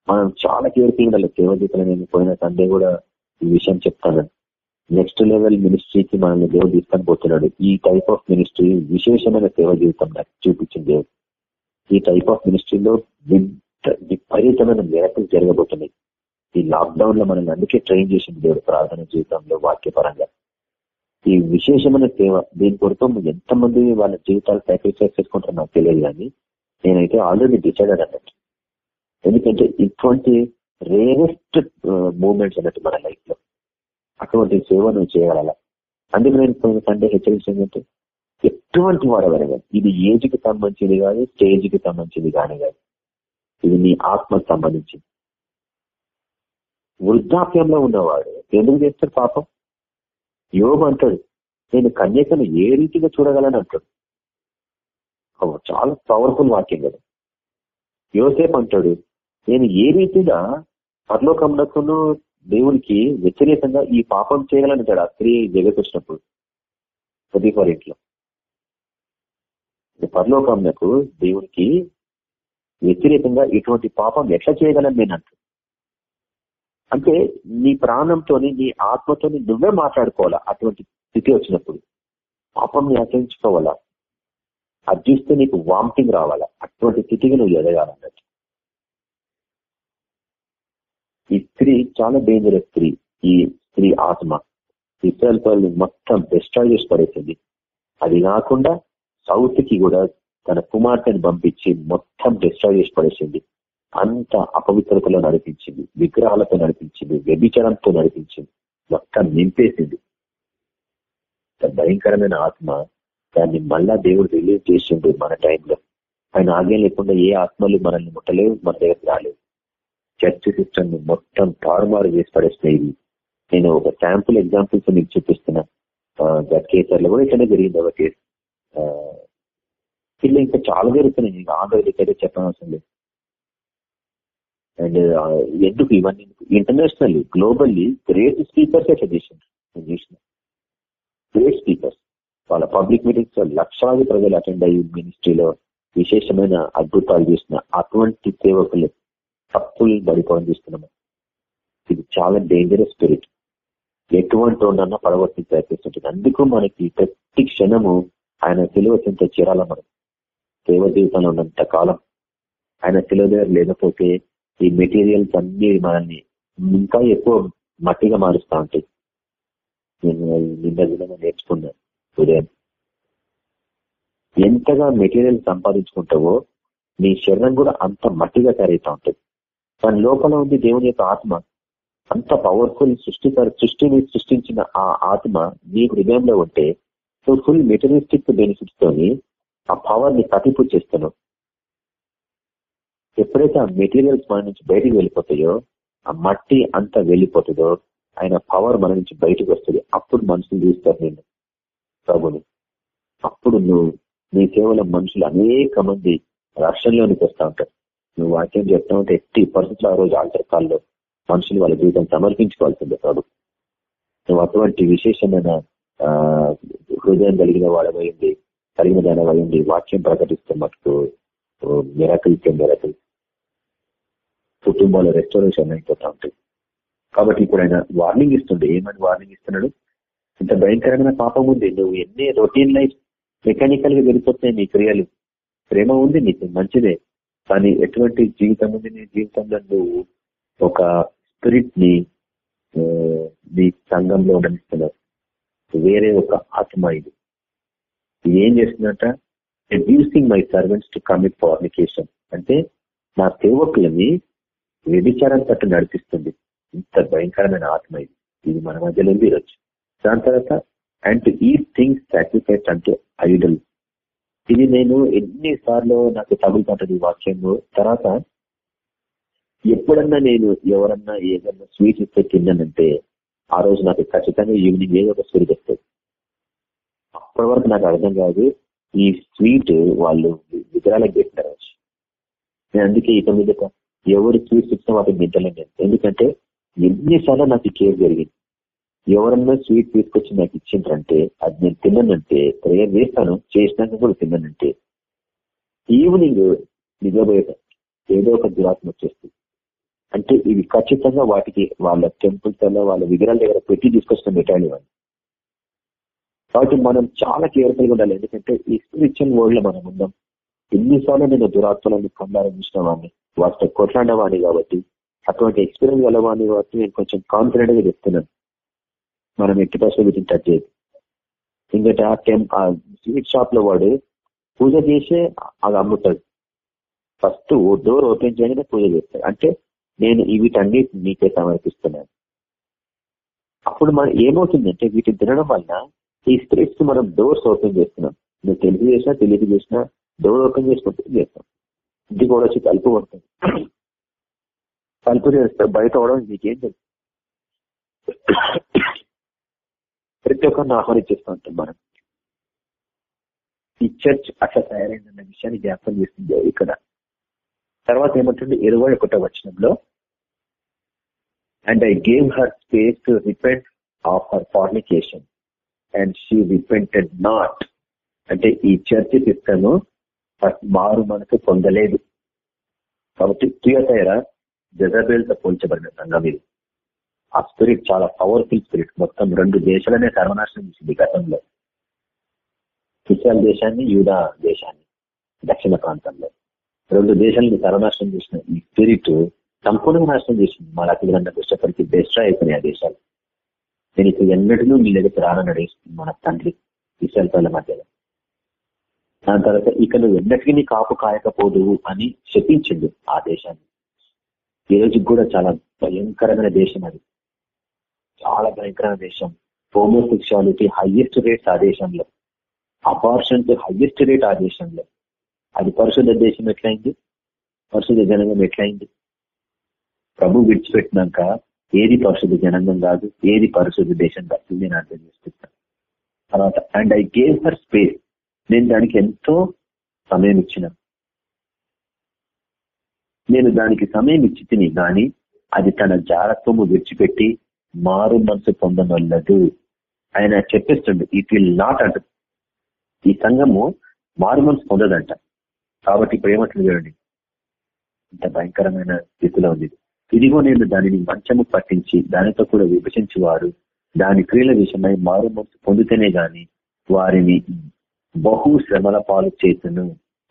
మనం చాలా కేర్ఫుల్ ఉండాలి సేవజీతలు నేను పోయిన సండే కూడా ఈ విషయం చెప్తాను. నెక్స్ట్ లెవెల్ మినిస్ట్రీకి మనల్ని దేవుడు తీసుకొని పోతున్నాడు. ఈ టైప్ ఆఫ్ మినిస్ట్రీ విశేషమైన సేవ జీవితం నాకు చూపించింది దేవుడు. ఈ టైప్ ఆఫ్ మినిస్ట్రీలో విపరీతమైన మేరకులు జరగబోతున్నాయి. ఈ లాక్డౌన్లో మనల్ని అందుకే ట్రైన్ చేసింది దేవుడు ప్రార్థన జీవితంలో వాక్యపరంగా. ఈ విశేషమైన సేవ దీని కొరకు ఎంతమంది వాళ్ళ జీవితాలు సాక్రిఫైస్ చేసుకుంటారో నాకు తెలియదు కానీ నేనైతే ఆల్రెడీ డిసైడ్ అన్నట్టు ఎందుకంటే ఇటువంటి రేరెస్ట్ మూమెంట్స్ అన్నట్టు మన లైఫ్లో. అటువంటి సేవ నువ్వు చేయగల అందుకు నేను పోయిన సండే హెచ్చరించిందంటే ఎటువంటి వాడవరగా ఇది ఏజ్కి సంబంధించింది కాదు స్టేజ్కి సంబంధించింది కానీ కాదు. ఇది నీ ఆత్మకు సంబంధించింది. వృద్ధాప్యంలో ఉన్నవాడు ఎందుకు చేస్తాడు పాపం? యోగం అంటాడు నేను కన్యకను ఏ రీతిగా చూడగలను? అంటాడు. చాలా పవర్ఫుల్ వాక్యం కదా. యోసేపు అంటాడు నేను ఏ రీతిగా పరలోకమునకును దేవునికి వ్యతిరేకంగా ఈ పాపం చేయగలనంటాడు ఆ స్త్రీ జగత్ వచ్చినప్పుడు. ఇంట్లో పరలోకమునకు దేవునికి వ్యతిరేకంగా ఇటువంటి పాపం ఎట్లా చేయగలను నేను? అంటాడు. అంటే నీ ప్రాణంతోని నీ ఆత్మతోని నువ్వే మాట్లాడుకోవాలా అటువంటి స్థితి వచ్చినప్పుడు? పాపం ని ఆచరించుకోవాలా అది చూస్తే నీకు వామిటింగ్ రావాలా? అటువంటి స్థితికి నువ్వు ఎదగాలన్నట్టు. ఈ స్త్రీ చాలా డేంజరస్ స్త్రీ. ఈ స్త్రీ ఆత్మ. ఇస్రాయల్ పనులు మొత్తం డిస్ట్రాయ్ చేసి పడేసింది. అది కాకుండా సౌత్కి కూడా తన కుమార్తెను పంపించి మొత్తం డిస్ట్రాయ్ చేసి పడేసింది. అంత అపవిత్రతలో నడిపించింది విగ్రహాలతో నడిపించింది వ్యభిచారంతో నడిపించింది మొత్తం నింపేసింది. భయంకరమైన ఆత్మ దాన్ని మళ్ళా దేవుడు రిలీజ్ చేసిండు మన టైంలో. ఆయన ఆజ్ఞ లేకుండా ఏ ఆత్మలు మనల్ని ముట్టలేవు మన దగ్గర రాలేవు. చర్చ్ సిస్టమ్ని మొత్తం తారుమారు చేసి పడేసినాయి నేను ఒక శాంపుల్ ఎగ్జాంపుల్స్ మీకు చూపిస్తున్నా. కేసర్లో కూడా ఇట్లనే జరిగింది ఒక కేసు ఇంకా చాలా జరుగుతున్నాయి. ఇంకా అయితే చెప్పనవసరం లేదు. అండ్ ఎందుకు ఇవన్నీ ఇంటర్నేషనల్ గ్లోబల్లీ గ్రేట్ స్పీకర్స్ ఎట్లా చేసింది నేను చూసిన గ్రేట్ స్పీకర్స్ వాళ్ళ పబ్లిక్ మీటింగ్స్లో లక్షలాది ప్రజలు అటెండ్ అయ్యి మినిస్ట్రీలో విశేషమైన అద్భుతాలు చేసిన అటువంటి సేవకులు తప్పులు బడిపోవడం చూస్తున్నాము. ఇది చాలా డేంజరస్ స్పిరిట్ ఎటువంటి ఉండన్నా పడగొట్టి ప్రయత్నిస్తుంటుంది అందుకు మనకి ప్రతి క్షణము ఆయన సిలువ చింత చేరాల మనం. సేవ జీవితంలో ఉన్నంత కాలం ఆయన సిలువ దగ్గర లేకపోతే ఈ మెటీరియల్స్ అన్ని మనల్ని ఇంకా ఎక్కువ మట్టిగా మారుస్తూ ఉంటాయి. నేను నిన్న దినంగా నేర్చుకున్నాను ఉదయం. ఎంతగా మెటీరియల్ సంపాదించుకుంటావో నీ శరీరం కూడా అంత మట్టిగా తయారైతా ఉంటుంది. దాని లోపల ఉంది దేవుని యొక్క ఆత్మ అంత పవర్ఫుల్ సృష్టి సృష్టిని సృష్టించిన ఆ ఆత్మ నీ హృదయంలో ఉంటే నువ్వు ఫుల్ మెటీరియలిస్టిక్ బెనిఫిట్స్ తోని ఆ పవర్ని కటిపు చేస్తాను ఎప్పుడైతే ఆ మెటీరియల్స్ మన నుంచి బయటకు వెళ్ళిపోతాయో ఆ మట్టి అంతా వెళ్ళిపోతుందో ఆయన పవర్ మన నుంచి బయటకు వస్తుంది. అప్పుడు మనుషులు చూస్తారు నేను ప్రభుని. అప్పుడు నువ్వు నీ కేవలం మనుషులు అనేక మంది రక్షణలోనికి వస్తూ ఉంటారు. నువ్వు వాక్యం చెప్తా ఉంటే ఎట్టి పరిస్థితులు ఆ రోజు ఆల్టర్ కాల్లో మనుషులు వాళ్ళ జీవితం సమర్పించుకోవాల్సిందే ప్రభు. నువ్వు అటువంటి విశేషమైన హృదయం కలిగిన వాడమైంది కలిగిన దానమైంది వాక్యం ప్రకటిస్తే మటుకు మెరకల్ మెరకల్ కుటుంబాల రెస్టారేషన్ అయిపోతా ఉంటాయి కాబట్టి ఇప్పుడు ఆయన వార్నింగ్ ఇస్తుండే ఏమని వార్నింగ్ ఇస్తున్నాడు? ఇంత భయంకరమైన పాపం ఉంది నువ్వు ఎన్ని రొటీన్ లైఫ్ మెకానికల్గా వెళ్ళిపోతున్నాయి నీ క్రియలు ప్రేమ ఉంది నీకు మంచిదే. కానీ ఎటువంటి జీవితం ఉంది నీ జీవితంలో? నువ్వు ఒక స్పిరిట్ని నీ సంఘంలో ఉండనిస్తున్నావు వేరే ఒక ఆత్మ ఇది. ఏం చేస్తుందంట? Reducing my servants to commit fornication అంటే నా సేవకులని వ్యభిచారం తట్టు నడిపిస్తుంది. ఇంత భయంకరమైన ఆత్మ ఇది. ఇది మన మధ్యలో ఈరోజు. దాని తర్వాత అండ్ ఈ థింగ్స్ సాక్రిఫైస్ అంటూ ఐడల్ ఇది నేను ఎన్నిసార్లు నాకు తగులుతుంటది వాక్యము తర్వాత ఎప్పుడన్నా నేను ఎవరన్నా ఏదన్నా స్వీట్ ఇస్తే తిన్నానంటే ఆ రోజు నాకు ఖచ్చితంగా ఈవినింగ్ ఏదో ఒక స్వీట్ వస్తుంది. అప్పటి వరకు నాకు అర్థం కాదు ఈ స్వీట్ వాళ్ళు విగ్రహాలకు పెట్టినారు నేను అందుకే ఇక మీద ఎవరు స్వీట్స్ ఇచ్చినా వాటిని తింటలేను నేను. ఎందుకంటే ఎన్నిసార్లు నాకు కేర్ జరిగింది. ఎవరన్నా స్వీట్ తీసుకొచ్చి నాకు ఇచ్చిండ్రంటే అది నేను తిన్నానంటే ప్రేయర్ చేస్తాను చేసినాక కూడా తిన్నానంటే ఈవినింగ్ నిజబోయేట ఏదో ఒక దురాత్మ వచ్చేస్తుంది. అంటే ఇవి ఖచ్చితంగా వాటికి వాళ్ళ టెంపుల్స్ వాళ్ళ విగ్రహాల దగ్గర పెట్టి తీసుకొచ్చిన మెటాలి వాళ్ళు కాబట్టి మనం చాలా కేర్ఫుల్ ఉండాలి. ఎందుకంటే ఈ స్పిరిచువల్ వరల్డ్లో మనం ఉందాం ఎన్నిసార్లు నేను దురాత్మలను పొందాలనిసిన వాడిని. వాటితో కొట్లాడవాణి కాబట్టి అటువంటి ఎక్స్పీరియన్స్ గలవాణి కాబట్టి నేను కొంచెం కాన్ఫిడెంట్గా చెప్తున్నాను. మనం ఎట్టి ప్రశ్న వీటిని టచ్ చేయదు ఎందుకంటే ఆ టెం ఆ స్వీట్ షాప్లో వాడు పూజ చేసే అది అమ్ముతాడు. ఫస్ట్ డోర్ ఓపెన్ చేయగానే పూజ చేస్తాడు. అంటే నేను వీటన్నిటి నీకే సమర్పిస్తున్నాను. అప్పుడు మనం ఏమవుతుందంటే వీటిని తినడం వల్ల ఈ స్పిరిట్స్ మనం డోర్స్ ఓపెన్ చేస్తున్నాం. నువ్వు తెలిసి చేసినా తెలియదు చేసినా డోర్ ఓపెన్ చేసుకుంటే చేస్తాం. ఇంటికి కూడా వచ్చి తలుపు కొడతాడు తలుపు చేస్తే బయట అవడం నీకేం తెలుసు. ప్రతి ఒక్కరిని ఆహ్వానించేస్తూ ఉంటాం మనం. ఈ చర్చ్ అట్లా తయారైందన్న విషయాన్ని జ్ఞాపకం చేస్తుంది ఇక్కడ. తర్వాత ఏమంటుంది? ఇరవై ఒకటో వచనంలో and I gave her space to repent of her fornication and she repented not అంటే ఈ చర్చ్ సిస్టమ్ మారు మనకు పొందలేదు. కాబట్టి తుయతైర జజబేల్తో పోల్చబడిన సంఘం ఇది. ఆ స్పిరిట్ చాలా పవర్ఫుల్ స్పిరిట్ మొత్తం రెండు దేశాలనే సర్వనాశనం చేసింది గతంలో. ఇస్రాయల్ దేశాన్ని యూదా దేశాన్ని దక్షిణ ప్రాంతంలో. రెండు దేశాలను సర్వనాశనం చేసిన ఈ స్పిరిట్ సంపూర్ణంగా నాశనం చేసింది. మలాకి గ్రంథం ఇష్టపడికి బెస్ట్ అయిపోయినాయి ఆ దేశాలు. దీనికి ఎన్నటినూ మీ దగ్గర నడిస్తుంది మన తండ్రి ఇస్రాయల్ ప్రజల మధ్యలో. దాని తర్వాత ఇక నువ్వు ఎన్నటికీ నీ కాపు కాయకపోదు అని చెప్పించింది ఆ దేశాన్ని. ఈ రోజుకి కూడా చాలా భయంకరమైన దేశం అది. చాలా భయంకరమైన దేశం. హోమోసెక్షువాలిటీ హైయెస్ట్ రేట్స్ ఆ దేశంలో. అపార్షన్స్ హైయెస్ట్ రేట్ ఆ దేశంలో. అది పరిశుద్ధ దేశం ఎట్లయింది? పరిశుద్ధ జనంగం ఎట్లయింది? ప్రభు విడిచిపెట్టినాక ఏది పరిశుద్ధ జనంగం కాదు ఏది పరిశుద్ధ దేశం కాదు నేను అర్థం చేసుకుంటాను. తర్వాత and I gave her space నేను దానికి ఎంతో సమయం ఇచ్చిన. నేను దానికి సమయం ఇచ్చి తిని కానీ అది తన జారత్వము విడిచిపెట్టి మారు మనసు పొందనొల్లదు. ఆయన చెప్పేస్తుండే ఇట్ విల్ నాట్ అంట ఈ సంఘము మారు మనసు పొందదంట. కాబట్టి ఇప్పుడు ఏమంటుంది చూడండి. ఇంత భయంకరమైన స్థితిలో ఉంది. ఇదిగో నేను దానిని మంచము పట్టించి దానితో కూడా విభజించి వారు దాని క్రియల విషయమై మారు మనసు పొందితేనే గాని వారిని బహు శ్రమల పాలు చేతును.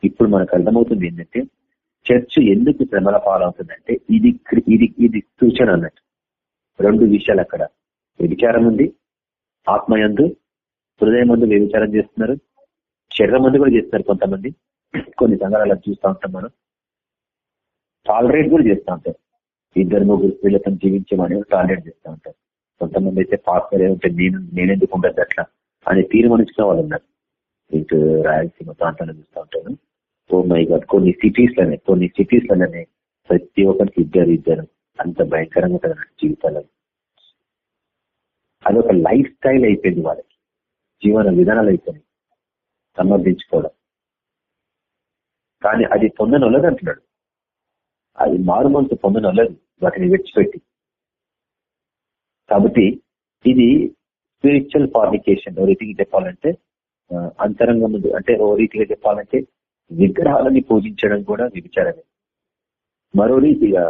ఇప్పుడు మనకు అర్థమవుతుంది ఏంటంటే చర్చ్ ఎందుకు శ్రమల పాలవుతుందంటే ఇది ఇది ఇది సూచన అన్నట్టు. రెండు విషయాలు అక్కడ. వ్యభిచారం ఉంది ఆత్మయందు హృదయం ముందు వ్యభిచారం చేస్తున్నారు శరీరం ముందు కూడా చేస్తున్నారు కొంతమంది. కొన్ని సంఘాలలో చూస్తూ ఉంటాం మనం. టాలరేట్ కూడా చేస్తూ ఉంటారు ఇద్దరు ముగ్గురు స్త్రీలతో జీవించమని టాలరేట్ చేస్తూ ఉంటారు కొంతమంది అయితే పాస్టర్ ఏమంటే నేను నేనెందుకు ఉండదు అట్లా అని తీర్మానించుకునే వాళ్ళు ఉన్నారు. ఇటు రాయలసీమ ప్రాంతాలను చూస్తూ ఉంటాను. ఓ మై గాడ్ కొన్ని సిటీస్లోనే కొన్ని సిటీస్లోనే ప్రతి ఒక్కరికి ఇద్దరు ఇద్దరు అంత భయంకరంగా ఉంటుంది జీవితాలను అదొక లైఫ్ స్టైల్ అయిపోయింది వాళ్ళకి. జీవన విధానాలు అయిపోయినాయి. సమర్థించుకోవడం. కానీ అది పొందనొల్లదు అంటున్నాడు. అది మారు మనసు పొందనొల్లదు వాటిని విడిచిపెట్టి. కాబట్టి ఇది స్పిరిచువల్ ఫార్మికేషన్ ఓ రీతికి చెప్పాలంటే అంతరంగం అంటే ఓ రీతిగా చెప్పాలంటే విగ్రహాలని పూజించడం కూడా విభిచారమే మరో రీతిగా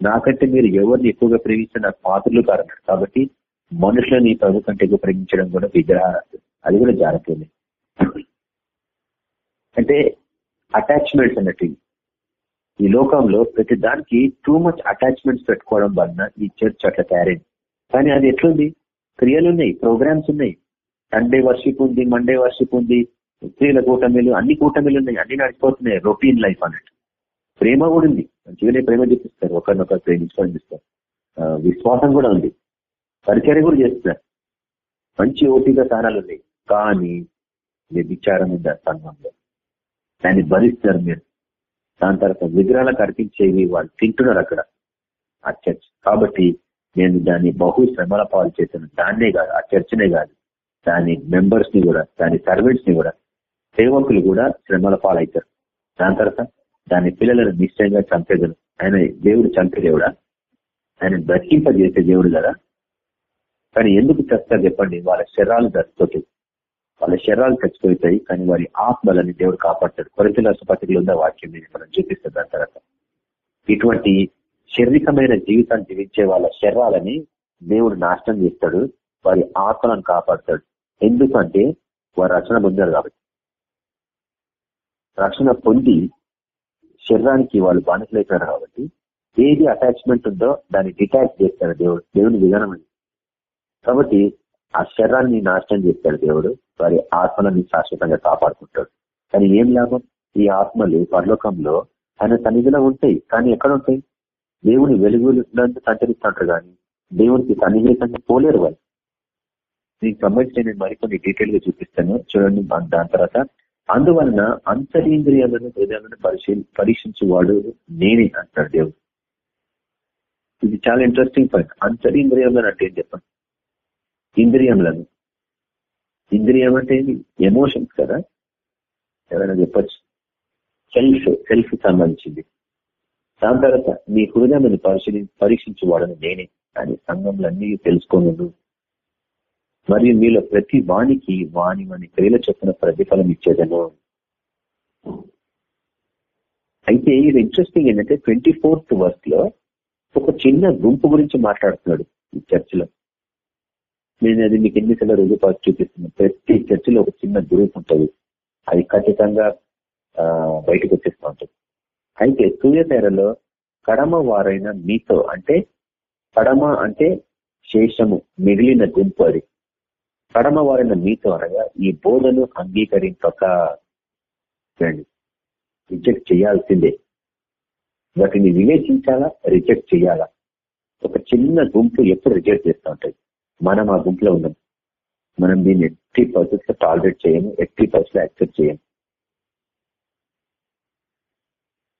నాకంటే మీరు ఎవరిని ఎక్కువగా ప్రేమిస్తే నాకు పాత్రలు కారన్నారు కాబట్టి మనుషులని ప్రభు కంటే ఎక్కువ ప్రేమించడం కూడా విగ్రహ అది కూడా జాగ్రత్తలే. అంటే అటాచ్మెంట్స్ అన్నట్టు. ఈ లోకంలో ప్రతి దానికి టూ మచ్ అటాచ్మెంట్స్ పెట్టుకోవడం వలన ఈ చర్చ్ అట్లా తయారైంది. కానీ అది ఎట్లుంది? క్రియలు ఉన్నాయి ప్రోగ్రామ్స్ ఉన్నాయి. సండే వర్షిప్ ఉంది మండే వర్షిప్ ఉంది స్త్రీల కూటమిలు అన్ని కూటమిలు ఉన్నాయి అన్ని నడిచిపోతున్నాయి రొటీన్ లైఫ్ అన్నట్టు. ప్రేమ కూడా ఉంది. మంచిగానే ప్రేమ చూపిస్తారు ఒకరినొకరు ప్రేమించుకొని చూపిస్తారు విశ్వాసం కూడా ఉంది. పరిచర్య కూడా చేస్తున్నారు. మంచి ఓపిక స్థానాలు ఉన్నాయి. కానీ విచారం ఉంది ఆ సంఘంలో. దాన్ని భరిస్తారు మీరు. దాని తర్వాత విగ్రహాలకు అర్పించేవి వాళ్ళు తింటున్నారు అక్కడ. ఆ చర్చ్. కాబట్టి నేను దాన్ని బహు శ్రమల పాలు చేశాను. దాన్నే కాదు ఆ చర్చనే కాదు. దాని మెంబర్స్ని కూడా దాని సర్వెంట్స్ని కూడా సేవకులు కూడా శ్రమల పాలవుతారు. దాని తర్వాత దాని పిల్లలను నిశ్చయంగా చంపేదను. ఆయన దేవుడు చంపే దేవుడా? ఆయన బ్రతికింపజేసే దేవుడు కదా? కానీ ఎందుకు చస్తారు చెప్పండి వాళ్ళ శరీరాలు చచ్చిపోతాయి వాళ్ళ శరీరాలు చచ్చిపోతాయి కానీ వారి ఆత్మలని దేవుడు కాపాడతాడు. కొరత పత్రికలు ఉన్న వాక్యం నేను మనం చూపిస్తాం దాని తర్వాత. ఇటువంటి శారీరకమైన జీవితాన్ని జీవించే వాళ్ళ శరీరాలని దేవుడు నాశనం చేస్తాడు వారి ఆత్మలను కాపాడతాడు. ఎందుకంటే వారు రక్షణ పొందారు కాబట్టి. రక్షణ పొంది శరీరానికి వాళ్ళు బానిసలైపోయారు కాబట్టి ఏది అటాచ్మెంట్ ఉందో దాన్ని డిటాచ్ చేస్తాడు దేవుడు. దేవుని విధానం అది. కాబట్టి ఆ శరీరాన్ని నాశనం చేస్తాడు దేవుడు. వారి ఆత్మలని శాశ్వతంగా కాపాడుకుంటాడు. కానీ ఏం లాభం? ఈ ఆత్మలు పరలోకంలో ఆయన సన్నిధిలో ఉంటాయి. కానీ ఎక్కడ ఉంటాయి? దేవుని వెలుగులందు సంచరిస్తుంటారు కానీ దేవునికి సన్నిహితంగా పోలేరు వాళ్ళు. దీనికి సంబంధించి నేను మరికొన్ని డీటెయిల్గా చూపిస్తాను. చూడండి దాని తర్వాత అందువలన అంతరింద్రియాలను హృదయాలను పరిశీలి పరీక్షించేవాడు నేనే అంటాడు దేవుడు. ఇది చాలా ఇంట్రెస్టింగ్ పాయింట్ అంతరింద్రియంలో అంటే ఏం చెప్పండి? ఇంద్రియంలను. ఇంద్రియం అంటే ఎమోషన్స్ కదా. ఎవరైనా చెప్పచ్చు. సెల్ఫ్ సెల్ఫ్ సంబంధించింది. దాని తర్వాత మీ హృదయాన్ని పరిశీలి పరీక్షించేవాడని నేనే అని సంఘంలో అన్ని తెలుసుకోను మరియు మీలో ప్రతి వానికి వాణి వాని క్రియల చొప్పున ప్రతిఫలం ఇచ్చేదను. అయితే ఇది ఇంట్రెస్టింగ్ ఏంటంటే ట్వంటీ ఫోర్త్ వర్స్లో ఒక చిన్న గుంపు గురించి మాట్లాడుతున్నాడు ఈ చర్చిలో నేను అది మీకు ఎన్నికల రుజుపాటు చూపిస్తున్నాను. ప్రతి చర్చిలో ఒక చిన్న గ్రూప్ ఉంటుంది. అది ఖచ్చితంగా బయటకు వచ్చేస్తూ ఉంటుంది. అయితే సూర్యతేరలో కడమ వారైన మీతో అంటే కడమ అంటే శేషము మిగిలిన గుంపు అది. కడమ వారిన మీతో అనగా ఈ బోధను అంగీకరింపక రిజెక్ట్ చేయాల్సిందే. వాటిని వివేచించాలా? రిజెక్ట్ చేయాలా? ఒక చిన్న గుంపు ఎప్పుడు రిజెక్ట్ చేస్తూ ఉంటుంది? మనం ఆ గుంపులో ఉన్నాం. మనం దీన్ని ఎట్టి పరిస్థితిలో టాలరేట్ చేయము ఎట్టి పరిస్థితిలో యాక్సెప్ట్ చేయము.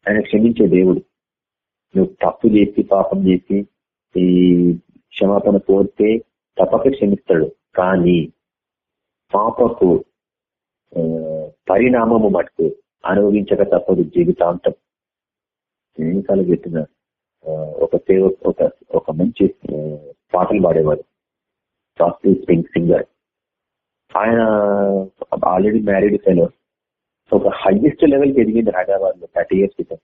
ఆయన క్షమించే దేవుడు. నువ్వు తప్పు చేసి పాపం చేసి ఈ క్షమాపణ కోరితే తప్పక క్షమిస్తాడు. కానీ పాపకు పరిణామము మటుకు అనుభవించక తప్పదు జీవితాంతం. ఎన్నిసార్లు పెట్టిన ఒక సేవ ఒక ఒక మంచి పాటలు పాడేవాడు. సాఫ్ట్ స్పింగ్ సింగర్. ఆయన ఆల్రెడీ మ్యారీడ్ ఫెలో ఒక హైయెస్ట్ లెవెల్కి ఎదిగింది హైదరాబాద్లో థర్టీ ఇయర్స్ క్రితం.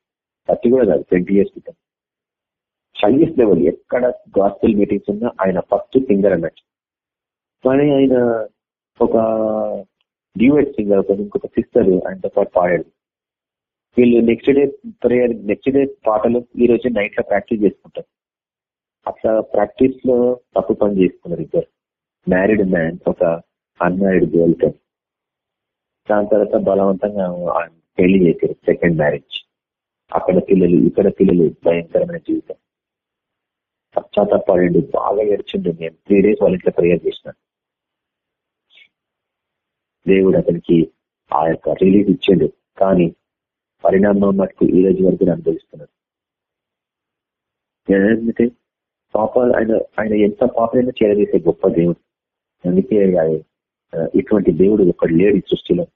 థర్టీ కూడా కాదు ట్వంటీ ఇయర్స్ క్రితం. హైయెస్ట్ లెవెల్ ఎక్కడ గాస్పుల్ మీటింగ్స్ ఉన్నా ఆయన ఫస్ట్ సింగర్ అన్నట్టు. కానీ ఆయన ఒక డ్యూఎట్ సింగర్ ఒక ఇంకొక సిస్టర్ ఆయనతో పాటు పాడాడు. వీళ్ళు next day prayer next day పాటలు ఈ రోజు నైట్లో ప్రాక్టీస్ చేసుకుంటారు. అట్లా ప్రాక్టీస్లో తప్పు పని చేసుకున్నారు ఇద్దరు. మ్యారీడ్ మ్యాన్ ఒక అన్మ్యారీడ్ గర్ల్తో. దాని తర్వాత బలవంతంగా పెళ్ళి చేశారు సెకండ్ మ్యారేజ్ అక్కడ పిల్లలు ఇక్కడ పిల్లలు భయంకరమైన జీవితం. పశ్చాత్తాపడండి బాగా ఏడ్చిండు. నేను త్రీ డేస్ వాళ్ళ ఇంట్లో ప్రేయర్ చేసిన. దేవుడు అతనికి ఆ యొక్క రిలీఫ్ ఇచ్చిండు. కానీ పరిణామం మటుకు ఈ రోజు వరకు అనుభవిస్తున్నాడు ఏంటంటే పాపాలు ఆయన ఆయన ఎంత పాపలైనా చేరదీసే గొప్ప దేవుడు. అందుకే ఇటువంటి దేవుడు ఒకటి లేడు సృష్టిలో.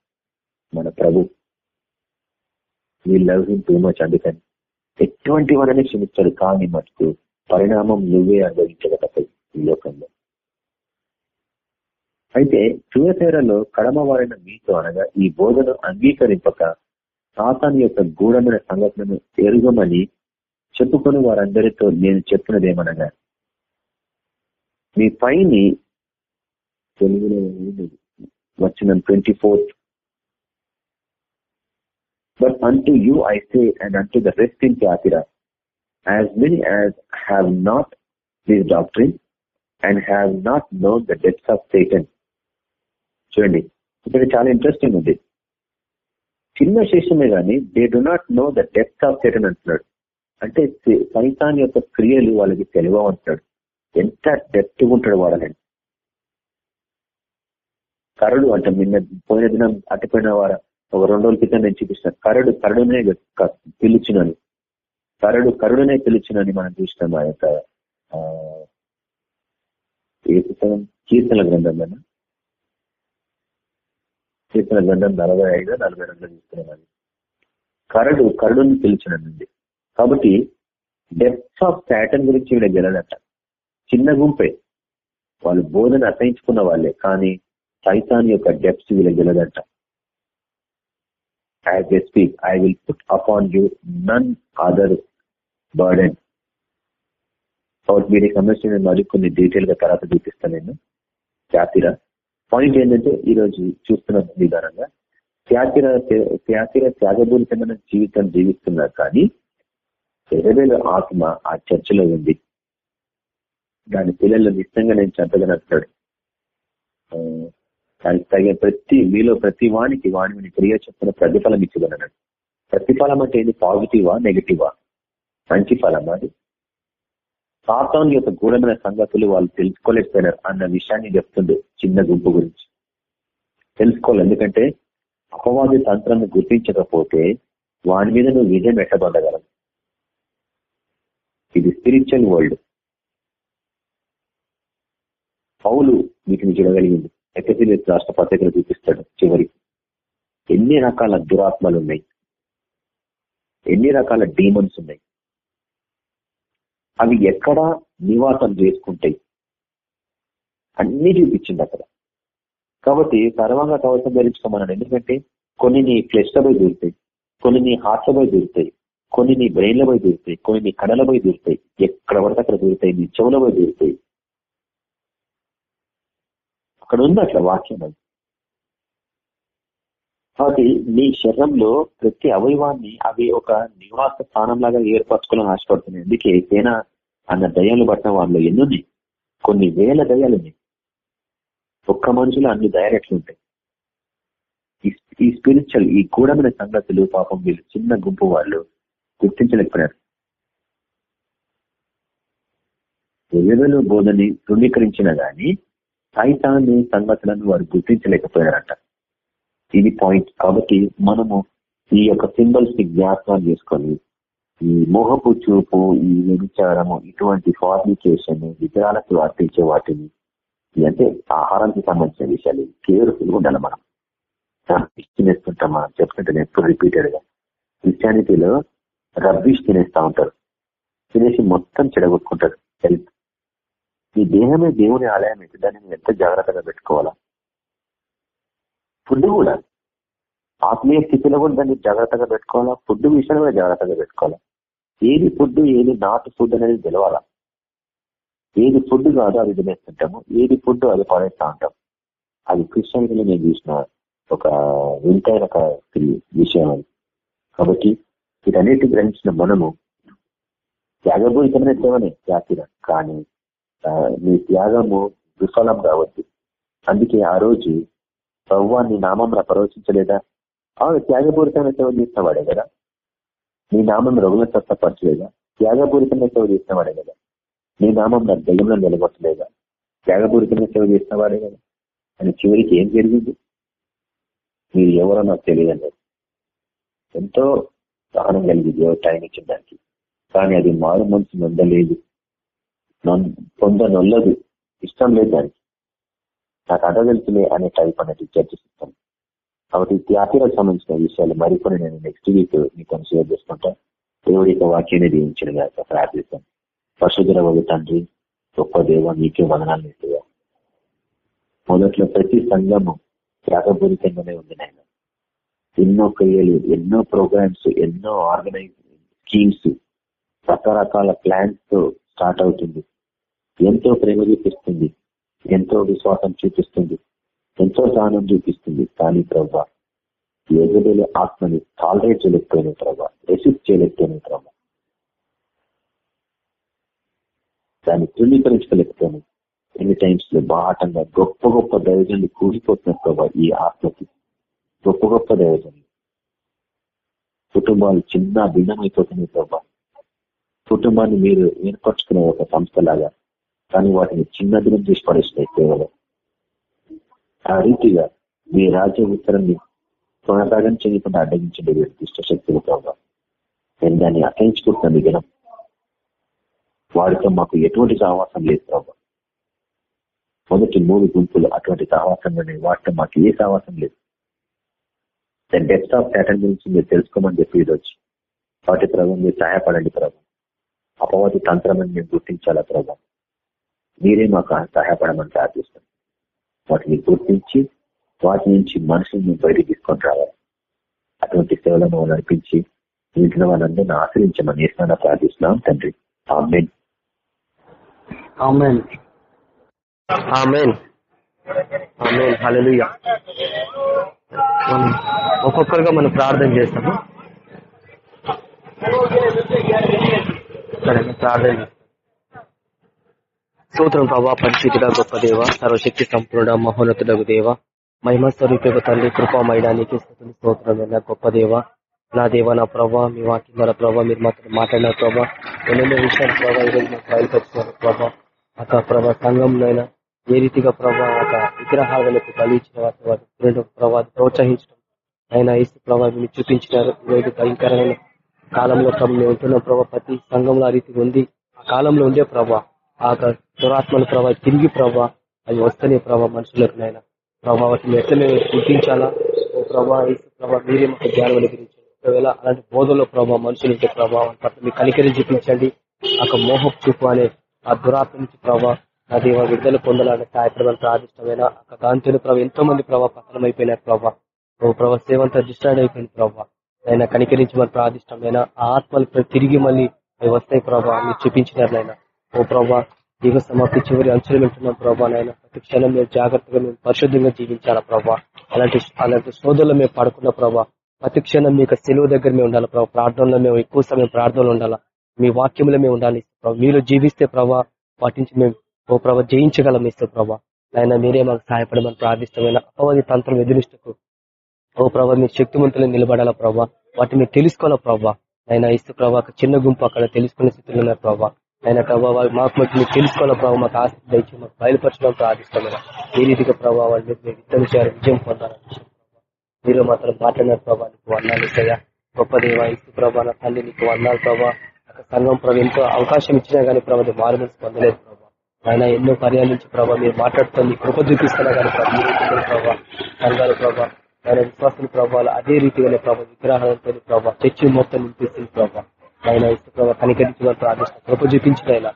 మన ప్రభు. We love him too much అందుకని. ఎటువంటి వాడని క్షమిస్తాడు కానీ మటుకు పరిణామం నువ్వే అనుభవించక ఈ లోకంలో. అయితే చూయతేరలో కడమ వారిన మీతో అనగా ఈ బోధను అంగీకరింపక సాతాన్ యొక్క గూఢమైన సంఘటనను ఎరుగమని చెప్పుకొని వారందరితో నేను చెప్పినదేమనగా మీ పైని తెలుగులో వచ్చిన ట్వంటీ ఫోర్త్ బట్ అంటూ యూ ఐ సే అండ్ అంటూ the rest in క్యాపిరా as many as have not this doctrine and have not known the depths of Satan చూడండి. ఇక్కడ చాలా ఇంట్రెస్టింగ్ ఉంది. చిన్న శేషమే కానీ they do not know the depth of Satan అంటున్నాడు. అంటే సైతాన్ యొక్క క్రియలు వాళ్ళకి తెలియవంటున్నాడు. ఎంత డెప్త్ ఉంటాడు వాడని కరడు అంటే నిన్న పోయిన దినం అట్టిపోయిన వార ఒక రెండు రోజుల క్రితం నేను చూపిస్తాను కరడు కరడునే పిలిచినని. కరడు కరుడునే పిలిచినని మనం చూసినాం ఆ యొక్క కీర్తన గ్రంథం చేసిన గ్రంథం నలభై ఐదు నలభై రెండులో చూస్తున్నాం కరడు కరుడుని పిలిచినండి కాబట్టి డెప్త్ ఆఫ్ ప్యాటర్న్ గురించి వీళ్ళకి గెలడట చిన్న గుంపే. వాళ్ళు బోధన అసహించుకున్న వాళ్ళే కానీ సైతాన్ యొక్క డెప్త్ వీళ్ళ గెలదంట. As a speak I will put upon you none other burden కాబట్టి మీరు సంబంధించిన మరి కొన్ని డీటెయిల్గా తర్వాత చూపిస్తాను నేను. జాతిరా. పాయింట్ ఏంటంటే ఈ రోజు చూస్తున్న విధానంగా త్యాతిర త్యాతిర త్యాగపూరితమైన జీవితం జీవిస్తున్నారు కానీ ఎరవేల ఆత్మ ఆ చర్చలో ఉంది. దాని పిల్లలు నిజంగా నేను చంపగలంటాడు దానికి తగిన ప్రతి మీలో ప్రతి వానికి వాణి క్రియ చెప్తున్న ప్రతిఫలం ఇచ్చగలన్నాడు ప్రతిఫలం అంటే ఏంటి పాజిటివా నెగిటివా? మంచి ఫలమా అది? సాతాను యొక్క గూఢమైన సంగతులు వాళ్ళు తెలుసుకోలేకపోయినారు అన్న విషయాన్ని చెప్తుంది చిన్న గుంపు గురించి. తెలుసుకోవాలి ఎందుకంటే అపవాది తంత్రాన్ని గుర్తించకపోతే వాని మీద నువ్వు విజయం ఎట్టబడగలం ఇది స్పిరిచువల్ వరల్డ్ పౌలు వీటిని చూడగలిగింది ఎక్కడి రాష్ట్ర పత్రికలు చూపిస్తాడు చివరికి. ఎన్ని రకాల దురాత్మలు ఉన్నాయి? ఎన్ని రకాల డీమన్స్ ఉన్నాయి? అవి ఎక్కడ నివాసం చేసుకుంటాయి అన్ని చూపించింది అక్కడ. కాబట్టి సర్వంగా కవచం ధరించుకోమన్నాడు. ఎందుకంటే కొన్ని నీ ఫ్లెష్లపై దూరుతాయి కొన్ని నీ హార్ట్లపై దూరుతాయి కొన్ని నీ బ్రెయిన్లపై దూరుతాయి కొన్ని నీ కడలపై దూరుతాయి ఎక్కడ పడితే అక్కడ దూరుతాయి నీ చెవులపై దూరుతాయి అక్కడ ఉంది అట్లా వాక్యం అది. కాబట్టి నీ శరీరంలో ప్రతి అవయవాన్ని అవి ఒక నివాస స్థానం లాగా ఏర్పరచుకోవాలని ఆశపడుతున్నాయి. అందుకే సేన అన్న దయాలు పట్టిన వాళ్ళు ఎన్నున్నాయి కొన్ని వేల దయాలు ఉన్నాయి. ఒక్క మనుషులు అన్ని దయాలెట్లుంటాయి ఈ- ఈ స్పిరిచువల్ ఈ గూఢమైన సంగతులు పాపం వీళ్ళు చిన్న గుంపు వాళ్ళు గుర్తించలేకపోయారు. ఎరువులు బోధని ధృవీకరించిన గాని సైతాన్ని సంగతులను వారు గుర్తించలేకపోయారంట. ఇది పాయింట్ కాబట్టి మనము ఈ యొక్క సింబల్స్ని జ్ఞాపకాలు చేసుకొని ఈ మోహపు చూపు ఈ వ్యభిచారము ఇటువంటి ఫార్మికేషన్ విగ్రహాలకు అర్పించే వాటిని అంటే ఆహారానికి సంబంధించిన విషయాలు కేర్ఫుల్ ఉండాలి మనం. రబ్బిష్ తినేస్తుంటాం మనం ఎప్పుడు రిపీటెడ్గా. క్రిస్టియానిటీలో రబ్బిష్ తినేస్తా ఉంటారు. తినేసి మొత్తం చెడగొట్టుకుంటారు. హెల్త్ ఈ దేహమే దేవుని ఆలయం అయితే దాన్ని ఎంత జాగ్రత్తగా పెట్టుకోవాలా? ఫుడ్ కూడా. ఆత్మీయ స్థితిలో కూడా దాన్ని జాగ్రత్తగా పెట్టుకోవాలా? ఫుడ్ విషయంలో కూడా జాగ్రత్తగా పెట్టుకోవాలా? ఏది ఫుడ్ ఏది నాట్ ఫుడ్ అనేది తెలవాలా? ఏది ఫుడ్ కాదో అది తినేస్తుంటాము. ఏది ఫుడ్ అది పడేస్తా ఉంటాం. అది క్రిస్టియానిటీలో నేను చూసిన ఒక వింతైన ఒక విషయం అది. కాబట్టి వీటన్నిటి గ్రహించిన మనము త్యాగభూరితమైన సేవనే త్యాగిన కానీ మీ త్యాగము విఫలం కావద్దు. అందుకే ఆ రోజు ప్రవ్వా నీ నామం ప్రవచించలేదా అవును త్యాగపూరితమైన సేవ చేసినవాడే కదా. నీ నామం రఘుల స్వస్థపరచలేదా త్యాగపూరితమైన సేవ చేసినవాడే కదా. నీ నామం నా దయ్యంలో నిలబొట్టలేదా త్యాగపూరితమైన సేవ చేసినవాడే కదా. అని చివరికి ఏం జరిగింది? మీరు ఎవరో నాకు తెలియదు ఎంతో సహనం కలిగింది ఎవరు టైం కానీ అది మారు మనసు నొందలేదు. పొంద పొందనొల్లదు ఇష్టం లేదు దానికి. నాకు అడగలుగుతులే అనే టైప్ అనేది చర్చిస్తాం కాబట్టి త్యాపిలకు సంబంధించిన విషయాలు మరికొన్ని నేను నెక్స్ట్ వీక్ మీతో షేర్ చేసుకుంటా. దేవుడి యొక్క వాక్యాన్ని దీవించిన గాక ప్రార్థిస్తాం. పశుధర వగు తండ్రి గొప్ప దేవ నీకే వదనాలు ఇస్తుగా మొదట్లో ప్రతి సంఘము త్యాగపూరితంగానే ఉంది నాయన. ఎన్నో క్రియలు ఎన్నో ప్రోగ్రామ్స్ ఎన్నో ఆర్గనైజ్ స్కీమ్స్ రకరకాల ప్లాన్స్తో స్టార్ట్ అవుతుంది. ఎంతో ప్రేమ చూపిస్తుంది ఎంతో విశ్వాసం చూపిస్తుంది. ఎంతో దానం చూపిస్తుంది. కానీ ప్రభా ఎదురు ఆత్మని టాలరేట్ చేయలేకపోయిన ప్రభా రెసిస్ట్ చేయలేకపోయిన ప్రభా. దాన్ని తృణీకరించుకోలేకపోయాను ఎన్ని టైమ్స్లో బాటంగా గొప్ప గొప్ప దైవజనులు కూడిపోతున్నారు ప్రభా ఈ ఆత్మకి. గొప్ప గొప్ప దైవజనులు. కుటుంబాలు చిన్న భిన్నమైపోతున్నాయి ప్రభా. కుటుంబాన్ని మీరు ఏర్పరచుకునే ఒక సంస్థలాగా కానీ వాటిని చిన్న దినం చేసి పడేసినాయి కేవలం ఆ రీతిగా మీ రాజ్య ఉత్తరాన్ని కొనసాగం చేయకుండా అడ్డగించండి వీరి దుష్ట శక్తులు ప్రభావ నేను దాన్ని అసహించుకుంటున్నాను ఈ వాడితో మాకు ఎటువంటి సహవాసం లేదు ప్రభావ మొదటి మూడు గుంపులు అటువంటి సహవాసం ఉన్నాయి. వాటితో మాకు ఏ సహవాసం లేదు. దాని డెప్త్ ఆఫ్ ప్యాటర్న్ గురించి మీరు తెలుసుకోమని చెప్పి ఈరోజు వాటి ప్రభావం మీరు సహాయపడండి ప్రభావం. అపవాది తంత్రమని మేము గుర్తించాలా ప్రభావం? మీరే మాకు సహాయపడమని ప్రార్థిస్తాం వాటిని గుర్తించి వాటి నుంచి మనుషుల్ని బయటికి తీసుకొని రావాలి. అటువంటి సేవలను నడిపించి ఇంట్లో వాళ్ళందరినీ ఆశ్రయించమని వేసిన ప్రార్థిస్తున్నాం తండ్రి. Amen. Amen. Amen. Amen. Hallelujah. మనం ఒక్కొక్కరుగా మనం ప్రార్థన చేస్తాము. సరే ప్రార్థన చేస్తాం. స్తోత్రం ప్రభా పరిశుద్ధుడ గొప్ప దేవ సర్వశక్తి సంపూర్ణ మహోన్నతుడకు దేవ. మహిమ స్వరూపకు తల్లి కృపామయడానికి స్థుతులు స్తోత్రం గొప్ప దేవ. నా దేవ నా ప్రభా మీ వాక్యం ద్వారా ప్రభావ మీరు మాత్రం మాట్లాడిన ప్రభా ఎన్నెన్నో విషయాలు ప్రభావ ఈరోజు మాకు బయలుపరిచినారు ప్రభా. అక్క ప్రభా సంఘంలో ఏ రీతిగా ప్రభా ఒక విగ్రహాలకు బలించిన వాటి వాటి ప్రభావ ప్రోత్సహించడం. ఆయన ఇసు ప్రభావం చూపించినారు. ఈరోజు భయంకరమైన కాలంలో ప్రభు మేము ఉంటున్న ప్రభావ ప్రతి సంఘంలో ఆ రీతిగా ఉంది. ఆ కాలంలో ఉండే ప్రభా ఆ యొక్క దురాత్మల ప్రభావ తిరిగి ప్రభా అవి వస్తేనే ప్రభా మనుషులకు నాయన. ప్రభావ వాటిని ఎట్లా మేము గుర్తించాలా? ఓ ప్రభా ఇసు ప్రభా మీరే మాకు జ్ఞానం అనుగ్రహించండి ఒకవేళ అలాంటి బోధలో ప్రభావ మనుషులు ఉంటే ప్రభావం పట్ల మీ కనికరి చూపించండి. ఆ మోహ చూపు అనే ఆ దురాత్మ నుంచి ప్రభావ నా దేవ విడుదల పొందాలని సహాయపడమని ప్రార్థిష్టమైన ఆ దాంతో ప్రభావ ఎంతో మంది ప్రభావ పతనం అయిపోయినారు ప్రభావ ఓ ప్రభావ సేవంతా డిస్టర్డ్ అయిపోయింది ప్రభావ ఆయన కనికరించమని ప్రార్థిష్టమైన ఆ ఆత్మలు తిరిగి మళ్ళీ అవి వస్తాయి ప్రభావ మీరు చూపించినారు నాయన. ఓ ప్రభా యుగ సమాప్తి చివరి అంచులు వింటున్నాం ప్రభా నాయన. ప్రతి క్షణం మేము జాగ్రత్తగా మేము పరిశుద్ధంగా జీవించాలా ప్రభా. అలాంటి అలాంటి శోధనలో మేము పడుకున్న ప్రభా ప్రతి క్షణం మీకు సెలవు దగ్గర మేము ఉండాలి ప్రభావ ప్రార్థనలో మేము ఎక్కువ సమయం ప్రార్థనలు ఉండాలా. మీ వాక్యంలో మేము ఉండాలి. ప్రభావ మీరు జీవిస్తే ప్రభా వాటి నుంచి మేము ఓ ప్రభా జయించగలం ఇస్తే ప్రభా. ఆయన మీరే మాకు సహాయపడమని ప్రార్థిష్టమైన అపవాది తంత్రం ఎదురుష్టకు ఓ ప్రభా మీ శక్తివంతులు నిలబడాలా ప్రభా. వాటిని మీరు తెలుసుకోవాలా ప్రభా. ఆయన ఇస్తు ప్రభా ఒక చిన్న గుంపు అక్కడ తెలుసుకునే స్థితిలో ఉన్నారు ప్రభా. ఆయన ప్రభావ మాకు మధ్య మీరు తెలుసుకోవాలా ప్రభావ మాకు ఆస్తి దయచి మాకు బయలుపరచడం ప్రార్థిస్తామైనా ఏ రీతిగా ప్రభావాలు మీరు విత్తలు చేయాలి విజయం పొందాలని మీరు మాత్రం మాట్లాడిన ప్రభా నీకు వర్ణాలు ఇస్తాయా? గొప్ప దేవ ఇసు ప్రభా నా తల్లి నీకు వర్ణాలు ప్రభా. సంఘం ప్రభు ఎంతో అవకాశం ఇచ్చినా గానీ ప్రభావ మారు పొందలేదు ప్రభావ ఆయన ఎన్నో కార్యాల నుంచి ప్రభావ మీరు మాట్లాడుతుంది కృప చూపిస్తున్నా కానీ ప్రభావ సంఘాలు ప్రభావ ఆయన విశ్వాసం ప్రభావాలు అదే రీతిగానే ప్రభావ విగ్రహాలతో ప్రభావ చర్చి మొత్తం నింపిస్తుంది ప్రభావ ఆయన ఇసు ప్రభావ కనికరించడం ప్రార్థిస్తాం కృప చూపించిన ఆయన.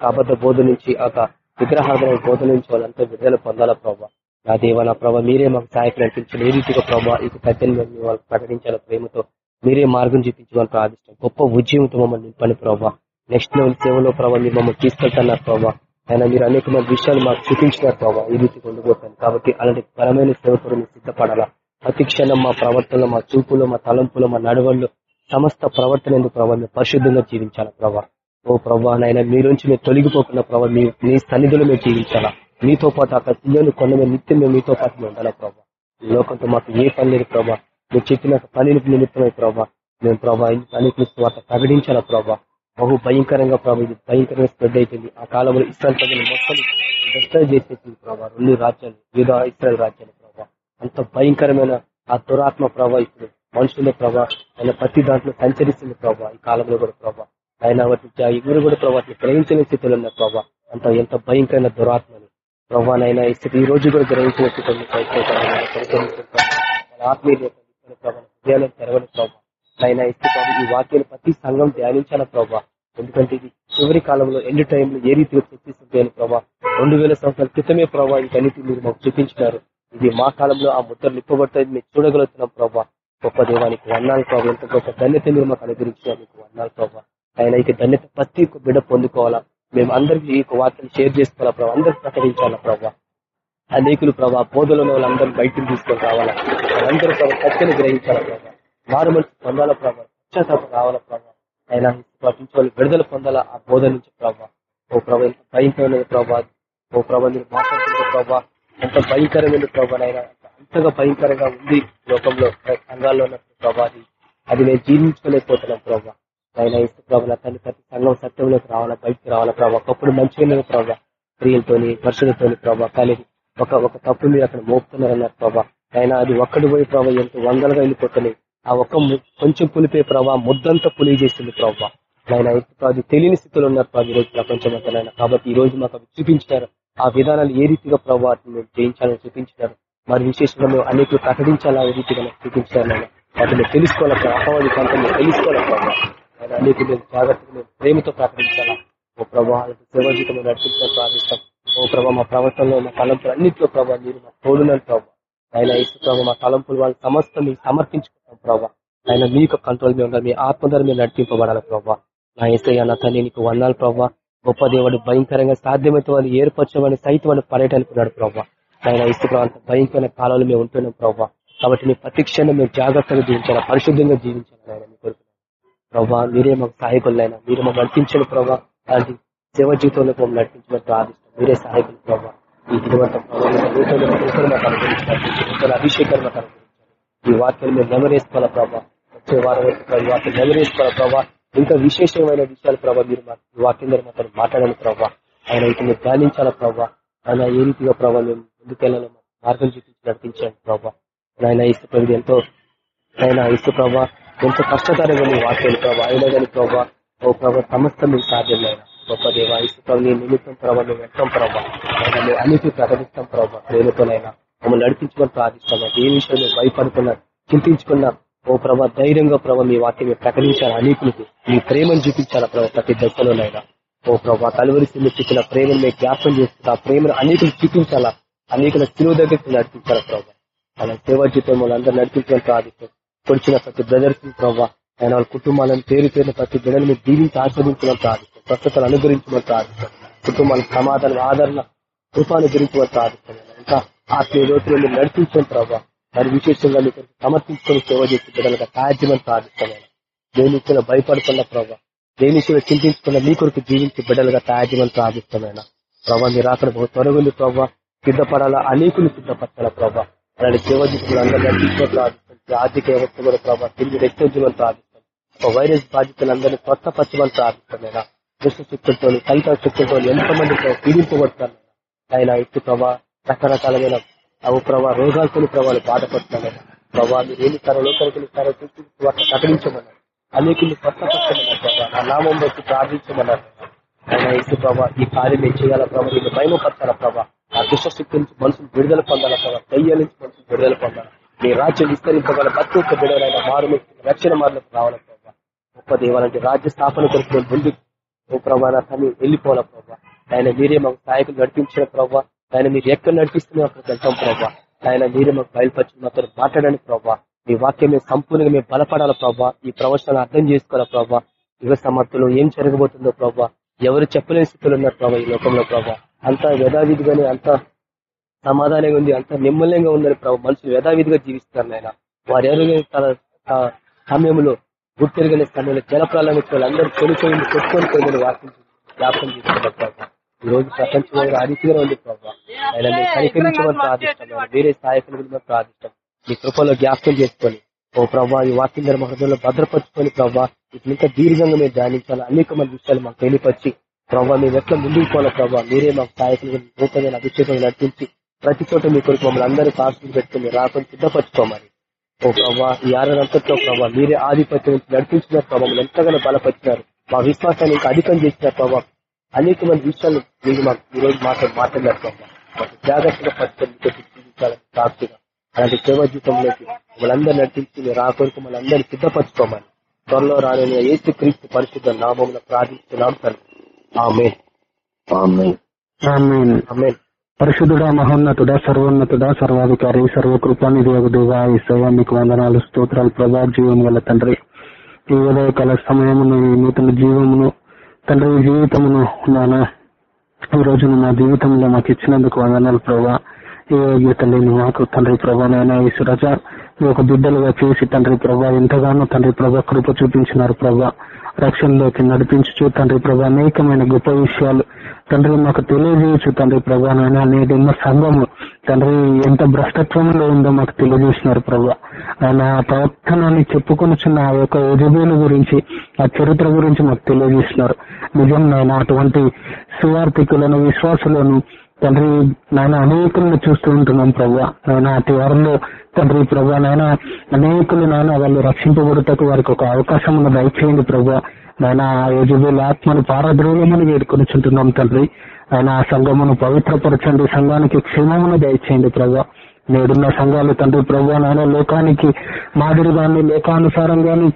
అబద్ధ బోధ నుంచి ఒక విగ్రహార్థమైన బోధ నుంచి వాళ్ళంతా విడుదల పొందాల ప్రభావ నా దేవ నా ప్రభావ మీరే మాకు సహాయకులు నడిపించాలి ఏ రీతిగా ప్రభావ ఈ పెద్దలు వాళ్ళు ప్రేమతో? మీరే మార్గం చూపించమని ప్రార్థిస్తాం. గొప్ప ఉద్యమంతో మమ్మల్ని నింపని ప్రభావ నెక్స్ట్ లెవెల్ సేవలో ప్రభావ మీరు మమ్మల్ని తీసుకెళ్తున్నారు ప్రభావ ఆయన మీరు అనేక విషయాలు మాకు చూపించినారు ప్రభావ ఈ రీతికి ఉండిపోతాను కాబట్టి అలాంటి బలమైన సేవతో మీరు సిద్ధపడాలా. ప్రతి క్షణం మా ప్రవర్తనలో మా చూపులో మా తలంపులో మా నడవల్లో సమస్త ప్రవర్తన ఎందుకు ప్రభావ పరిశుద్ధంగా జీవించాలా ప్రభావ ఓ ప్రభా నాయన మీ నుంచి మీరు తొలగిపోకున్న ప్రభావ మీ మీ సన్నిధిలో మేము జీవించాలా? మీతో పాటు అక్కడ పిల్లలు కొండ మీద నిత్యం మేము మీతో పాటు మేము ఉండాలా ప్రభా? లోకంతో మాకు ఏ పని లేదు ప్రభావ మీరు చెప్పిన పనిని నిమిత్తమై ప్రభా మేము ప్రభావ అనేక వార్త ప్రకటించాలా బహు భయంకరంగా ప్రభావ ఇది భయంకరంగా స్ప్రెడ్ అయిపోయింది. ఆ కాలంలో ఇస్రాయల్ ప్రజలు మొత్తం డిస్ట్రాయ్ చేసేసింది ప్రభావ రెండు రాజ్యాలు యూదా ఇస్రాయల్ రాజ్యాలు ప్రభావ అంత భయంకరమైన ఆ దురాత్మ ప్రభావ ఇప్పుడు మనుషుల ప్రభా ఆయన ప్రతి దాంట్లో సంచరిస్తుంది ప్రభా ఈ కాలంలో కూడా ప్రభా. ఆయన వాటి ఎవరు కూడా ప్రభావం గ్రహించని స్థితిలో ఉన్న ప్రభావ అంత ఎంత భయంకరమైన దురాత్మని ప్రభావనైనా ఈ స్థితి ఈ రోజు కూడా గ్రహించిన స్థితిలో ఆత్మీయ హృదయాలను తెరవని ప్రభావ ఆయన ఇస్తే ఈ వాక్యాన్ని ప్రతి సంఘం ధ్యానించాల ప్రభావ ఎందుకంటే ఇది చివరి కాలంలో ఎండ్ టైంలో ఏ రీతిలో చూపిస్తుంది అని ప్రభావ రెండు వేల సంవత్సరాల క్రితమే ప్రభావ వీటన్నిటి మీరు మాకు చూపించినారు. ఇది మా కాలంలో ఆ ముద్ర నిప్పబడతాయి మీరు చూడగలుగుతున్నాం ప్రభావ గొప్ప దేవానికి వర్ణాలు ప్రభావ ఎంత గొప్ప ధన్యత మీరు మాకు అనుగ్రహించారు. మీకు వర్ణాలు ప్రభావ ఆయన ఇక ధన్యత ప్రతి బిడ్డ పొందుకోవాలా. మేము అందరికీ ఈ వార్తలు షేర్ చేసుకోవాలా ప్రభావ అందరికి ప్రకటించాలా ప్రభావ అనేకులు ప్రభావ బోధలో వాళ్ళందరూ బయటకు తీసుకొని రావాలా. అందరూ ప్రభావ సత్యను గ్రహించాలా ప్రభావ వారు మనసు పొందాల ప్రభావ పశ్చాత్తాపం ప్రభావ ఆయన పాటించి వాళ్ళు విడుదల పొందాలా ఆ బోధ నుంచి ప్రభావ ఓ ప్రభావ ఎంత భయంకరమైన ప్రభావ ఓ ప్రభావ మీరు మాట్లాడుతున్న ప్రభావ ఎంత భయంకరమైన ప్రభావ ఆయన ఎంతగా భయంకరంగా ఉంది లోకంలో సంఘాల్లో ఉన్న ప్రభావ అది మేము జీర్ణించుకోలేకపోతున్నాం ప్రభావ ఆయన ఇసు ప్రభావ తల్లి ప్రతి సంఘం సత్యంలోకి రావాలా బయటకు రావాలా ప్రభావ ఒకప్పుడు మంచిగా ప్రభావ స్త్రీలతోని వర్షులతోని ప్రభావ కానీ ఒక ఒక తప్పు మీరు అక్కడ మోపుతున్నారన్నారు ప్రభావ ఆయన అది ఒక్కడి పోయి ప్రభావ ఎంత వందలుగా వెళ్ళిపోతున్నాయి ఆ ఒక్క కొంచెం పులిపే ప్రభావ ముద్దంతా పులి చేసింది ప్రభావ ఆయన అది తెలియని స్థితిలో ఉన్నారు ప్రభావ ప్రపంచం అంతా కాబట్టి ఈ రోజు మాకు చూపించినారు ఆ విధానాలు ఏ రీతిగా ప్రభావాన్ని జయించాలని చూపించినారు మరి విశేషంగా మేము అనేక ప్రకటించాలా ఏ రీతిగా చూపించారు వాటిని తెలుసుకోవాలి అపవాది ప్రాంతంలో తెలుసుకోవాలి ఆయన అనేక మేము జాగ్రత్తగా ప్రేమతో ప్రకటించాలా. ఓ ప్రభావ సేవ జీవితంలో నడిపించడం ప్రార్థిస్తాం. ఓ ప్రభావ మా ప్రవర్తనలో మా తలంపులు అన్నింటిలో ప్రభావ మీరు మా తోడునని ప్రభావ ఆయన ఇసు ప్రభావ మా తలంపులు వాళ్ళు సమస్త మీకు సమర్పించుకుంటాం ప్రభావ ఆయన మీ యొక్క కంట్రోల్ మీద ఉండాలి మీ ఆత్మ ద్వారా మీరు నడిపింపబడాలి ప్రభావ నా ఏసయ్య నా తల్లి నీకు వందాలి ప్రభావ గొప్ప దేవుడు భయంకరంగా సాధ్యమైతే వాళ్ళు ఏర్పరచమని సైతం వాళ్ళు పర్యటనకు ఉన్నాడు ప్రభావ ఆయన ఇసుక ప్రభావ భయంకరమైన కాలంలో మేము ఉంటున్నాం ప్రభావ కాబట్టి మీ ప్రతి క్షణం మేము జాగ్రత్తగా జీవించాలా పరిశుద్ధంగా జీవించాలని ఆయన మీ కొరకు ప్రభావ మీరే మాకు సహాయకులైనా మీరు మాకు నడిపించండి ప్రభావ అలాంటి సేవ జీవితంలో మమ్మల్ని నడిపించడం ప్రార్థిస్తాం మీరే సహాయకులు ప్రభావ ఈ దినవంతం అభిషేకాలు మాకు అనుగ్రహించాలి. ఈ వాక్యాలు మేము నెమరేసుకోవాలా ప్రభావ వచ్చే వారం ఈ వాక్యం నెమరేసుకోవాలా ప్రభావ ఇంకా విశేషమైన విషయాలు ప్రభావ మీరు వాక్యం ద్వారా మాట్లాడాలి ప్రభావ ఆయన వీటిని మీరు ధ్యానించాలా ప్రభావ ఆయన ఏ రీతిగా ప్రభావ మేము ముందుకెళ్ళాలో మార్గం చూపించి నడిపించండి ప్రభావ ఆయన ఇసు ప్రభు ఎంతో ఆయన ఇసు ప్రభా ఎంతో కష్టతరంగా మీ వాక్యాలు ప్రభావ అయినా కానీ ప్రభావ ఓ ప్రభా సమస్త మీకు సాధ్యమైన గొప్ప దేవ ఇసు ప్రభు నీ నిమిత్తం ప్రభావ మేము వెళ్తాం ప్రభావ అన్నిటి ప్రకటిస్తాం ప్రభా. ప్రేమతోనైనా మమ్మల్ని నడిపించుకొని ప్రార్థిస్తాం ఏ విషయంలో భయపడుతున్నా చింతించుకున్నా ఓ ప్రభా ధైర్యంగా ప్రభావ మీ వాక్యం ప్రకటించాలి అనేకులకు మీ ప్రేమను చూపించాలా ప్రభావ ప్రతి దశలోనైనా ఓ ప్రభా కలువరి స్థితిలో ప్రేమను మేము జ్ఞాపం చేస్తున్నా ఆ ప్రేమను అనేకులు చూపించాలా? అనేకుల సిలువ దగ్గరికి నడిపించాలి ప్రభావ వాళ్ళ సేవా జీతం వాళ్ళందరూ నడిపించడం ప్రార్థిస్తాం పొడిచిన ప్రతి బ్రదర్స్ ప్రభావ ఆయన వాళ్ళ కుటుంబాలను పేరు పేరిన ప్రతి బిడ్డలను మీరు దీవించి ఆస్వాదించడం ప్రార్థిస్తాం ప్రస్తుతాలు అనుగ్రహించడం ప్రార్థిస్తాం కుటుంబానికి సమాధానం ఆదరణ కృపాను గురించడం వాళ్ళు ఇంకా ఆత్మీయ రోజులు మీరు ప్రభావ మరి విశేషంగా మీకు సమర్పించుకొని సేవ చేసి బిడ్డలుగా సాధ్యమని ప్రార్థిస్తున్నాను దేని విషయంలో భయపడుతున్న ప్రభావ దేని విషయంలో చింతించుకున్న మీ కొరకు జీవించి బిడ్డలుగా సాధ్యమని ప్రార్థిస్తున్నాను ప్రభావ మీరు అక్కడ బహు త్వరగుంది ప్రభావ సిద్ధపడాలా అనేకులు సిద్ధపరచాలా ప్రభావ అలాంటి జీవజీవులు అందరినీ అందరూ ఆర్థిక వ్యవస్థ కూడా ప్రభావ తిరిగి రెచ్చొద్దుమని ప్రార్థిస్తాను ఒక వైరస్ బాధితులందరినీ స్వస్థపరచమని ప్రార్థిస్తున్నాను దుష్ట శక్తులతో సైత శక్తులతో ఎంతమంది పీడింపబడుతున్నారు ఆయన ఇటు ప్రభా రకరకాలమైన అవు ప్రభా రోగాలతో ప్రభావాలు బాధపడుతున్నాను ప్రభావ మీరు ఏమి ఇస్తారో లోకరికి ఇస్తారో వాటిని ప్రకటించమన్నారు. అనేకులు స్వస్థపరచమన్నారు ప్రభావ నా నామం బట్టి ప్రార్థించమన్నారు ఆయన ఇటు ప్రభా ఈ కార్యం నేను ప్రభావ నేను భయమపరచాల ప్రభా? ఆ శక్తి నుంచి మనుషులు విడుదల పొందాలి ప్రభావ దయ్యాల నుంచి మనుషులు విడుదల పొందాలి? మీ రాజ్యం విస్తరింపగల ప్రతి ఒక్క బిడవలైన మారు రక్షణ మార్లకు రావాలి ప్రభావ గొప్ప దేవాలంటే రాజ్య స్థాపన కొరకు మేము ముందు ఓ ప్రభా నా తల్లి ప్రభావ ఆయన మీరే మాకు సహాయకులు నడిపించిన ప్రభావ ఆయన మీరు ఎక్కడ నడిపిస్తున్నా అక్కడ వెళ్తాం ప్రభావ ఆయన మీరే మాకు బయలుపరిచిన మాతో మాట్లాడని ప్రభావ మీ వాక్యం మీద సంపూర్ణంగా మేము బలపడాల ప్రభావ ఈ ప్రవచనాలు అర్థం చేసుకోవాలి ప్రభావ యువ సమర్థులు ఏం జరగబోతుందో ప్రభావ ఎవరు చెప్పలేని స్థితిలో ఉన్నారు ప్రభావ ఈ లోకంలో ప్రభావ అంత యథావిధిగానే అంత సమాధానంగా ఉంది అంత నిమ్మలంగా ఉందని ప్రభావ మనుషులు యథావిధిగా జీవిస్తారు ఆయన వారు ఎవరు తన సమయంలో గుర్తెరిగిన సమయంలో జలప్రాలను వాళ్ళందరూ కొనుక్కొని కొట్టుకొని పోయిందని వాకించి జ్ఞాపకం చేస్తున్నారు ప్రభావ ఈ రోజు ప్రపంచంలో అరిచిగా ఉంది ప్రభావ ఆయన మీరు కనికరించమని ప్రార్థిస్తాం వేరే సహాయకుల గురించి ప్రార్థిస్తాం. మీ కృపలో జ్ఞాపకం చేసుకొని ఓ ప్రభా ఈ వాక్యం మహర్దంలో భద్రపరుచుకొని ప్రభావ ఇంకా దీర్ఘంగా మేము ధ్యానించాలి అనేక మంది విషయాలు మాకు తెలియపరిచి ప్రభావ మేము ఎట్లా ముందుకు పోవాలి ప్రభావ మీరే మాకు సహాయకులు నూతనమైన అభిషేకం నడిపించి ప్రతి చోట మీ కొరకు మమ్మల్ని అందరూ సాక్షులు పెట్టుకుని రాకుండా సిద్ధపరచుకోమని ఓ ప్రభా ఈ ఆరంతట్లో ప్రభావ మీరే ఆధిపత్యం నుంచి నడిపించిన ప్రభావం ఎంతగానో బలపరిచినారు. మా విశ్వాసాన్ని ఇంకా అధికం చేసిన ప్రభావ అనేక మంది విషయాలు మీరు మాకు ఈ రోజు మాతో మాట్లాడారు ప్రభావ మాకు జాగ్రత్తగా పరిస్థితులు సాక్షిగా అలాంటి సేవ జీవితంలోకి మమ్మల్ని నడిపించి మీరు ఆ కొరకు మమ్మల్ని అందరినీ సిద్ధపరచుకోమని త్వరలో రాని ఏసు క్రీస్తు పరిశుద్ధ నామంలో ప్రార్థిస్తున్నాం తండ్రి. పరిశుద్ధుడా మహోన్నతుడా సర్వోన్నతుడా సర్వాధికారి సర్వకృపానిధి దేవా ఈసయ మీకు వందనాలు స్తోత్రాలు ప్రభా జీవం గల తండ్రి. ఈ ఉదయకాల సమయమును ఈ నూతన జీవమును తండ్రి జీవితమును నాన్న ఈ రోజున మా జీవితంలో మాకు ఇచ్చినందుకు వందనాలు ప్రభా. ఏ యోగ్యత లేని మాకు తండ్రి ప్రభా నాయన ఈ సురజ మీ ఒక బిడ్డలుగా చేసి తండ్రి ప్రభా ఎంతగానో తండ్రి ప్రభా కృప చూపించినారు ప్రభా. రక్షణలోకి నడిపించు తండ్రి ప్రభా అనేకమైన గొప్ప విషయాలు తండ్రి మాకు తెలియజేయచ్చు తండ్రి ప్రభా నాయన నేడున్న సంఘము తండ్రి ఎంత భ్రష్టత్వంలో ఉందో మాకు తెలియజేసినారు ప్రభా. ఆయన ఆ ప్రవర్తనాన్ని చెప్పుకొనిచున్న ఆ యొక్క యజబేలు గురించి ఆ చరిత్ర గురించి మాకు తెలియజేసినారు. నిజం నాయన అటువంటి సువార్థికులను విశ్వాసులను తండ్రి నాయన అనేకులను చూస్తూ ఉంటున్నాం ప్రభా. నాయన అటు వారిలో తండ్రి ప్రభా నాయన అనేకులు నాయన వాళ్ళు రక్షింపబడుటకు వారికి ఒక అవకాశం దయచేయండి ప్రభా. నాయన ఆ యజబేలు ఆత్మను పారద్రోగమని వేడుకొనిచుంటున్నాం తండ్రి. ఆయన ఆ సంఘమును పవిత్రపరచండి సంఘానికి క్షేమమును దయచేయండి ప్రభా. నేడున్న సంఘాలు తండ్రి ప్రభా నాయన లోకానికి మాదిరిగాని లోకానుసారంగాని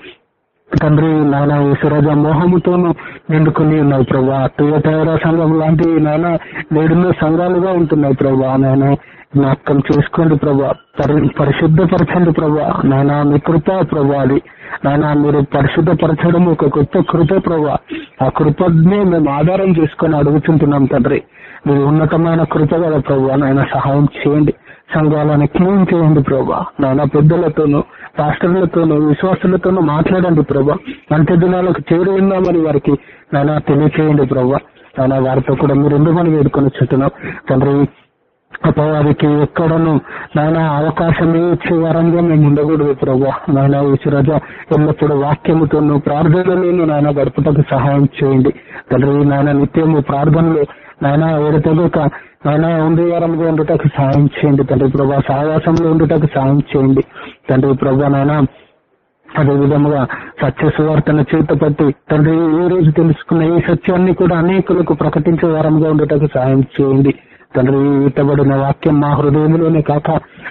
తండ్రి నాయన ఈశ్వరాజ మోహముతోనూ నిండుకుని ఉన్నాయి ప్రభా. తుయతర సంఘం లాంటి నాయన నేడున్న సంఘాలుగా ఉంటున్నాయి ప్రభా. నాయన జ్ఞాపకం చేసుకోండి ప్రభా. పరి- పరిశుద్ధపరచండి ప్రభా. నాయన మీ కృప ప్రభా అది. నాయన మీరు పరిశుద్ధపరచడం ఒక గొప్ప కృప ప్రభా. ఆ కృపనే మేము ఆధారం చేసుకొని అడుగుతుంటున్నాం తండ్రి. మీరు ఉన్నతమైన కృప కదా ప్రభా. నాయన సహాయం చేయండి. సంఘాలను క్లీన్ చేయండి ప్రభా. నాయన పెద్దలతోనూ పాస్టర్లతోనూ విశ్వాసులతోనూ మాట్లాడండి ప్రభా. అంత్య దినాలకు చేరు విన్నామని వారికి నాయన తెలియచేయండి ప్రభా. నాయన వారితో కూడా మీరు ఎందుకని వేడుకొని చుంటున్నాం తండ్రి అపవాదికి ఎక్కడను నాయన అవకాశం ఇచ్చే వరంగా మేము ఉండకూడదు ప్రభా. నాయన విశ్వరాజ ఎల్లప్పుడూ వాక్యముతోనూ ప్రార్థనలోనూ నాయన గడుపుటకు సహాయం చేయండి. తండ్రి నాయన నిత్యము ప్రార్థనలు నాయన ఎడతెగక నాయన ఉండే వారంలో ఉండటకు సహాయం చేయండి. తండ్రి ప్రభా సావాసంలో ఉండటకు సాయం చేయండి. తండ్రి ప్రభా నాయన అదే విధముగా సత్య సువార్తను చేతపట్టి తండ్రి ఈ రోజు తెలుసుకున్న ఈ సత్యాన్ని కూడా అనేకులకు ప్రకటించే వారంగా ఉండటకు సాయం చేయండి. తండ్రి ఇట్టబడిన వాక్యం మా హృదయంలోనే కాక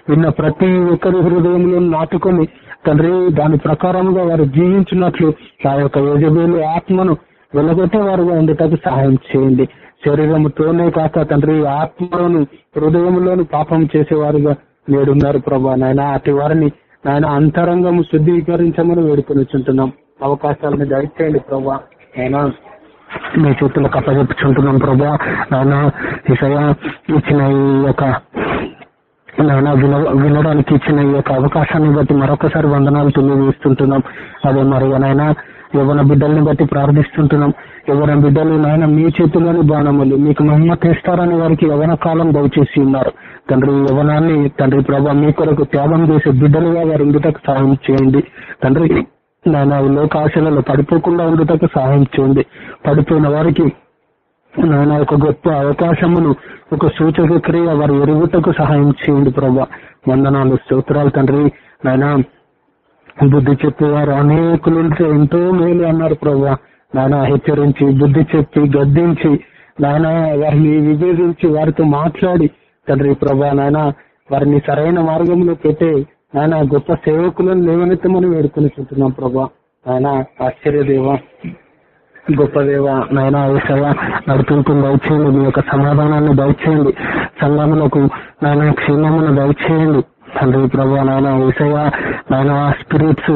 విన్న ప్రతి ఒక్కరి హృదయంలో నాటుకొని తండ్రి దాని ప్రకారంగా వారు జీవించినట్లు ఆ యొక్క యజబేలు ఆత్మను వెలగొట్టే వారుగా ఉండటకు సహాయం చేయండి. శరీరముతోనే కాక తండ్రి ఆత్మలోను హృదయంలోను పాపం చేసేవారుగా నేడున్నారు ప్రభా. నాయన అటు వారిని నాయన అంతరంగము శుద్ధీకరించమని వేడుకొనిచుంటున్నాం. అవకాశాలను దయచేయండి ప్రభా. అయినా మీ చేతులకు అప్పచెప్పుచుంటున్నాం ప్రభా. నాయన ఇసయ ఇచ్చిన ఈ యొక్క నాయన విన వినడానికి ఇచ్చిన ఈ యొక్క అవకాశాన్ని బట్టి మరొకసారి వందనాలు తెలియజేస్తుంటున్నాం. అదే మరి నాయన యవన బిడ్డల్ని బట్టి ప్రార్థిస్తుంటున్నాం. యవన బిడ్డలు నాయన మీ చేతుల్లోని బాణములు మీకు మహిమ తెస్తారని వారికి యవన కాలం దయచేసి ఉన్నారు. తండ్రి యవనాన్ని తండ్రి ప్రభా మీ కొరకు త్యాగం చేసే బిడ్డలుగా వారి ఇందుటకు సహాయం చేయండి. తండ్రి నాయన లోక ఆశలలో పడిపోకుండా ఉండుటకు సహాయం చేయండి. పడిపోయిన వారికి నాయన ఒక గొప్ప అవకాశమును ఒక సూచక క్రియ వారి ఎరుగుటకు సహాయం చేయండి ప్రభా. వందనాలు స్తోత్రాలు తండ్రి నాయన బుద్ధి చెప్పేవారు అనేకులుంటే ఎంతో మేలు అన్నారు ప్రభా. నాయన హెచ్చరించి బుద్ధి చెప్పి గద్దించి నాయన వారిని విభేదించి వారితో మాట్లాడి తండ్రి ప్రభా నాయన వారిని సరైన మార్గంలో పెట్టే నాయన గొప్ప సేవకులను లేవనెత్తమని వేడుకొనిచుంటున్నాం ప్రభా. నాయన ఆశ్చర్యదేవ గొప్ప దేవ నాయన ఏసయ నడిపింపు దయచేయండి మీ యొక్క సమాధానాన్ని దయచేయండి సంఘములకు నాయన క్షేమమును దయచేయండి. తండ్రి ప్రభా నాయన ఏసయ నాయన స్పిరిట్స్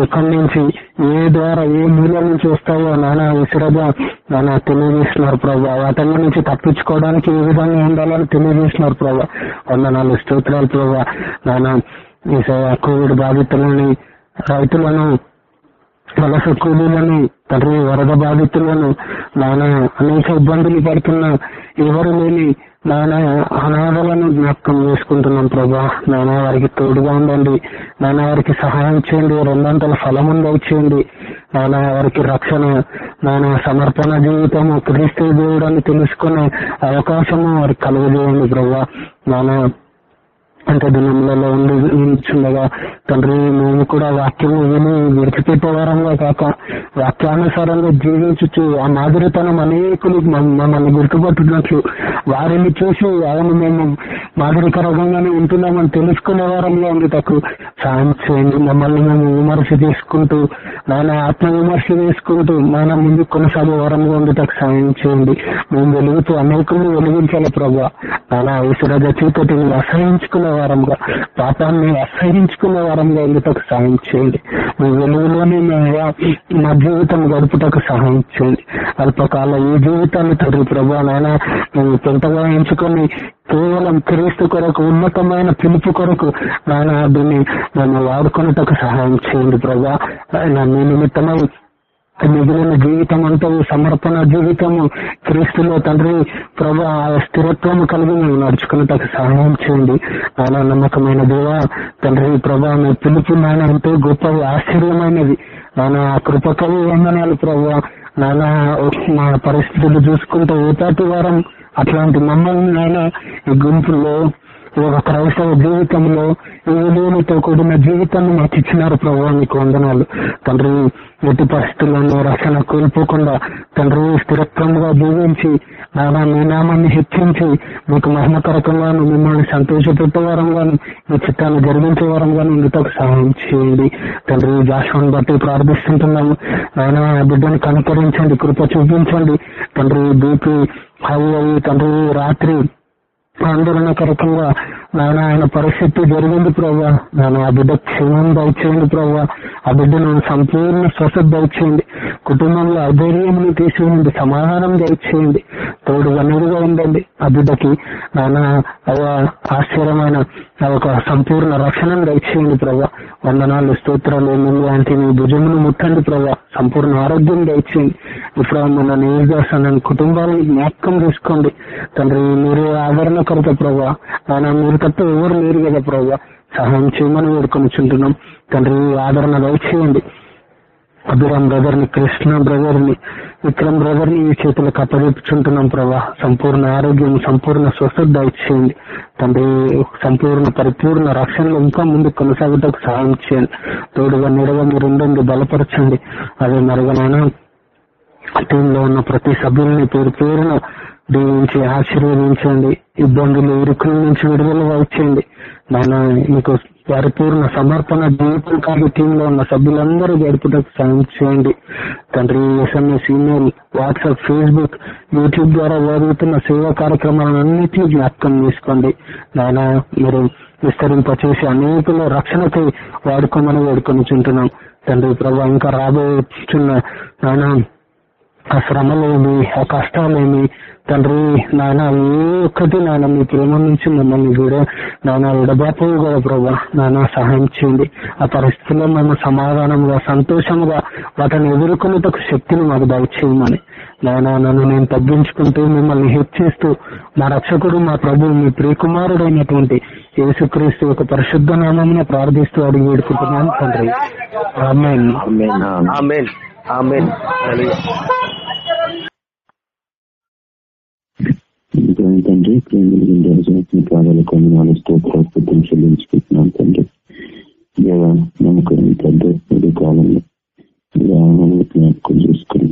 ఎక్కడి నుంచి ఏ ద్వారా ఏ మూలం నుంచి వస్తాయో నాయన విసిరగా నాయన తెలియజేస్తున్నారు ప్రభా. వాటి నుంచి తప్పించుకోవడానికి ఏ విధంగా ఉండాలని తెలియజేస్తున్నారు ప్రభా. వందనాలు స్తోత్రాలు ప్రభా. నాయన ఏసయ కోవిడ్ బాధితులని రైతులను వలస కూలీలను తండ్రి వరద బాధితులను నాయన అనేక ఇబ్బందులు పడుతున్న ఎవరు లేని నాయన అనాథలను జ్ఞాపకం చేసుకుంటున్నాం ప్రభా. నాయన వారికి తోడుగా ఉండండి. నాయన వారికి సహాయం చేయండి. రెండంతల ఫలముంద వచ్చేయండి నానే వారికి రక్షణ నాయన సమర్పణ జీవితము క్రీస్తు దేవుడు అని తెలుసుకునే అవకాశము వారికి కలుగజేయండి ప్రభా. నాయన అంత దినములలో ఉండి ఉంచుండగా తండ్రి మేము కూడా వాక్యము విని విడిచిపెట్టేవారంగా కాక వాక్యానుసారంగా జీవించుచు ఆ మాదిరితనం అనేకులు మమ్మల్ని గుర్తుపట్టున్నట్లు వారిని చూసి ఆయన మేము మాదిరికరంగానే ఉంటున్నామని తెలుసుకునే వారంగా ఉంది తకు సాయం చేయండి మమ్మల్ని మేము విమర్శ చేసుకుంటూ నాయన ఆత్మ విమర్శ చేసుకుంటూ నాయన ముందు కొనసాగే వారంగా ఉంది తకు సాయం చేయండి. మేము వెలుగుతూ అనేకులను వెలిగించాలి ప్రభావ నాయన ఈశ్వర చీకటిని అసహించుకునే వారంగా పాపాన్ని అసహించుకున్న వారంగా ఉండేటకు సహాయం చేయండి. మీ వెలుగులోనే మేము మా జీవితం గడుపుటకు సహాయం చేయండి. అల్పకాల ఈ జీవితాన్ని తండ్రి ప్రభా నాయన మేము పెంటగా ఎంచుకొని కేవలం క్రీస్తు కొరకు ఉన్నతమైన పిలుపు కొరకు నాయన దీన్ని మేము వాడుకున్నటకు సహాయం చేయండి ప్రభా. ఆయన మీ నిమిత్తమై మిగిలిన జీవితం అంతా సమర్పణ జీవితము క్రీస్తులో తండ్రి ప్రభా ఆ స్థిరత్వము కలిగి మేము నడుచుకున్నట్టు సహాయం చేయండి. నానా నమ్మకమైన దేవ తండ్రి ప్రభా మీ పిలుపు నాయన ఎంతో గొప్పవి ఆశ్చర్యమైనది నానా ఆ కృపకవి వందనాలు ప్రభా. నానా మా పరిస్థితులు చూసుకుంటే ఏతాటి వారం అట్లాంటి మమ్మల్ని నాయన ఈ గుంపుల్లో ఒక క్రైస్తవ జీవితంలో ఈ కూడిన జీవితాన్ని మాకు ఇచ్చినారు ప్రభావ మీకు వందనాలు. తండ్రి ఎట్టి పరిస్థితుల్లోనూ రక్షణ కోల్పోకుండా తండ్రి స్థిరత్వంగా జీవించి నానా మీ నామాన్ని హెచ్చించి మీకు మహిమకరకంగాను మిమ్మల్ని సంతోషపెట్టే వారంగాను మీ చిత్తాన్ని జరిగించే వారంగాను ఇందుకు సహాయం చేయండి. తండ్రి జాషువాన్ని బట్టి ప్రార్థిస్తుంటున్నాము. ఆయన ఆ బిడ్డను కనుకరించండి కృప చూపించండి. తండ్రి బీపీ హై అయ్యి తండ్రి రాత్రి ఆందోళనకరకంగా నాయన ఆయన పరిస్థితి జరిగింది ప్రభా నాయన ఆ బిడ్డ క్షేమం దయచేయండి ప్రభా ఆ బిడ్డను సంపూర్ణ స్వస్థత దయచేయండి. కుటుంబంలో అధైర్యమును తీసివేయండి సమాధానం దయచేయండి. తోడు వనరుగా ఉండండి. ఆ బిడ్డకి నాన్న ఆశ్చర్యమైన ఒక సంపూర్ణ రక్షణను దయచేయండి ప్రభా వందనాలు స్తోత్రాలు లాంటి మీ భుజమును ముట్టండి ప్రభా సంపూర్ణ ఆరోగ్యం దయచేయండి. ఇప్పుడు మన నేను కుటుంబాలను జ్ఞాపకం చేసుకోండి. తండ్రి మీరు ఆదరణ ఆదరణకర్త ప్రభా నాన్న మీరు తప్ప ఎవరు లేరు కదా ప్రభా సహాయం చేయమని వేడుకొనిచుంటున్నాం. తండ్రి ఆదరణ దయచేయండి. అభిరామ్ బ్రదర్ని కృష్ణ బ్రదర్ని విక్రమ్ బ్రదర్ని ఈ చేతులకు అప్పచెప్పుచుంటున్నాం ప్రభా సంపూర్ణ ఆరోగ్యం సంపూర్ణ స్వస్థత దయచేయండి. తండ్రి సంపూర్ణ పరిపూర్ణ రక్షణలో ఇంకా ముందు కొనసాగుటకు సహాయం చేయండి. తోడుగా నిడగా మీరు ఉండండి బలపరచండి. అదే మరుగనైనా టీంలో ఉన్న ప్రతి సభ్యుల్ని పేరు పేరున దీవించి ఆశీర్వదించండి. ఇబ్బందులు ఇరుకుల నుంచి విడుదల వచ్చేయండి నాయన మీకు పరిపూర్ణ సమర్పణ జీవితం కాదు లో ఉన్న సభ్యులందరూ గడుపుటకు సాయం చేయండి. తండ్రి SMS email WhatsApp Facebook YouTube ద్వారా జరుగుతున్న సేవా కార్యక్రమాలన్నింటినీ జ్ఞాపకం చేసుకోండి. నాయన మీరు విస్తరింపచేసి అనేకుల రక్షణకై వాడుకోమని వేడుకొని చుంటున్నాం. తండ్రి ప్రభా ఇంకా రాబోతున్న నాయన ఆ శ్రమలేమి ఆ కష్టాలేమి తండ్రి నాయన ఏ ఒక్కటి నాయన మీ ప్రేమ నుంచి మమ్మల్ని కూడా నాయన విడబాపవు కదా ప్రభా నాయన సహాయం చేయండి. ఆ పరిస్థితుల్లో మేము సమాధానంగా సంతోషంగా వాటిని ఎదుర్కొనేటకు శక్తిని మాకు దయచేయమని. నాయన నన్ను నేను తగ్గించుకుంటూ మిమ్మల్ని హెచ్చిస్తూ మా రక్షకుడు మా ప్రభు మీ ప్రియకుమారుడు అయినటువంటి యేసుక్రీస్తు ఒక పరిశుద్ధ నామమున ప్రార్థిస్తూ అడిగి వేడుకుంటున్నాను తండ్రి. ఆమెన్. ఆమెన్. ఆమెన్. ఆమెన్. ఇంకేం తండ్రి ప్రేమించే రాజు పాదాలు కొన్ని నాలుగు స్తోత్రం చెల్లించుకుంటున్నాను తండ్రి. దేవ నమ్మకం తండ్రి ఇది కాలంలో జ్ఞాపకం చేసుకుని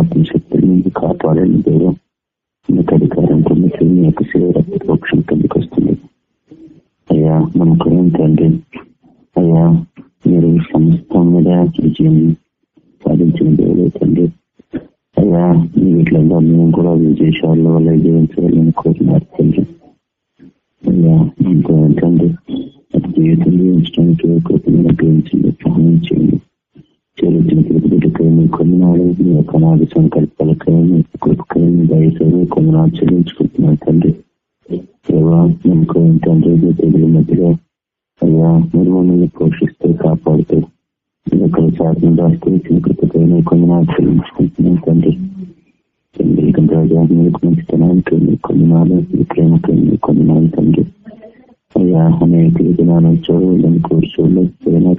అతి తండ్రి ఏంటంటే మీ తెలుగు మధ్యలో అయ్యా మీరు మమ్మల్ని పోషిస్తూ కాపాడుతూ ఇక్కడ యొక్క సాధన దాస్తూ ఇచ్చిన కృపకై మీ కొన్నాడు తండ్రి. తండ్రి రాజా మీకు మంచితనానికి మీ కొన్నాడు మీ ప్రేమకై మీ తండ్రి. అయ్యా అనేక విధానాలు చూడలేని కూర్చోలేదు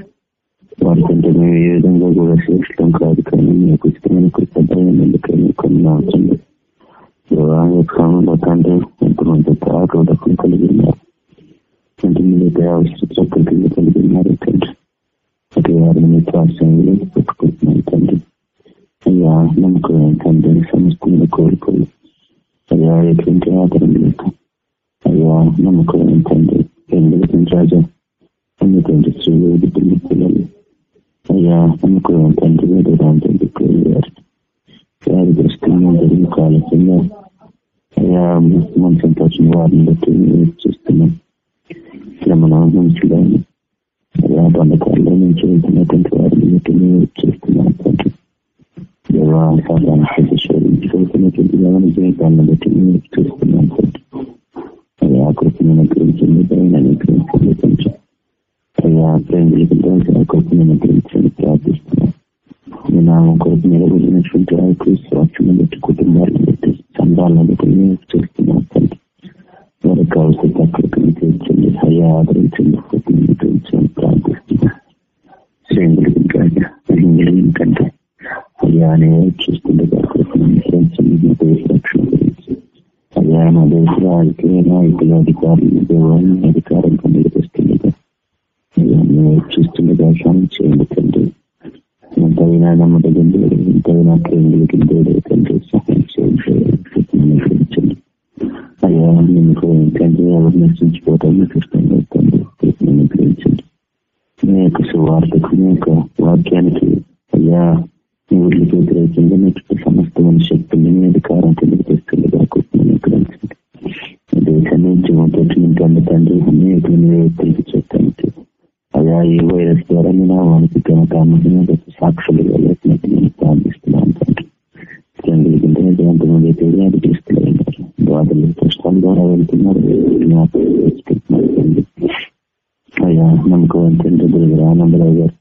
వారి కంటే మేము ఏ విధంగా కూడా శ్రేష్టం కాదు కానీ మీ యొక్క ఇష్టమైన కృతజ్ఞతని కొన్ని అవసరం తండ్రి ఎంతమంది ఆరోగ్యం కలిగి ఉన్నారు. అంటే మీరు అవసరం తండ్రి అటు వారిని మీ ప్రాసంలో పెట్టుకుంటున్నాను తండ్రి అయ్యా నమ్మకం తండ్రి సమస్తమైన కోరుకోలు అయ్యా ఎటువంటి ఆదరణ లేక అయ్యా నమ్మకం తండ్రి ఎందుకంటే రాజా ఎందుకంటే స్త్రీలు బిడ్డలు పిల్లలు అయ్యా నమ్మకం తండ్రి మీద రాంతండి వారు వారి దృష్టిలో జరిగిన కాలకుండా అయ్యా మన సంతోషం వారిని బట్టి చూస్తున్నాం శ్రమణ మనుషులను బంధకాల్లో నుంచి వెళ్తున్నటువంటి వారిని బట్టి చూస్తున్నాం తండ్రి దేవాసాన్ని వారి జీవితాలను బట్టి చూస్తున్నాం తండ్రి గురించి పైన అనుగ్రహించండి కొంచెం అయ్యా మీ నామం కొరకు నిలబడినటువంటి వారికి స్వాస్థ్యం బట్టి కుటుంబాలను బట్టి సంఘాలను బట్టి వారికి కావాల్సిన తక్కువ తీర్చండి అయ్యా ఆదరించండి కృపణ గురించి ప్రార్థిస్తున్నాం శ్రేణులు కంటే అయ్యా అనే చూస్తుండగా కృపణ రక్షణ గురించి అయ్యా నా దేశ రాజకీయ నాయకులు అధికారులు దేవాలను అధికారంగా నిర్వహిస్తుండగా అయ్యా మేము చూస్తుండగా సాయం చేయండి తండ్రి ఎంతైనా నమ్మదగింది ఎంతైనా ప్రేమించే తండ్రి సహాయం చేయండి అయ్యా మీకు ఏంటంటే ఎవరు నశించిపోతామో కృష్ణంగా కృష్ణను గ్రహించండి మీ యొక్క సువార్తకు మీ యొక్క వాక్యానికి అయ్యా మీ ఊళ్ళకి వ్యతిరేకంగా మీకు సమస్తమైన శక్తుల్ని మీ అధికారం కిందకి తీసుకెళ్ళగా కృష్ణను గ్రహించండి దేశాన్ని జీవంతో నింపండి తండ్రి. వ్యక్తులకి చెప్పడానికి అయ్యా ఈ వైరస్ ద్వారా నేను వానికి సాక్షులుగా లేకపోతే నేను ప్రార్థిస్తున్నాను తండ్రి. జంగులకుంటే అది బాధలు కష్టాల ద్వారా వెళ్తున్నారు జ్ఞాపకం అయ్యా నమ్మకం ఏంటంటే దగ్గర ఆనందరావు గారు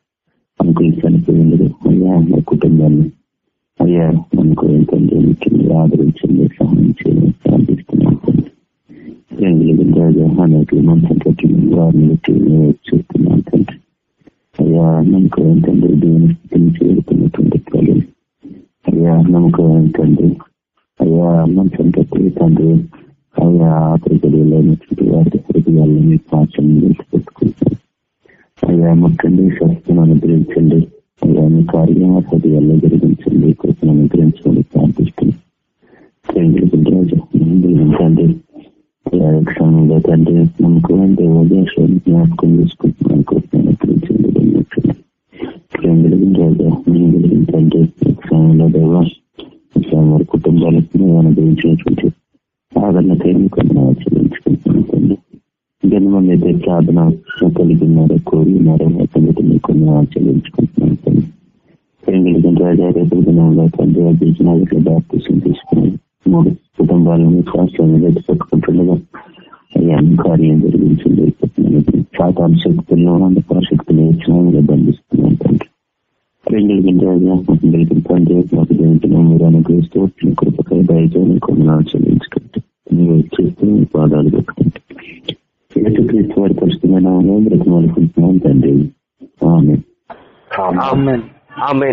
అనుకుని చనిపోయింది అయ్యా మా కుటుంబాన్ని అయ్యా నమ్మకం ఏంటంటే ముఖ్యంగా సహాయం అనేక వారిని బట్టి చూస్తున్నాను తండ్రి అయ్యా దేవుని స్థితిని చేరుకున్నటువంటి ప్రజలు అయ్యా నమ్మకం ఏంటండి అయ్యా మంచం పట్టి తండ్రి. అయ్యా ఆకలిగలేనటువంటి వారి హృదయాలని పాచం పెట్టుకుంటాం అయ్యా ముట్టండి స్వస్థను అనుగ్రహించండి. అయ్యా మీ కార్యం హృదయాల్లో జరిగించండి. కృపను అనుగ్రహించమని ప్రార్థిస్తుంది రాజు. తండ్రి. సమయంలో తండ్రి నమ్మకం దేవదేశాన్ని జ్ఞాపకం చేసుకుంటున్నాను కృపను అనుగ్రహించండి. రాజా మేము కలిగిన తండ్రి సమయంలో దేవ వారి కుటుంబాలకు అనుగ్రహించినటువంటి ఆదరణకై మీకు చెల్లించుకుంటున్నాను తండ్రి జన్మం అయితే ప్రార్థన కలిగి ఉన్నారో కోరి ఉన్నారో అతనికి మీకు చెల్లించుకుంటున్నాను తండ్రి కలిగిన రాజా రేపు దినంలో తండ్రి అభిజనాలకు బాప్తీసం తీసుకుని మూడు కుటుంబాలను శ్వాసలను గట్టి పెట్టుకుంటుండగా అయ్యా కార్యం జరిగించింది సాతాను శక్తుల్లో అందుకు శక్తులు వచ్చినా బంధిస్తున్నాను తండ్రి రెండు రాజా తండ్రి మాకు జరుగుతున్నాం మీరు అనుగ్రహిస్తూ కృపకై కొన్ని మీరు చేస్తూ క్రీస్తు వారి బ్రతిమాలుకుంటున్నాం తండ్రి ఆమె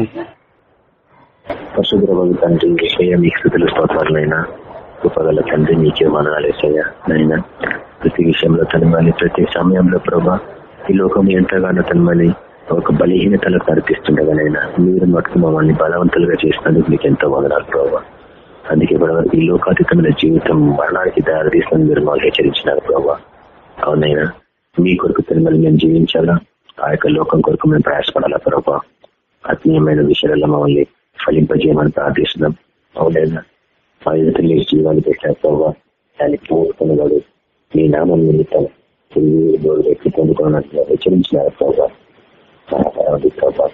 తండ్రి విషయ మీ స్థితులు స్తోత్రాలైనా. తండ్రి మీకే నైనా ప్రతి విషయంలో తనమని ప్రతి సమయంలో ప్రభా ఈ లోకం ఎంతగానో తనమని ఒక బలహీనతలకు నడిపిస్తుండగానైనా మీరు మటుకు మమ్మల్ని బలవంతులుగా చేసినందుకు మీకు ఎంతో వదనాలు ప్రభావ. అందుకే ఇప్పటివరకు ఈ లోకాతీతమైన జీవితం మరణానికి దారి తీసిన మీరు మాకు హెచ్చరించినారు ప్రభావ. అవునైనా మీ కొరకు తిరుమల మేము జీవించాలా? ఆ యొక్క లోకం కొరకు మేము ప్రయాసపడాలా ప్రభావ? ఆత్మీయమైన విషయాలలో మమ్మల్ని ఫలింపజేయమని ప్రార్థిస్తున్నాం. అవునైనా మా ఎదుటి జీవాలు పెట్టారు ప్రభావ. దాన్ని పూర్తనగాడు మీ నామం నిమిత్తం వ్యక్తి పొందుకోవడానికి హెచ్చరించినారు ప్రభావ. ప్రభావ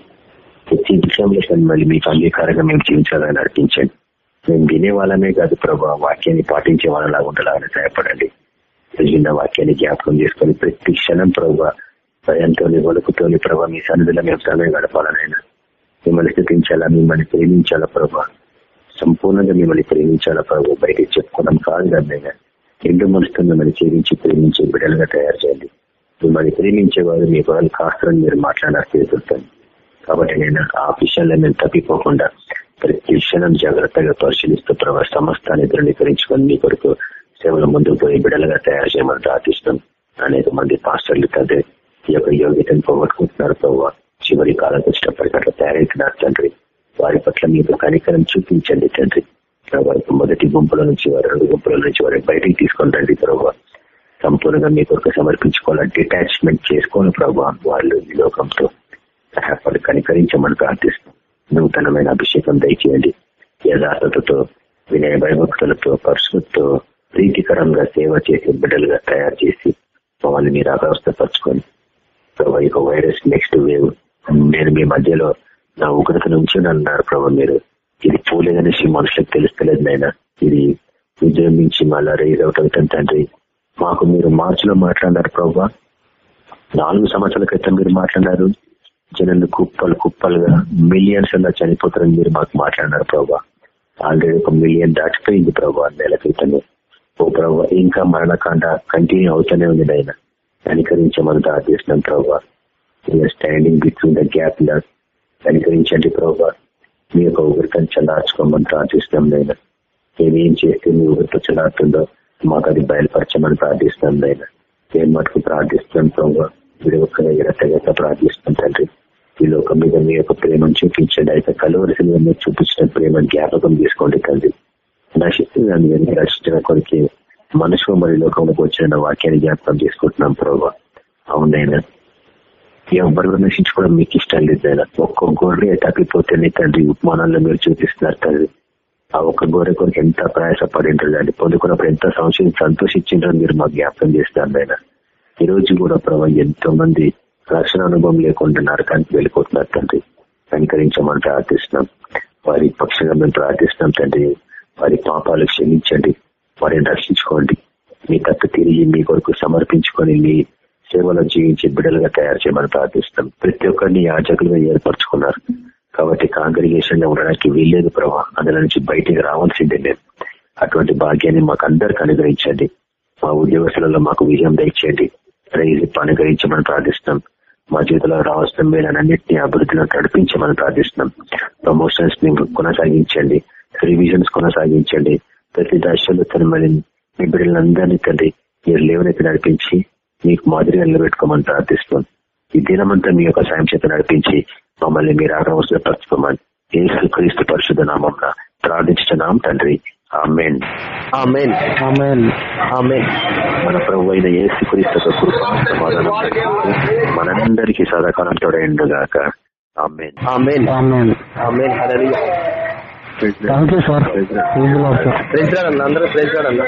ప్రతి విషయంలో మళ్ళీ మీకు అంగీకారంగా మేము జీవించాలని నడిపించండి మేము వినే వాళ్ళమే కాదు ప్రభావ వాక్యాన్ని పాటించే వాళ్ళలాగా ఉండాలని సహాయపడండి. విన్న వాక్యాన్ని జ్ఞాపకం చేసుకొని ప్రతి క్షణం ప్రభావ భయంతోని వణుకుతోని ప్రభావ మీ సన్నిధిలో మేము సమయం గడపాలనైనా మిమ్మల్ని స్థితించాలా మిమ్మల్ని ప్రేమించాలా ప్రభా? సంపూర్ణంగా మిమ్మల్ని ప్రేమించాలా ప్రభు? బయటికి చెప్పుకోవడం కాదు కదా రెండు మనసుతో మిమ్మల్ని చేయించి ప్రేమించే బిడ్డలుగా తయారు చేయండి. మిమ్మల్ని ప్రేమించేవారు మీ వాళ్ళు కాస్తారని మీరు మాట్లాడారు చేస్తుంటాను కాబట్టి నేను ఆ విషయాల్లో మేము తప్పిపోకుండా ప్రతి క్షణం జాగ్రత్తగా పరిశీలిస్తూ ప్రభావ సమస్తాన్ని ధృవీకరించుకొని మీ కొరకు సేవల ముందుకు పోయి బిడ్డలుగా తయారు చేయమని ప్రార్థిస్తాం అనేక మంది పాస్టర్లు తండ్రి ఈ యొక్క యోగ్యతను పోగొట్టుకుంటున్నారు ప్రభావ చివరి కాలం వచ్చినప్పటికీ అట్లా తయారైతున్నారు తండ్రి. వారి పట్ల మీకు కనికరం చూపించండి తండ్రి. వారికి మొదటి గుంపుల నుంచి వారి రెండు గుంపుల నుంచి వారి బయటికి తీసుకొని రండి ప్రభావ సంపూర్ణంగా మీ కొరకు సమర్పించుకోవాలా డిటాచ్మెంట్ చేసుకోవాలి ప్రభా వాళ్ళు ఈ లోకంతో వాళ్ళు కనికరించమని ప్రార్థిస్తాం నూతనమైన అభిషేకం దయచేయండి. యథార్థతతో వినయ భయభక్తులతో పరుశులతో ప్రీతికరంగా సేవ చేసి బిడ్డలుగా తయారు చేసి మమ్మల్ని మీరు అగవస్థపరచుకొని ఇక వైరస్ నెక్స్ట్ వేవ్ నేను మీ మధ్యలో నా ఉగ్రత నుంచి అన్నారు ప్రభా మీరు ఇది పోలేదనేసి మనుషులకు తెలుస్తలేదు నాయన. ఇది విజృంభించి మళ్ళా రైజ్ అవుతుంది తండ్రి. మాకు మీరు మార్చిలో మాట్లాడారు ప్రభావ నాలుగు సంవత్సరాల క్రితం మీరు మాట్లాడారు. జనాలు కుప్పలు కుప్పలుగా మిలియన్స్ అలా చనిపోతారని మీరు మాకు మాట్లాడినారు ప్రభావ ఆల్రెడీ ఒక మిలియన్ దాటిపోయింది ప్రభా నెల క్రితమే. ఓ ప్రభా ఇంకా మరణకాండ కంటిన్యూ అవుతూనే ఉంది ఆయన కనికరించమని ప్రార్థిస్తున్నాం ప్రభా స్టాండింగ్ బిట్వీన్ ద గ్యాప్ కనికరించండి ప్రభా మీ యొక్క ఉగ్రతను చల్లార్చుకోమని ప్రార్థిస్తున్నాం నేను ఏం చేస్తే మీ ఉగ్రత చల్లారుతుందో మాకు అది బయలుపరచమని ప్రార్థిస్తున్నాం నేను ఏం మటుకు ప్రార్థిస్తున్నాం ప్రభావ మీరు ఒక ఎరతగత ప్రార్థిస్తున్నాం తండ్రి. ఈ లోకం మీద మీ యొక్క ప్రేమను చూపించండి. అయితే కలవలసిన మీరు చూపించిన ప్రేమ జ్ఞాపకం తీసుకోండి తండ్రి. నశిస్తుంది దాన్ని రక్షించిన కొరికి మనుషు మరి లోకంలోకి వచ్చిన వాక్యాన్ని జ్ఞాపకం చేసుకుంటున్నాం ప్రభావ అవునైనా ఎవరు నశించుకోవడం మీకు ఇష్టం లేదు ఆయన ఒక్క గొర్రె తప్పిపోతేనే తండ్రి ఉపమానాల్లో మీరు చూపిస్తున్నారు తండ్రి. ఆ ఒక్క గొర్రె కొరకు ఎంత ప్రయాసపడింటారు దాన్ని పొందుకున్నప్పుడు ఎంత సంశయం సంతోషించిండ్రో మీరు మాకు జ్ఞాపకం చేస్తున్నారు ఆయన ఈ రోజు కూడా ప్రభావ ఎంతో మంది రక్షణ అనుభవం లేకుండా నరకానికి వెళ్ళిపోతున్నారు తండ్రి. కనికరించమని ప్రార్థిస్తున్నాం. వారి పక్షంగా మేము ప్రార్థిస్తున్నాం తండ్రి. వారి పాపాలు క్షమించండి. వారిని రక్షించుకోండి. మీ తప్పు తిరిగి మీ కొరకు సమర్పించుకొని మీ సేవలో జీవించి బిడ్డలుగా తయారు చేయమని ప్రార్థిస్తాం ప్రతి ఒక్కరిని యాజకులుగా ఏర్పరచుకున్నారు. కాబట్టి కాంగ్రిగేషన్లో ఉండడానికి వీల్లేదు ప్రభా. అందులో నుంచి బయటికి రావాల్సిందే మేము. అటువంటి భాగ్యాన్ని మాకు అందరికి అనుగ్రహించండి. మా ఉద్యోగస్తులలో మాకు విజయం దయచేయండి. రైజిప్ అనుగ్రహించమని ప్రార్థిస్తున్నాం. మా జీవితంలో రావాల్సిన మేలన్నింటినీ అభివృద్ధిలో నడిపించమని ప్రార్థిస్తున్నాం. ప్రమోషన్స్ని కొనసాగించండి. రివిజన్స్ కొనసాగించండి. ప్రతి దశలో తనమని మీ బిడ్డలందరినీ తండ్రి మీరు లేవనైతే నడిపించి మీకు మాదిరిగా నిలబెట్టుకోమని ప్రార్థిస్తున్నాం. ఈ దినమంతా మీ యొక్క సాయం చేత నడిపించి మమ్మల్ని మీరు ఆగవలసిన పరచుకోమని ఏసు క్రీస్తు పరిశుద్ధ నామం ప్రార్థించున్నాం తండ్రి. ఆమెన్. ఆమెన్. ఆమెన్. ఆమెన్. మన ప్రభు అయిన ఏసు క్రీస్తు యొక్క కృపా సమాధానం మనందరికీ సదాకాలం తోడైండుగాక ఆమెన్. ఆమెన్. హల్లెలూయా. ప్రెసిడెంట్. అందరూ ప్రెసిడెంట్ అన్న.